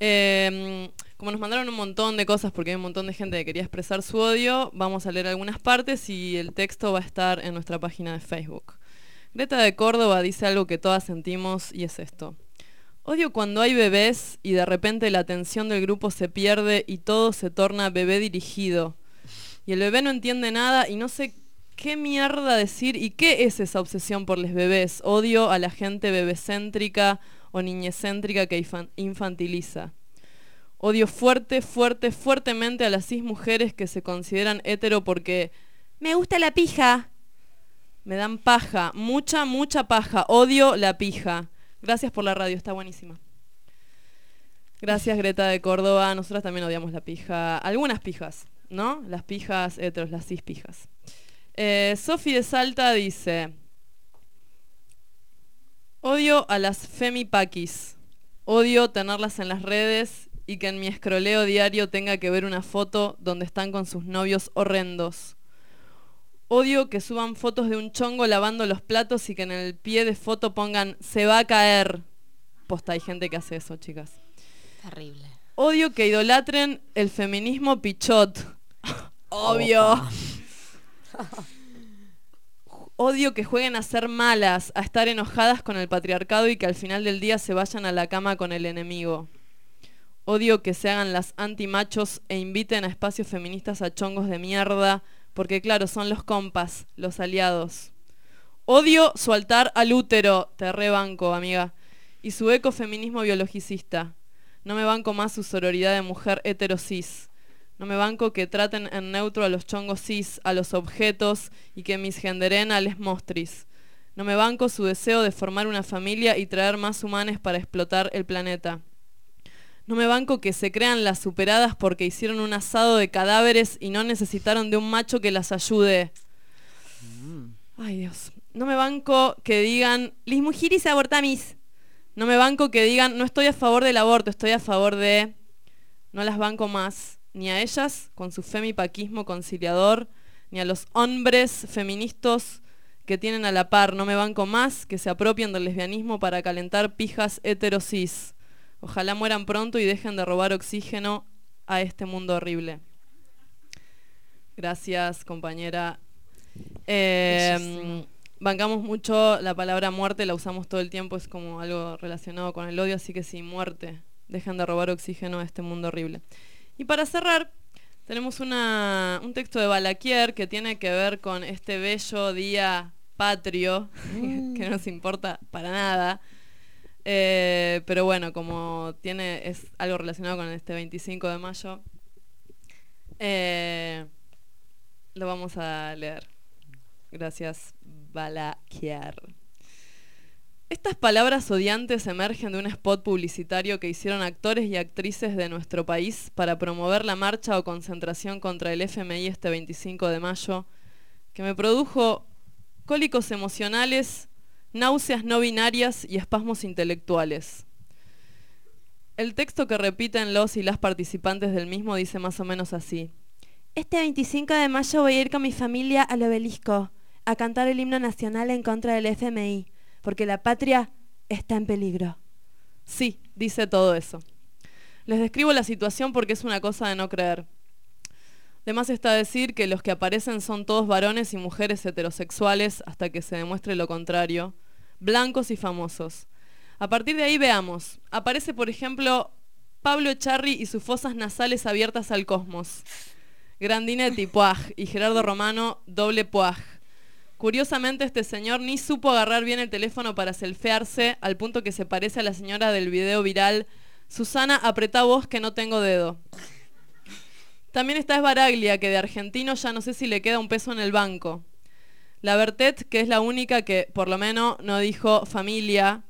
[SPEAKER 8] Eh, como nos mandaron un montón de cosas porque hay un montón de gente que quería expresar su odio, vamos a leer algunas partes y el texto va a estar en nuestra página de Facebook. Greta de Córdoba dice algo que todas sentimos y es esto. Odio cuando hay bebés y de repente la atención del grupo se pierde y todo se torna bebé dirigido. Y el bebé no entiende nada y no sé qué mierda decir y qué es esa obsesión por los bebés. Odio a la gente bebecéntrica o niñecéntrica que infan- infantiliza. Odio fuerte, fuerte, fuertemente a las cis mujeres que se consideran hetero porque me gusta la pija. Me dan paja, mucha, mucha paja. Odio la pija. Gracias por la radio, está buenísima. Gracias Greta de Córdoba. Nosotras también odiamos la pija. Algunas pijas, ¿no? Las pijas heteros, las cis pijas. Eh, Sofi de Salta dice, odio a las femipaquis. Odio tenerlas en las redes y que en mi escroleo diario tenga que ver una foto donde están con sus novios horrendos. Odio que suban fotos de un chongo lavando los platos y que en el pie de foto pongan se va a caer. Posta, hay gente que hace eso, chicas.
[SPEAKER 2] Terrible.
[SPEAKER 8] Odio que idolatren el feminismo pichot. Obvio. Odio que jueguen a ser malas, a estar enojadas con el patriarcado y que al final del día se vayan a la cama con el enemigo. Odio que se hagan las antimachos e inviten a espacios feministas a chongos de mierda, porque claro, son los compas, los aliados. Odio su altar al útero, te rebanco, amiga, y su ecofeminismo biologicista. No me banco más su sororidad de mujer heterosis. No me banco que traten en neutro a los chongos cis, a los objetos y que misgenderen a les mostris. No me banco su deseo de formar una familia y traer más humanes para explotar el planeta. No me banco que se crean las superadas porque hicieron un asado de cadáveres y no necesitaron de un macho que las ayude. Ay Dios. No me banco que digan, Lis mujeres abortamis. No me banco que digan, no estoy a favor del aborto, estoy a favor de... No las banco más, ni a ellas con su femipaquismo conciliador, ni a los hombres feministas que tienen a la par. No me banco más que se apropien del lesbianismo para calentar pijas heterosis. Ojalá mueran pronto y dejen de robar oxígeno a este mundo horrible. Gracias, compañera. Eh, bancamos mucho la palabra muerte, la usamos todo el tiempo, es como algo relacionado con el odio, así que sí, muerte. Dejen de robar oxígeno a este mundo horrible. Y para cerrar, tenemos una- un texto de Balaquier que tiene que ver con este bello día patrio, que no nos importa para nada. Eh, pero bueno, como tiene es algo relacionado con este 25 de mayo, eh, lo vamos a leer. Gracias, Balaquier. Estas palabras odiantes emergen de un spot publicitario que hicieron actores y actrices de nuestro país para promover la marcha o concentración contra el FMI este 25 de mayo, que me produjo cólicos emocionales, náuseas no binarias y espasmos intelectuales. El texto que repiten los y las participantes del mismo dice más o menos así.
[SPEAKER 22] Este 25 de mayo voy a ir con mi familia al obelisco a cantar el himno nacional en contra del FMI, porque la patria está en peligro.
[SPEAKER 8] Sí, dice todo eso. Les describo la situación porque es una cosa de no creer. De más está decir que los que aparecen son todos varones y mujeres heterosexuales hasta que se demuestre lo contrario, blancos y famosos. A partir de ahí veamos. Aparece, por ejemplo, Pablo Echarri y sus fosas nasales abiertas al cosmos. Grandinetti, puaj, y Gerardo Romano, doble puaj. Curiosamente, este señor ni supo agarrar bien el teléfono para selfearse, al punto que se parece a la señora del video viral Susana, apretá vos que no tengo dedo. También está Esbaraglia, que de argentino ya no sé si le queda un peso en el banco. La Bertet, que es la única que, por lo menos, no dijo familia.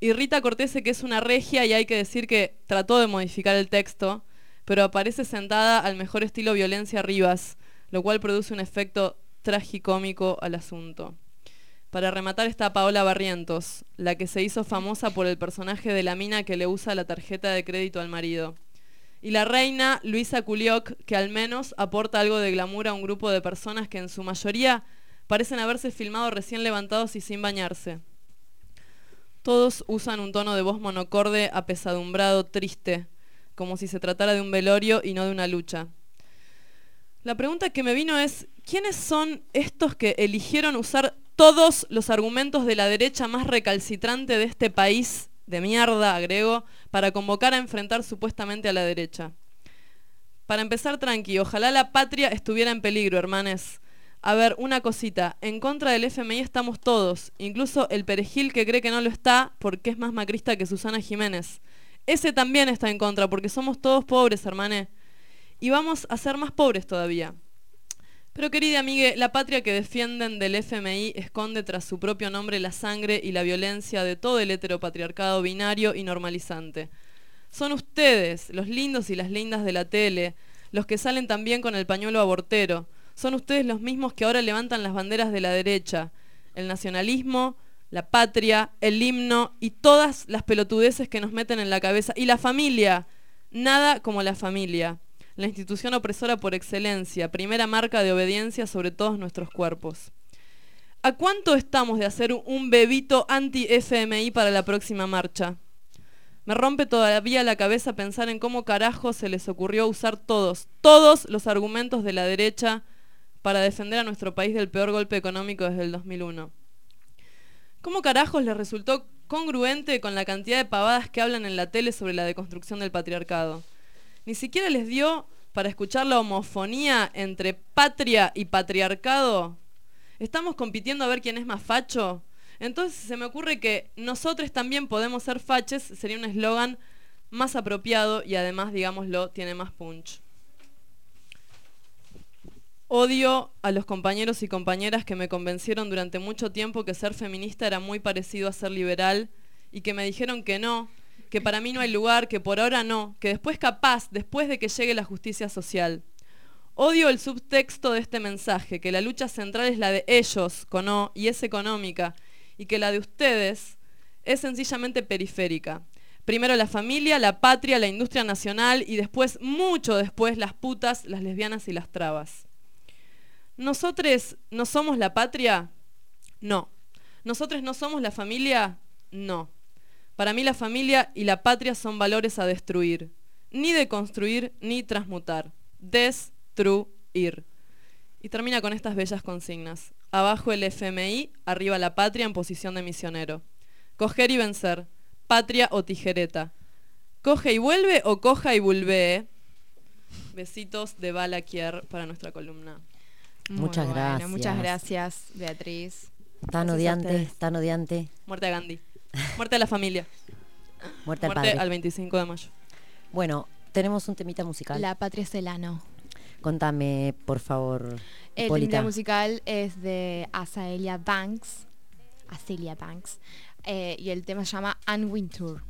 [SPEAKER 8] Y Rita Cortese, que es una regia, y hay que decir que trató de modificar el texto, pero aparece sentada al mejor estilo violencia Rivas, lo cual produce un efecto tragicómico al asunto. Para rematar está Paola Barrientos, la que se hizo famosa por el personaje de la mina que le usa la tarjeta de crédito al marido. Y la reina Luisa Culioc, que al menos aporta algo de glamour a un grupo de personas que en su mayoría parecen haberse filmado recién levantados y sin bañarse. Todos usan un tono de voz monocorde, apesadumbrado, triste, como si se tratara de un velorio y no de una lucha. La pregunta que me vino es, ¿quiénes son estos que eligieron usar todos los argumentos de la derecha más recalcitrante de este país de mierda, agrego, para convocar a enfrentar supuestamente a la derecha? Para empezar tranqui, ojalá la patria estuviera en peligro, hermanes. A ver, una cosita, en contra del FMI estamos todos, incluso el perejil que cree que no lo está porque es más macrista que Susana Jiménez. Ese también está en contra porque somos todos pobres, hermané. Y vamos a ser más pobres todavía. Pero querida amiga, la patria que defienden del FMI esconde tras su propio nombre la sangre y la violencia de todo el heteropatriarcado binario y normalizante. Son ustedes, los lindos y las lindas de la tele, los que salen también con el pañuelo abortero. Son ustedes los mismos que ahora levantan las banderas de la derecha. El nacionalismo, la patria, el himno y todas las pelotudeces que nos meten en la cabeza. Y la familia. Nada como la familia la institución opresora por excelencia, primera marca de obediencia sobre todos nuestros cuerpos. ¿A cuánto estamos de hacer un bebito anti-FMI para la próxima marcha? Me rompe todavía la cabeza pensar en cómo carajo se les ocurrió usar todos, todos los argumentos de la derecha para defender a nuestro país del peor golpe económico desde el 2001. ¿Cómo carajos les resultó congruente con la cantidad de pavadas que hablan en la tele sobre la deconstrucción del patriarcado? Ni siquiera les dio para escuchar la homofonía entre patria y patriarcado. ¿Estamos compitiendo a ver quién es más facho? Entonces se me ocurre que nosotros también podemos ser faches, sería un eslogan más apropiado y además, digámoslo, tiene más punch. Odio a los compañeros y compañeras que me convencieron durante mucho tiempo que ser feminista era muy parecido a ser liberal y que me dijeron que no, que para mí no hay lugar, que por ahora no, que después capaz, después de que llegue la justicia social. Odio el subtexto de este mensaje, que la lucha central es la de ellos, con O, y es económica, y que la de ustedes es sencillamente periférica. Primero la familia, la patria, la industria nacional y después, mucho después, las putas, las lesbianas y las trabas. ¿Nosotros no somos la patria? No. ¿Nosotros no somos la familia? No. Para mí la familia y la patria son valores a destruir, ni de construir ni transmutar. Destruir. Y termina con estas bellas consignas. Abajo el FMI, arriba la patria en posición de misionero. Coger y vencer. Patria o tijereta. Coge y vuelve o coja y vuelve. Besitos de Balaquier para nuestra columna.
[SPEAKER 3] Muchas
[SPEAKER 2] bueno,
[SPEAKER 3] gracias.
[SPEAKER 2] Muchas gracias, Beatriz.
[SPEAKER 3] Tan
[SPEAKER 2] Gracias
[SPEAKER 3] odiante, tan odiante.
[SPEAKER 8] Muerte a Gandhi. Muerte a la familia.
[SPEAKER 3] Muerte al
[SPEAKER 8] Muerte
[SPEAKER 3] padre.
[SPEAKER 8] al 25 de mayo.
[SPEAKER 3] Bueno, tenemos un temita musical.
[SPEAKER 2] La patria es el ano.
[SPEAKER 3] Contame, por favor,
[SPEAKER 2] El
[SPEAKER 3] Hipólita.
[SPEAKER 2] tema musical es de Azaelia Banks. Azealia Banks. eh, y el tema se llama Unwinter.
[SPEAKER 10] Unwinter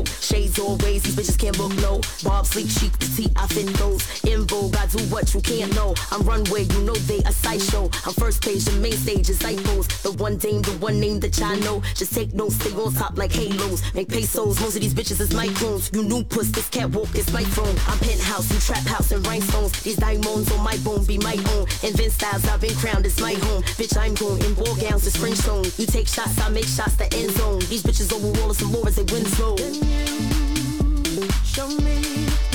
[SPEAKER 23] row. Shades always, these bitches can't look low. Bob sleek, chic, petite, I fit those. In vogue, I do what you can't know. I'm runway, you know they a sideshow. I'm first page, the main stage is typos. The one dame, the one name that y'all know. Just take notes, stay on top like halos. Make pesos, most of these bitches is microns. You new puss, this catwalk is my throne. I'm penthouse, you trap house and rhinestones. These diamonds on my bone be my own. Invent styles, I've been crowned, it's my home. Bitch, I'm going in ball gowns, it's French zone. You take shots, I make shots, the end zone. These bitches over Wallace and Lawrence, they win slow.
[SPEAKER 10] Show me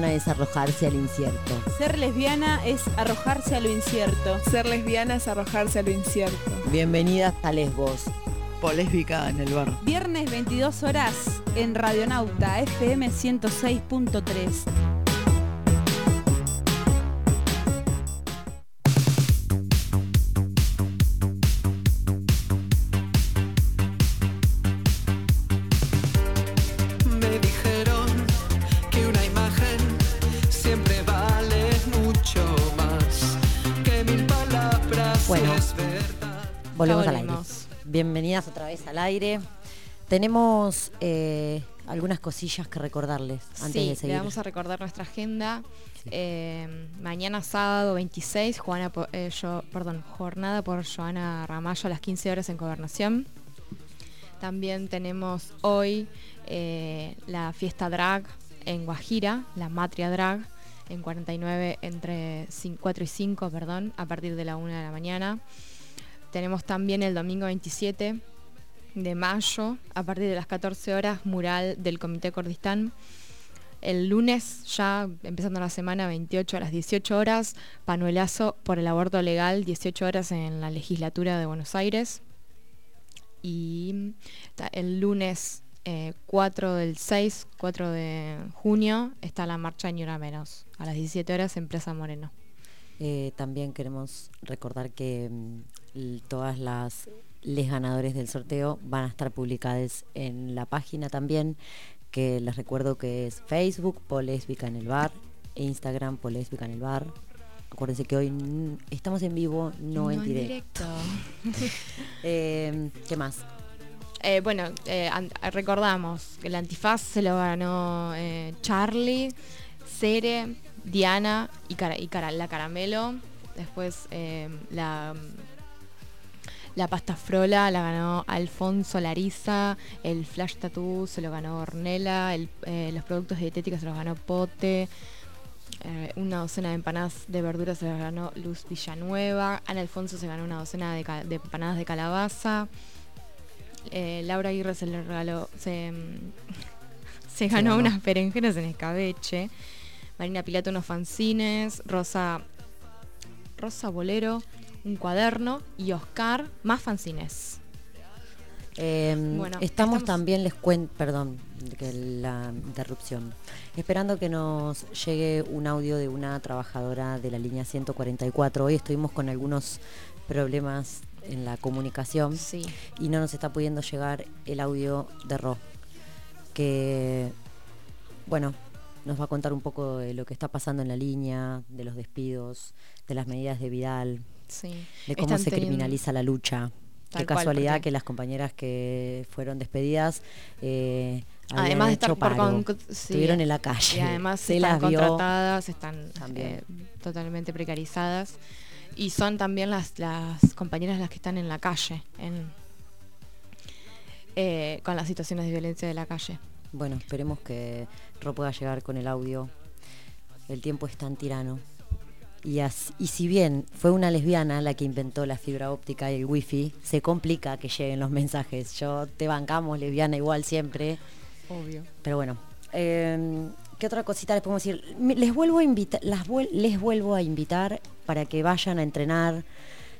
[SPEAKER 3] lesbiana es arrojarse al incierto.
[SPEAKER 19] Ser lesbiana es arrojarse a lo incierto.
[SPEAKER 24] Ser lesbiana es arrojarse a lo incierto.
[SPEAKER 3] Bienvenidas a Lesbos.
[SPEAKER 5] Polésbica en el bar.
[SPEAKER 19] Viernes 22 horas en Radionauta FM 106.3.
[SPEAKER 3] Bienvenidas otra vez al aire. Tenemos eh, algunas cosillas que recordarles antes
[SPEAKER 2] sí,
[SPEAKER 3] de
[SPEAKER 2] le
[SPEAKER 3] seguir.
[SPEAKER 2] vamos a recordar nuestra agenda. Eh, mañana sábado 26, Juana, eh, yo- perdón, jornada por Joana Ramallo a las 15 horas en Gobernación. También tenemos hoy eh, la fiesta drag en Guajira, la Matria Drag, en 49 entre cin- 4 y 5, perdón, a partir de la 1 de la mañana. Tenemos también el domingo 27 de mayo, a partir de las 14 horas, mural del Comité Kurdistán. El lunes, ya empezando la semana, 28 a las 18 horas, panuelazo por el aborto legal, 18 horas en la legislatura de Buenos Aires. Y el lunes eh, 4 del 6, 4 de junio, está la marcha Ni Una Menos, a las 17 horas en Plaza Moreno.
[SPEAKER 3] Eh, también queremos recordar que mm, todas las les ganadores del sorteo van a estar publicadas en la página también, que les recuerdo que es Facebook, Polésbica en el bar, e Instagram, Polésbica en el bar. Acuérdense que hoy estamos en vivo, no, en directo. Eh, ¿Qué más?
[SPEAKER 2] Eh, bueno, eh, recordamos que el antifaz se lo ganó Charlie, Cere, Diana y, Cara- y Cara- la Caramelo. Después la, la pasta frola la ganó Alfonso Lariza, el flash tattoo se lo ganó Ornella, el- eh, los productos dietéticos se los ganó Pote. eh, una docena de empanadas de verduras se las ganó Luz Villanueva. Ana Alfonso se ganó una docena de, empanadas de calabaza. Eh, Laura Aguirre se le regaló, se, mm, se ganó
[SPEAKER 3] ganó.
[SPEAKER 2] unas berenjenas en escabeche. Marina Pilato unos fanzines. Rosa, Rosa Bolero, un cuaderno. Y Oscar, más fanzines.
[SPEAKER 3] Eh,
[SPEAKER 2] Bueno,
[SPEAKER 3] estamos,
[SPEAKER 2] estamos-
[SPEAKER 3] también, les cuento, perdón, que la interrupción, esperando que nos llegue un audio de una trabajadora de la línea 144. Hoy estuvimos con algunos problemas en la comunicación y no nos está pudiendo llegar el audio de Ro, que, bueno, nos va a contar un poco de lo que está pasando en la línea, de los despidos, de las medidas de Vidal,
[SPEAKER 2] Sí.
[SPEAKER 3] de cómo
[SPEAKER 2] Están
[SPEAKER 3] se
[SPEAKER 2] teniendo-
[SPEAKER 3] criminaliza la lucha.
[SPEAKER 2] Tal
[SPEAKER 3] Qué casualidad que las compañeras que fueron despedidas eh,
[SPEAKER 2] Además de estar por con- sí.
[SPEAKER 3] estuvieron en la calle.
[SPEAKER 2] Y además
[SPEAKER 3] se
[SPEAKER 2] están
[SPEAKER 3] las vio.
[SPEAKER 2] contratadas, están
[SPEAKER 3] También.
[SPEAKER 2] eh, totalmente precarizadas. Y son también las, las compañeras las que están en la calle, en, eh, con las situaciones de violencia de la calle.
[SPEAKER 3] Bueno, esperemos que Ro pueda llegar con el audio. El tiempo es tan tirano. Y, as- y si bien fue una lesbiana la que inventó la fibra óptica y el wifi, se complica que lleguen los mensajes. Yo te bancamos, lesbiana, igual siempre.
[SPEAKER 2] Obvio.
[SPEAKER 3] Pero bueno, eh, ¿qué otra cosita les podemos decir? Les vuelvo a invitar, las vuel- les vuelvo a invitar para que vayan a entrenar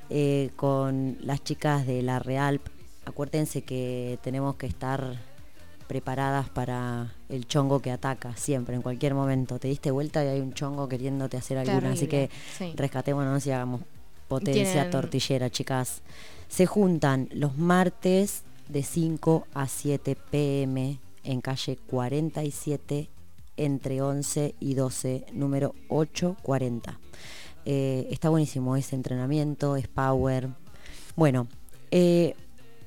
[SPEAKER 3] eh, con las chicas de la Real. Acuérdense que tenemos que estar preparadas para el chongo que ataca siempre, en cualquier momento. Te diste vuelta y hay un chongo queriéndote hacer alguna, así que
[SPEAKER 2] sí.
[SPEAKER 3] rescatémonos y hagamos potencia
[SPEAKER 2] Tienen-
[SPEAKER 3] tortillera, chicas. Se juntan los martes de 5 a 7 pm en calle 47 entre 11 y 12, número 840. Eh, está buenísimo ese entrenamiento, es power. Bueno, eh,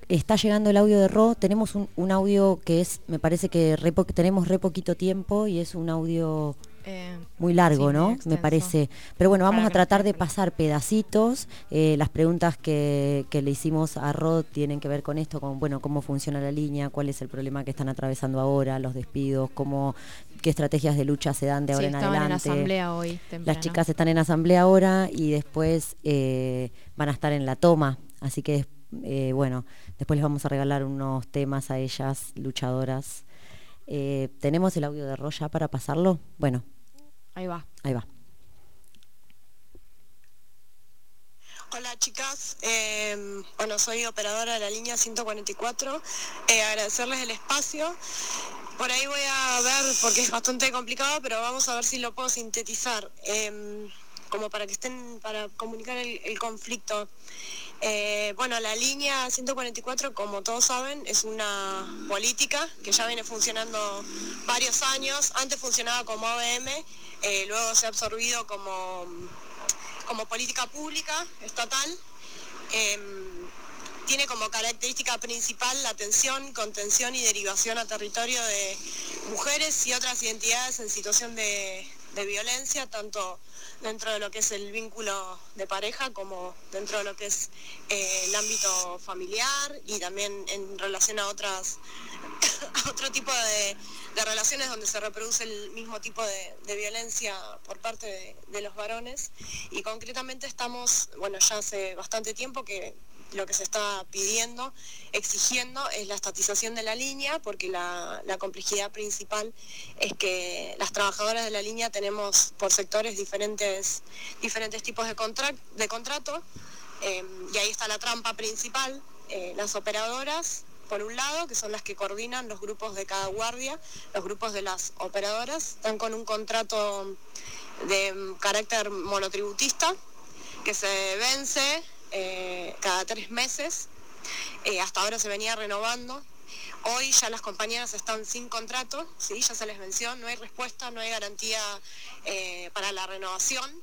[SPEAKER 3] está llegando el audio de Ro. Tenemos un, un audio que es, me parece que re po- tenemos re poquito tiempo y es un audio
[SPEAKER 2] Eh,
[SPEAKER 3] muy largo,
[SPEAKER 2] sí,
[SPEAKER 3] ¿no?
[SPEAKER 2] muy
[SPEAKER 3] Me parece. Pero bueno, vamos
[SPEAKER 2] Para
[SPEAKER 3] a tratar de pasar pedacitos. Eh, las preguntas que, que le hicimos a Rod tienen que ver con esto, con bueno, cómo funciona la línea, cuál es el problema que están atravesando ahora, los despidos, cómo qué estrategias de lucha se dan de
[SPEAKER 2] Sí,
[SPEAKER 3] ahora en
[SPEAKER 2] estaban en
[SPEAKER 3] adelante.
[SPEAKER 2] asamblea hoy,
[SPEAKER 3] Las chicas están en asamblea ahora y después eh, van a estar en la toma. Así que eh, bueno, después les vamos a regalar unos temas a ellas, luchadoras. Eh, ¿Tenemos el audio de Ro ya para pasarlo? Bueno,
[SPEAKER 2] Ahí va.
[SPEAKER 3] ahí va.
[SPEAKER 25] Hola chicas, Eh, bueno soy operadora de la línea 144, Eh, agradecerles el espacio. Por ahí voy a ver, porque es bastante complicado, pero vamos a ver si lo puedo sintetizar, eh, como para que estén, para comunicar el, el conflicto. Eh, bueno, la línea 144, como todos saben, es una política que ya viene funcionando varios años. Antes funcionaba como OBM, eh, luego se ha absorbido como como política pública estatal. em, tiene como característica principal la atención, contención y derivación a territorio de mujeres y otras identidades en situación de, de violencia, tanto dentro de lo que es el vínculo de pareja como dentro de lo que es eh, el ámbito familiar y también en relación a otras a otro tipo de, de relaciones donde se reproduce el mismo tipo de, violencia por parte de los varones. Y concretamente estamos, bueno, ya hace bastante tiempo que lo que se está pidiendo, exigiendo, es la estatización de la línea, porque la, la complejidad principal es que las trabajadoras de la línea tenemos por sectores diferentes, diferentes tipos de, contrac- de contrato, eh, y ahí está la trampa principal, eh, las operadoras, por un lado, que son las que coordinan los grupos de cada guardia, los grupos de las operadoras, están con un contrato de mm, carácter monotributista que se vence eh, cada tres meses. Eh, hasta ahora se venía renovando. Hoy ya las compañeras están sin contrato, ¿sí? ya se les venció, no hay respuesta, no hay garantía eh, para la renovación.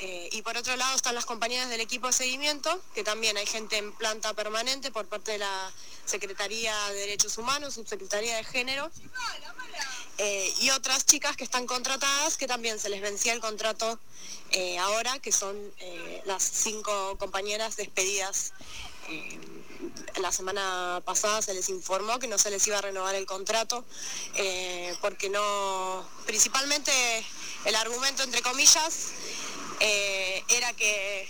[SPEAKER 25] Eh, y por otro lado están las compañeras del equipo de seguimiento, que también hay gente en planta permanente por parte de la Secretaría de Derechos Humanos, Subsecretaría de Género, eh, y otras chicas que están contratadas, que también se les vencía el contrato eh, ahora, que son las cinco compañeras despedidas. La semana pasada se les informó que no se les iba a renovar el contrato, porque no, principalmente el argumento, entre comillas, eh, era que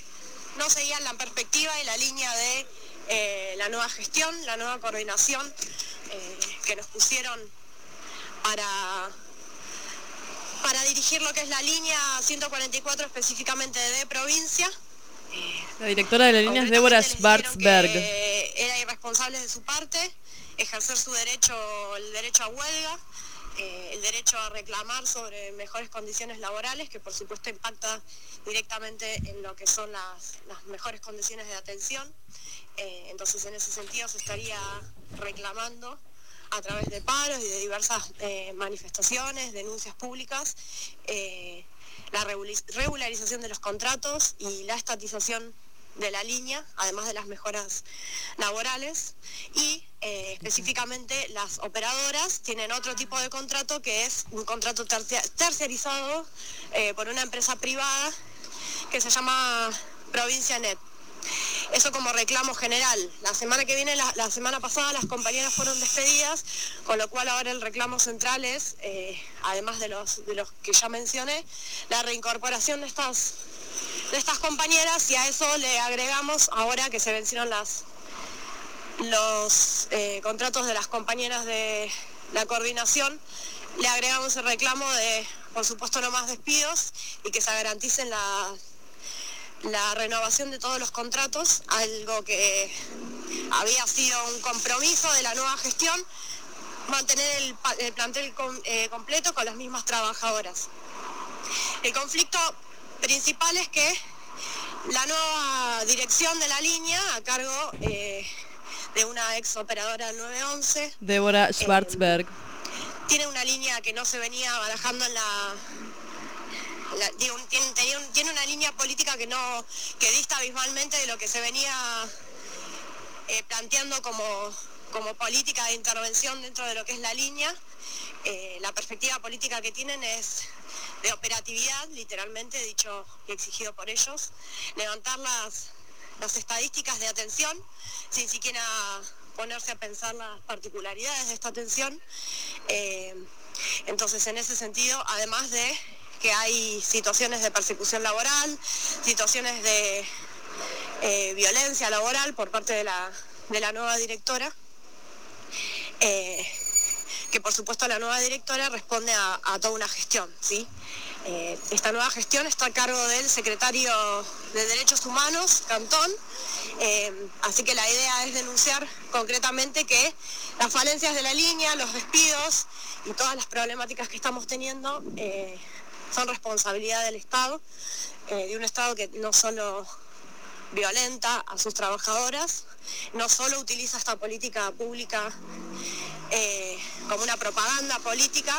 [SPEAKER 25] no seguían la perspectiva y la línea de eh, la nueva gestión, la nueva coordinación eh, que nos pusieron para, para dirigir lo que es la línea 144 específicamente de provincia.
[SPEAKER 8] La directora de la línea es Débora Schwarzberg.
[SPEAKER 25] era irresponsable de su parte, ejercer su derecho, el derecho a huelga, eh, el derecho a reclamar sobre mejores condiciones laborales, que por supuesto impacta directamente en lo que son las, mejores condiciones de atención. Eh, entonces en ese sentido se estaría reclamando a través de paros y de diversas eh, manifestaciones, denuncias públicas, la regularización de los contratos y la estatización de la línea, además de las mejoras laborales. Y eh, específicamente las operadoras tienen otro tipo de contrato que es un contrato tercia- terciarizado eh, por una empresa privada que se llama Provincia Net. Eso como reclamo general. La semana que viene, la, la semana pasada, las compañeras fueron despedidas, con lo cual ahora el reclamo central es, eh, además de los, de los que ya mencioné, la reincorporación de estas, de estas compañeras y a eso le agregamos, ahora que se vencieron las, los eh, contratos de las compañeras de la coordinación, le agregamos el reclamo de, por supuesto, no más despidos y que se garanticen la, la renovación de todos los contratos, algo que había sido un compromiso de la nueva gestión, mantener el, plantel eh, completo con las mismas trabajadoras. El conflicto principal es que la nueva dirección de la línea, a cargo eh, de una ex operadora del 911,
[SPEAKER 8] Débora Schwarzberg.
[SPEAKER 25] tiene una línea que no se venía barajando en la... la- digo, un- tiene, tenía un- tiene una línea política que no que dista abismalmente de lo que se venía eh, planteando como, como política de intervención dentro de lo que es la línea. Eh, la perspectiva política que tienen es de operatividad, literalmente dicho y exigido por ellos, levantar las, las estadísticas de atención sin siquiera ponerse a pensar las particularidades de esta atención. Eh, entonces, en ese sentido, además de que hay situaciones de persecución laboral, situaciones de eh, violencia laboral por parte de la, de la nueva directora, eh, que por supuesto la nueva directora responde a, toda una gestión, ¿sí? Eh, esta nueva gestión está a cargo del secretario de Derechos Humanos, Cantón, eh, así que la idea es denunciar concretamente que las falencias de la línea, los despidos y todas las problemáticas que estamos teniendo eh, son responsabilidad del Estado, de un Estado que no solo violenta a sus trabajadoras, no solo utiliza esta política pública eh, como una propaganda política,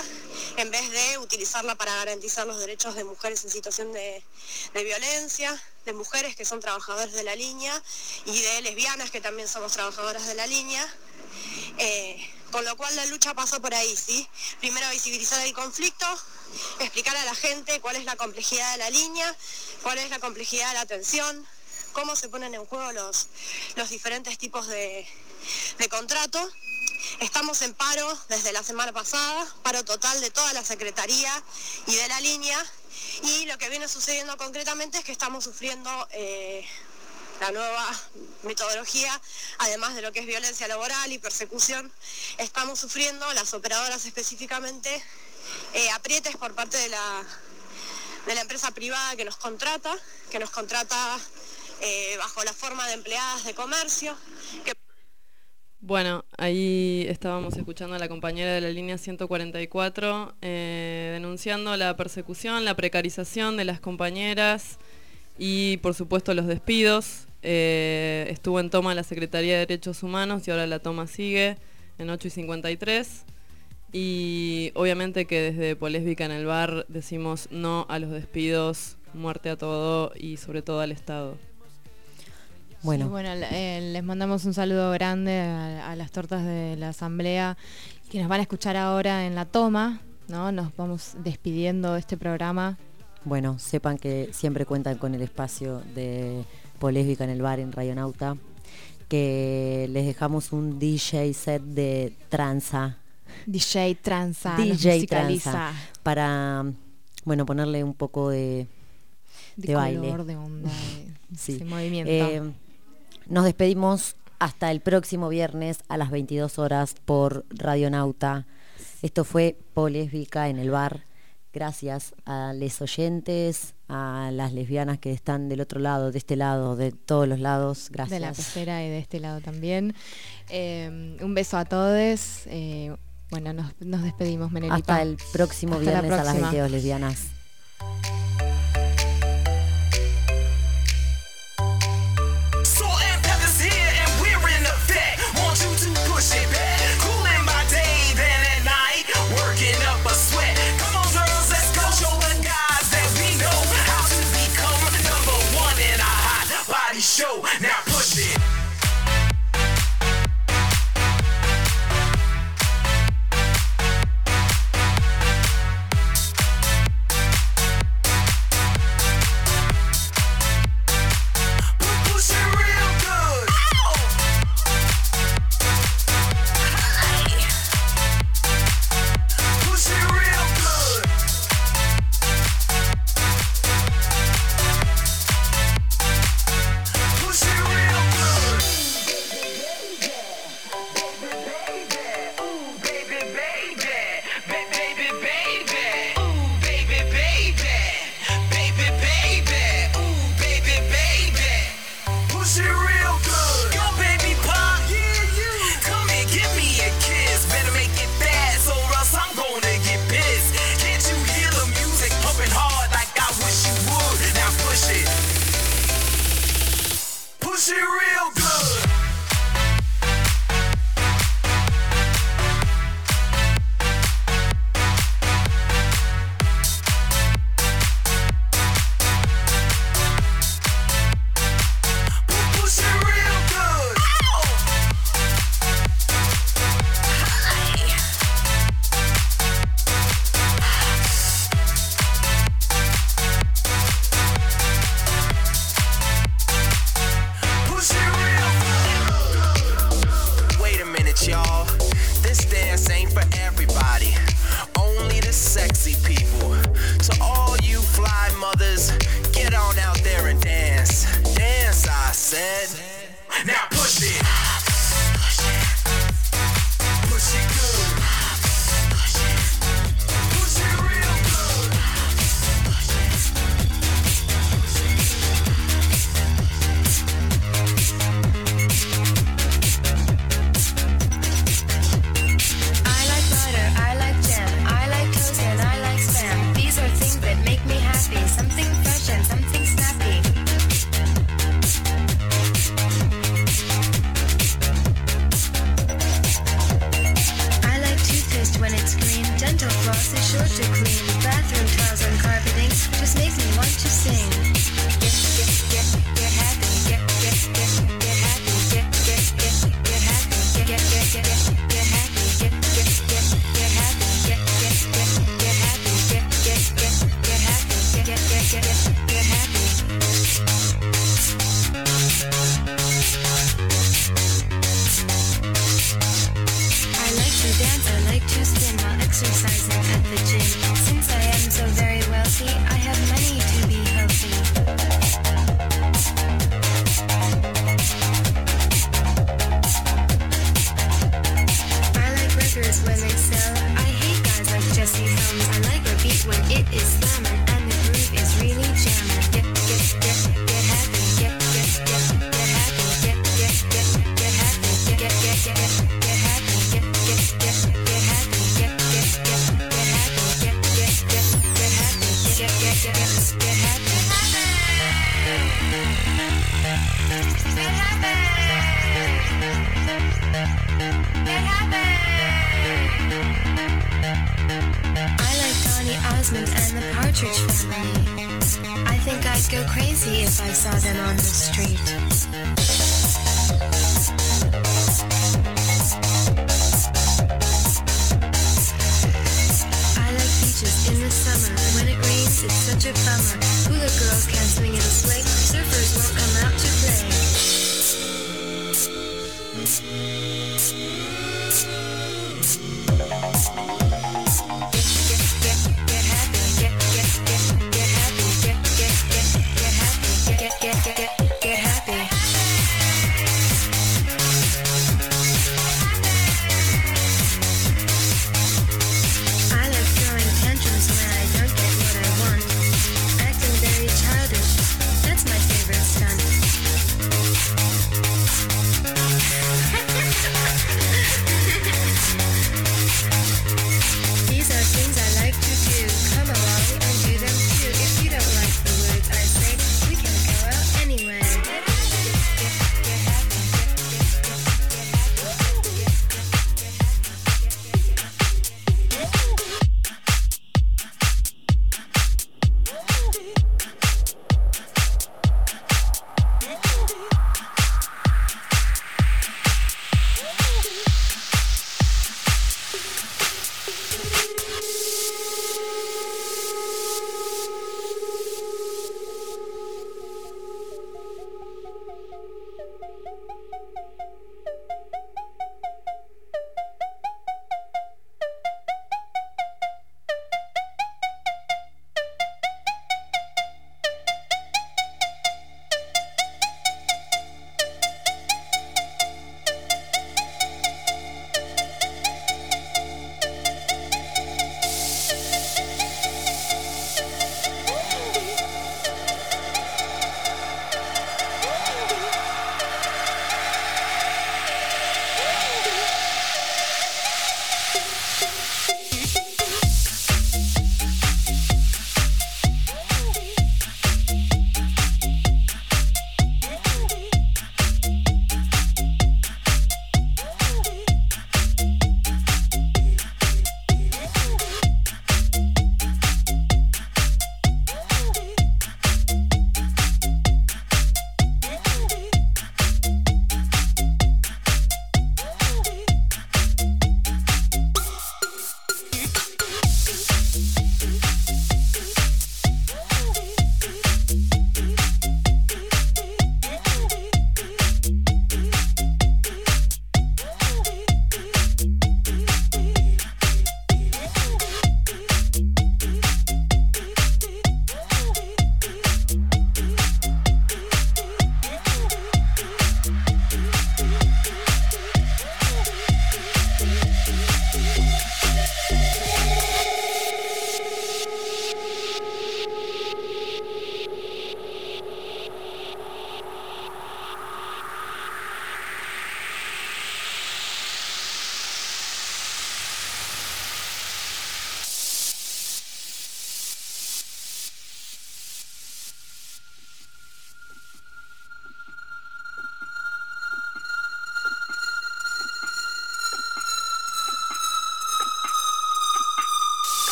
[SPEAKER 25] en vez de utilizarla para garantizar los derechos de mujeres en situación de, violencia, de mujeres que son trabajadoras de la línea y de lesbianas que también somos trabajadoras de la línea. Eh, con lo cual la lucha pasa por ahí, ¿sí? Primero visibilizar el conflicto, explicar a la gente cuál es la complejidad de la línea, cuál es la complejidad de la atención, cómo se ponen en juego los, los diferentes tipos de, de contrato. Estamos en paro desde la semana pasada, paro total de toda la Secretaría y de la línea. Y lo que viene sucediendo concretamente es que estamos sufriendo eh, la nueva metodología, además de lo que es violencia laboral y persecución, estamos sufriendo, las operadoras específicamente, eh, aprietes por parte de la, de la empresa privada que nos contrata, que nos contrata eh, bajo la forma de empleadas de comercio,
[SPEAKER 8] Bueno, ahí estábamos escuchando a la compañera de la línea 144 eh, denunciando la persecución, la precarización de las compañeras y por supuesto los despidos. Eh, estuvo en toma la Secretaría de Derechos Humanos y ahora la toma sigue en 8 y 53. Y obviamente que desde Polésbica en el bar decimos no a los despidos, muerte a todo y sobre todo al Estado.
[SPEAKER 3] Bueno.
[SPEAKER 2] Sí, bueno, eh, les mandamos un saludo grande a, a las tortas de la asamblea que nos van a escuchar ahora en la toma, ¿no? Nos vamos despidiendo de este programa.
[SPEAKER 3] Bueno, sepan que siempre cuentan con el espacio de Polésbica en el bar en Radionauta, que les dejamos un DJ set de tranza.
[SPEAKER 2] DJ tranza,
[SPEAKER 3] DJ tranza. Para, bueno, ponerle un poco de,
[SPEAKER 2] De
[SPEAKER 3] de baile.
[SPEAKER 2] color, de onda, de-
[SPEAKER 3] Sí.
[SPEAKER 2] movimiento.
[SPEAKER 3] Eh, nos despedimos hasta el próximo viernes a las 22 horas por Radionauta. Esto fue Polésbica en el bar. Gracias a los oyentes, a las lesbianas que están del otro lado, de este lado, de todos los lados. Gracias.
[SPEAKER 2] De la pecera y de este lado también. Eh, un beso a todos. eh, bueno, nos, nos despedimos, Menelita.
[SPEAKER 3] Hasta el próximo
[SPEAKER 2] Hasta
[SPEAKER 3] viernes a las
[SPEAKER 2] próxima.
[SPEAKER 3] 22 lesbianas.